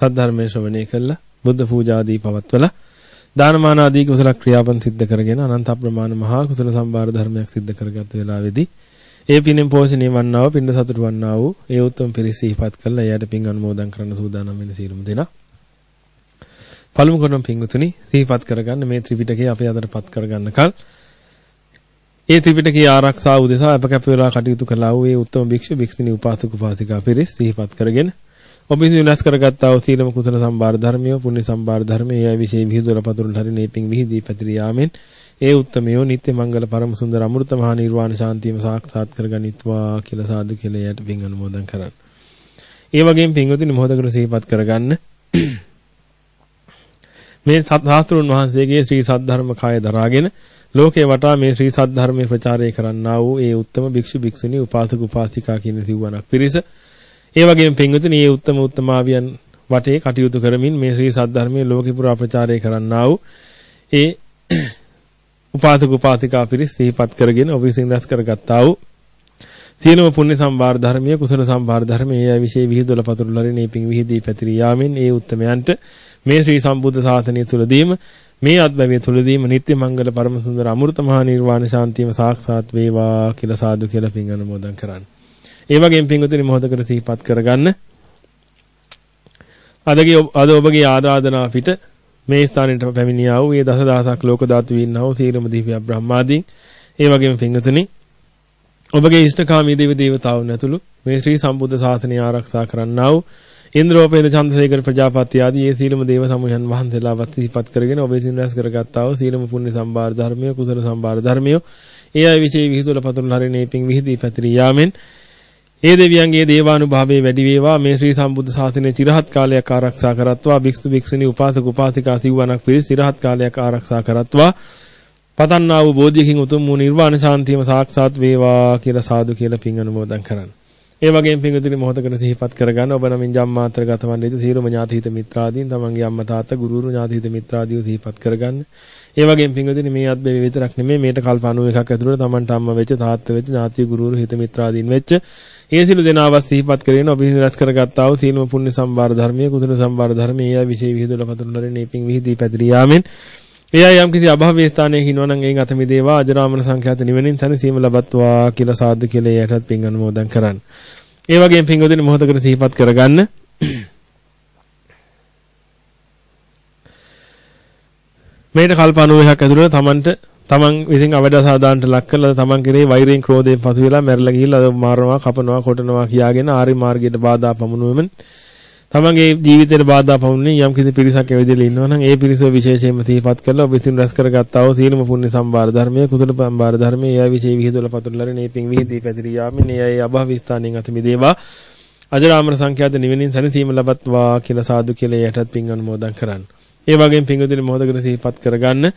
සද්ධර්මයේ ශ්‍රවණය කළා, බුද්ධ පූජා ආදී පවත්වලා දානමාන ආදී කුසල ක්‍රියාවන් සිද්ධ කරගෙන අනන්ත අප්‍රමාණ මහා කුසල සම්භාර ධර්මයක් සිද්ධ කරගත් වෙලාවේදී ඒ පිනෙන් පෝෂණය වන්නා වූ පින්න සතුට වන්නා වූ ඒ උත්තම පිරිස සිහිපත් කළා එයාට පින් අනුමෝදන් කරන්න සූදානම් වෙන සියලුම දෙනා පළමු කොටම පින්වතුනි සිහිපත් කරගන්න මේ ත්‍රිපිටකය අපේ අදටපත් කරගන්නකල් ඒ ත්‍රිපිටකයේ ආරක්ෂාව උදෙසා අප කැප වේලා කටයුතු කළා වූ ඒ උත්තම භික්ෂු භික්ෂුණී උපාසක උපාසිකා පිරිස් සිහිපත් කරගෙන ඔබ විසින් විනාශ කරගත්තා වූ සීලම කුසල සම්බාර ධර්මිය පුණ්‍ය සම්බාර ධර්මයේ ඒ විශේෂ විහිදුවල පතුරුල් හරි නේපින් විහිදී පැතිරී යාමෙන් ඒ උත්තමයෝ නිත්‍ය මංගල පරම සුන්දර අමෘත මහා නිර්වාණ ශාන්තියම සාක්ෂාත් කරගනිත්වා කියලා සාදු කියලා යට පින් අනුමෝදන් කරන්න. ඒ වගේම පින්වතුනි මොහොතකට සිහිපත් කරගන්න මේ සාස්ත්‍රුන් වහන්සේගේ ශ්‍රී සද්ධර්ම කාය දරාගෙන ලෝකේ වටා මේ ශ්‍රී සද්ධර්මයේ ප්‍රචාරය කරන්නා වූ ඒ උත්තම භික්ෂු භික්ෂුණී උපාසක උපාසිකා කියන සිව්වණක් පිරිස. ඒ වගේම පින්වතුනි මේ උත්තම උත්තමාවියන් වටේ කටයුතු කරමින් මේ ශ්‍රී සද්ධර්මයේ ලෝකේ පුරා ප්‍රචාරය කරන්නා වූ ඒ [clears throat] උපාසක උපාසිකා පිරිස සිහිපත් කරගෙන ඔබ විසින් දැස් කරගත්තා වූ සියලුම පුණ්‍ය සම්භාර ධර්මයේ කුසල සම්භාර ධර්මයේ ඒ විශේෂ විහිදුවල පතුරුලරිනේ පිං විහිදී පැතිරී යාමෙන් ඒ උත්තමයන්ට මේ ශ්‍රී සම්බුද්ධ ශාසනය තුලදීම මේ අත්බැවිය තුලදීම නිත්‍ය මංගල පරම සුන්දර අමෘත මහා නිර්වාණ ශාන්තියම සාක්ෂාත් වේවා කියලා සාදු කියලා පින් අනුමෝදන් කරන්න. ඒ වගේම පින්වතුනි මොහොතකට සිහිපත් කරගන්න. අදගේ අද ඔබගේ ආරාධනා පිට මේ ස්ථානයට පැමිණියා වූ මේ දසදහසක් ලෝක ධාතු වින්නා වූ සීලම දිව්‍ය බ්‍රහ්මාදීන් ඒ වගේම පින්වතුනි ඔබගේ ඉෂ්ඨකාමී දේව දේවතාවුන් ඇතුළු මේ ශ්‍රී සම්බුද්ධ ශාසනය ආරක්ෂා කරන්නා වූ ඉන්ද්‍රෝපේද චන්ද්‍රසේකර ප්‍රජාපති ආදී ඒ සීලම දේව සමූහයන් වහන්සේලාවත් සිහිපත් කරගෙන ඔබේ සින් රැස් කරගත්තා වූ සීලම පුණ්‍ය සම්භාර ධර්මය කුසල සම්භාර ධර්මය. ඒ අය විශේෂ විහිදුල පතුල් හරිනේ පිං විහිදී පැතිරී යාමෙන්. ඒ දෙවියන්ගේ දේවානුභාවයේ වැඩි වේවා. මේ ශ්‍රී සම්බුද්ධ ශාසනය চিරහත් කාලයක් ආරක්ෂා කරත්වා. භික්ෂු භික්ෂුණී උපාසක උපාසිකා සිව්වණක් පිරිස চিරහත් කාලයක් ආරක්ෂා කරත්වා. පතන්නා වූ බෝධියකින් උතුම් වූ නිර්වාණ ශාන්තියම සාක්ෂාත් වේවා කියලා සාදු කියලා පින් අනුමෝදන් කරන්න. ඒ වගේම පින්විතනි මොහොතකට සිහිපත් කරගන්න ඔබ නමින් ජම්මාන්තර ගතවන්නේ සියලුම ඥාතිහිත මිත්‍රාදීන් තමන්ගේ අම්මා තාත්තා ගුරුවරු ඥාතිහිත මිත්‍රාදීව සිහිපත් කරගන්න. ඒ වගේම පින්විතනි මේ අත්බේ විතරක් නෙමෙයි මේට කල්ප 91ක් ඇතුළත තමන්ට අම්මා වෙච්ච තාත්තා වෙච්ච ඥාතිය ගුරුවරු හිත මිත්‍රාදීන් වෙච්ච ඒ සිළු දෙනාවත් සිහිපත් කරගෙන ඔබ රැස් කරගත්තා වූ සීලම පුණ්‍ය සම්භාර ධර්මයේ කුසල සම්භාර ධර්මයේ ආ විශේෂ විහිදුල පතුරුනරින් නීපින් විහිදී පැතිරී යාමෙන් එයා යම් කිසි අභාවයේ ස්ථානයක ඉන්නවනම් එයින් අත මිදේවා අජරාමන සංඛ්‍යාත නිවෙනින් සැනසීම ලබත්වා කියලා සාදු කියලා එයටත් පින් අනුමෝදන් කරන්න. ඒ වගේම පින්වදින මොහොතකට සිහිපත් කරගන්න. [clears throat] මේට කල්ප 90ක් ඇතුළත තමන්ට තමන් විසින් අවඩ සාදාන්ට ලක් කරලා තමන් කෙරේ වෛරයෙන් ක්‍රෝධයෙන් පසු වෙලා මැරලා ගිහිල්ලා මාරනවා කපනවා කොටනවා කියාගෙන ආරි මාර්ගයට බාධා පමුණුවෙමින් තමන්ගේ ජීවිතයට බාධා පමුණුනේ යම් කිසි පිරිසක් ඇවිදලා ඉන්නවා නම් ඒ පිරිස විශේෂයෙන්ම සිහිපත් කරලා ඔබ විසින් රැස් කරගත්තා වූ සීලම පුණ්‍ය සම්භාර ධර්මයේ කුසල සම්භාර ධර්මයේ එය විශේෂ විහිදුල පතුලරේ මේ පිං විහිදී පැතිරී යාමින් එය අභව ස්ථානින් අත මිදේවා අජරාමර සංඛ්‍යාත නිවෙනින් සැනසීම ලබත්වා කියලා සාදු කියලා යටත් පිං අනුමෝදන් කරන්න. ඒ වගේම පිංගුතුනි මොහොතකට සිහිපත් කරගන්න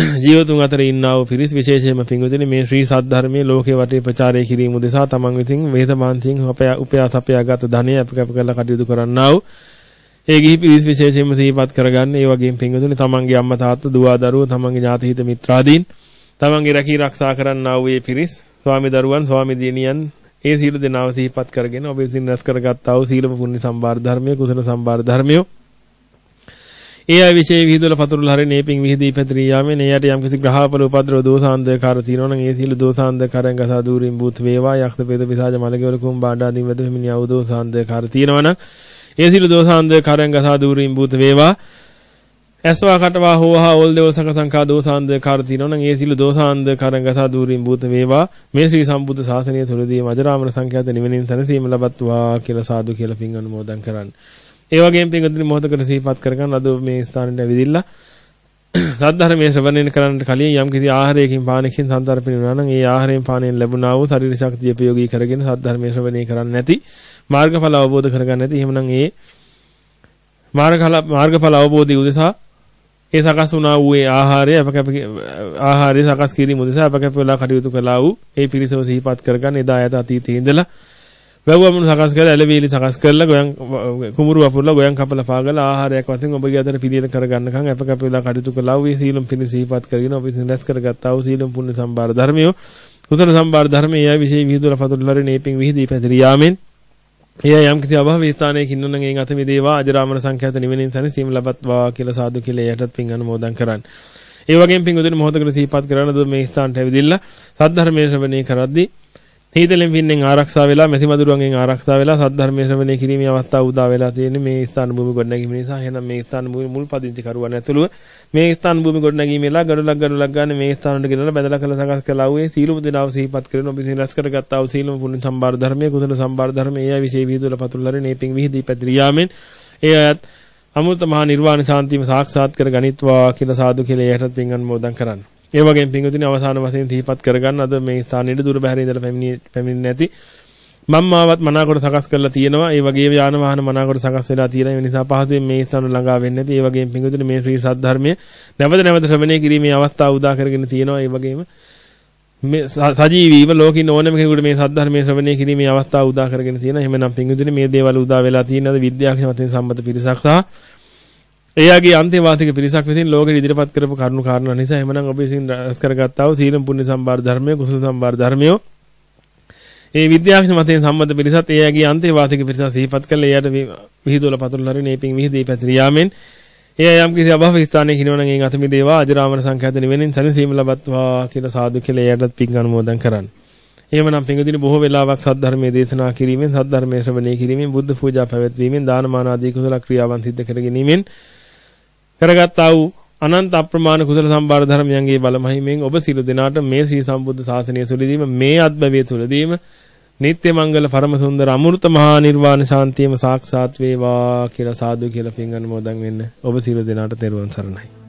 [clears throat] ජීවතුන් අතර ඉන්නා වූ පිරිස් විශේෂයෙන්ම පිංගුතුනි මේ ශ්‍රී සද්ධර්මයේ ලෝකේ වටේ ප්‍රචාරය කිරීම උදෙසා තමන් විසින් වේදමාන්තියෙන් උපයා සපයාගත් ධනය අප කැප කරලා කටයුතු කරන්නා වූ ඒ ගිහි පිරිස් විශේෂයෙන්ම සිහිපත් කරගන්න. ඒ වගේම පිංගුතුනි තමන්ගේ අම්මා තාත්තා දුව දරුවෝ තමන්ගේ ඥාතිහිත මිත්‍රාදීන් තමන්ගේ රැකී ආරක්ෂා කරන්නා වූ ඒ පිරිස්. ස්වාමි දරුවන් ස්වාමි දිනියන් ඒ සීල දෙනාව සිහිපත් කරගෙන ඔබ විසින් රැස් කරගත්තා වූ සීලම පුණ්‍ය සම්භාර ධර්මයේ කුසල සම්භාර ධර්මයේ ඒ අය විශේෂ විහිදුවල පතුරුල හරින ඒ පිං විහිදී පැතිරී යාමෙන් එයට යම්කිසි ග්‍රහපල උපද්‍රව දෝසාන්දකාර තියෙනවා නම් ඒ සීල දෝසාන්දකාරයන් ගසා දූරින් භූත වේවා. යක්ෂ පෙද පිසාජ මලකවල කුම් බාඩාදීන් වෙද හිමිනි අවු දෝසාන්දකාර තියෙනවා නම් ඒ සීල දෝසාන්දකාරයන් ගසා දූරින් භූත වේවා. ඇස්වා කටවා හෝහා ඕල් දෙවල් සක සංකා දෝසාන්දකාර තියෙනවා නම් ඒ සීල දෝසාන්දකාරයන් ගසා දූරින් භූත වේවා. මේ ශ්‍රී සම්බුද්ධ ශාසනය තුළදී මජරාමන සංඛ්‍යාත නිවෙනින් සැනසීම ලබත්වා කියලා සාදු කියලා පින් අනුමෝදන් කරන්නේ. ඒ වගේම පින්වතුනි මොහොතකට සිහිපත් කරගන්න අද මේ ස්ථානෙට ඇවිදින්න [clears throat] සද්ධර්මයේ ශ්‍රවණය කරන්නට කලින් යම් කිසි ආහාරයකින් පානකින් සන්තරපින වෙනවා නම් ඒ ආහාරයෙන් පානයෙන් ලැබුණා වූ ශරීර ශක්තිය ප්‍රයෝගී කරගෙන සද්ධර්මයේ ශ්‍රවණය කරන්නේ නැති මාර්ගඵල අවබෝධ කරගන්න නැති එහෙමනම් ඒ මාර්ගඵල මාර්ගඵල අවබෝධය උදෙසා ඒ සකස් වුණා වූ ඒ ආහාරය අපකප ආහාරය සකස් කිරීම උදෙසා අපකප වෙලා කටයුතු කළා වූ ඒ පිරිසව සිහිපත් කරගන්න එදා යත අතීතයේ ඉඳලා වැව්වමුණු සකස් කරලා ඇලවීලි සකස් කරලා ගොයන් කුඹුරු වපුරලා ගොයන් කපලා පාගලා ආහාරයක් වශයෙන් ඔබගේ අතට පිළියෙල කරගන්නකම් අප කැපෙලා කටයුතු කළා. වූ සීලම් පිණි සිහිපත් කරගෙන ඔබ විසින් රැස් කරගත්තා. වූ සීලම් පුණ්‍ය සම්බාර ධර්මය. කුසල සම්බාර ධර්මයේ යයි විශේෂ විහිදුල පතුල්ලරේ නේපින් විහිදී පැතිරී යාමෙන් එය යම් කිසි අභව ස්ථානයක ඉන්නනම් එයින් අත මිදේවා අජරාමර සංඛ්‍යාත නිවෙනින් සැනසීම ලබත්වා කියලා සාදු කියලා යටත් පින් අනුමෝදන් කරන්න. ඒ වගේම පින් උදේට මොහොතකට සිහිපත් කරන දුර මේ ස්ථානට ඇවිදilla සද්ධර්මයේ ශ්‍රවණය කරද්දී හීතලෙන් පින්නෙන් ආරක්ෂා වෙලා මෙසි මදුරුවන්ගෙන් ආරක්ෂා වෙලා සද්ධර්මයේ ශ්‍රවණය කිරීමේ අවස්ථාව උදා වෙලා තියෙන්නේ මේ ස්ථාන භූමි ගොඩනැගීම නිසා එහෙනම් මේ ස්ථාන භූමි මුල් පදිංචි කරුවන් ඇතුළුව මේ ස්ථාන භූමි ගොඩනැගීමේලා ගඩොලක් ගඩොලක් ගන්න මේ ස්ථානවලට ගෙනලා බැදලා කළ සකස් කළා වූ සීලම දෙනාව සිහිපත් කරගෙන ඔබ විසින් රැස් කරගත්තා වූ සීලම පුණ්‍ය සම්බාර ධර්මයේ කුසල සම්බාර ධර්මයේ එය විශේෂ විහිදුවල පතුල්ලරේ නේපින් විහිදී පැතිරියාමෙන් ඒ අයත් අමෘත මහා නිර්වාණ ශාන්තියම සාක්ෂාත් කර ගනිත්වා කියලා සාදු කියලා යටත් පින් අනුමෝදන් කරන්න. ඒ වගේම පින්වතුනි අවසාන වශයෙන් සිහිපත් කරගන්න අද මේ ස්ථානයේ දුර බැහැර ඉඳලා පැමිණෙන්නේ නැති මම්මාවත් මනාකොට සකස් කරලා තියෙනවා. ඒ වගේම යාන වාහන මනාකොට සකස් වෙලා තියෙනවා. ඒ නිසා පහසුවෙන් මේ ස්ථාන ළඟා වෙන්නේ නැති. ඒ වගේම පින්වතුනි මේ ශ්‍රී සද්ධර්මයේ නැවත නැවත ශ්‍රවණය කිරීමේ අවස්ථාව උදා කරගෙන තියෙනවා. ඒ වගේම මේ සජීවීව ලෝකින් ඕනම කෙනෙකුට මේ සද්ධර්මයේ ශ්‍රවණය කිරීමේ අවස්ථාව උදා කරගෙන තියෙනවා. එහෙමනම් පින්වතුනි මේ දේවල් උදා වෙලා තියෙනද විද්‍යාඥ මතින් සම්මත පිරිසක් සහ එයාගේ අන්තේවාසික පිරිසක් විසින් ලෝකෙ ඉදිරිපත් කරපු කරුණු කාරණා නිසා එහෙමනම් ඔබ විසින් රැස් කරගත්තා වූ සීලම් පුණ්‍ය සම්බාර ධර්මයේ කුසල සම්බාර ධර්මයේ ඒ විද්‍යාඥ මතයෙන් සම්බන්ධ පිරිසත් එයාගේ අන්තේවාසික පිරිස සිහිපත් කළ එයාට විහිදුවල පතුල් හරින ඒ පින් විහිදී පැතිරියාමෙන් ඒ යම් කිසි අභව ස්ථානයක හිනවනම් එයින් අත මිදේවා අජරාමර සංඛ්‍යාත නිවෙනින් සැනසීම ලබත්වා කියලා සාදු කියලා එයටත් පින් අනුමෝදන් කරන්න. එහෙමනම් පින්වදින බොහෝ වෙලාවක් සද්ධර්මයේ දේශනා කිරීමෙන් සද්ධර්මයේ ශ්‍රවණය කිරීමෙන් බුද්ධ පූජා පැවැත්වීමෙන් දානමාන ආදී කුසල ක්‍රියාවන් සිද්ධ කර ගැනීමෙන් කරගත්තා වූ අනන්ත අප්‍රමාණ කුසල සම්බාර ධර්මයන්ගේ බලමහිමෙන් ඔබ සියලු දෙනාට මේ ශ්‍රී සම්බුද්ධ ශාසනය තුළදීම මේ අත්භවයේ තුළදීම නිත්‍ය මංගල පරම සුන්දර අමෘත මහා නිර්වාණ ශාන්තියම සාක්ෂාත් වේවා කියලා සාදු කියලා පින් අනුමෝදන් වෙන්න ඔබ සියලු දෙනාට තෙරුවන් සරණයි.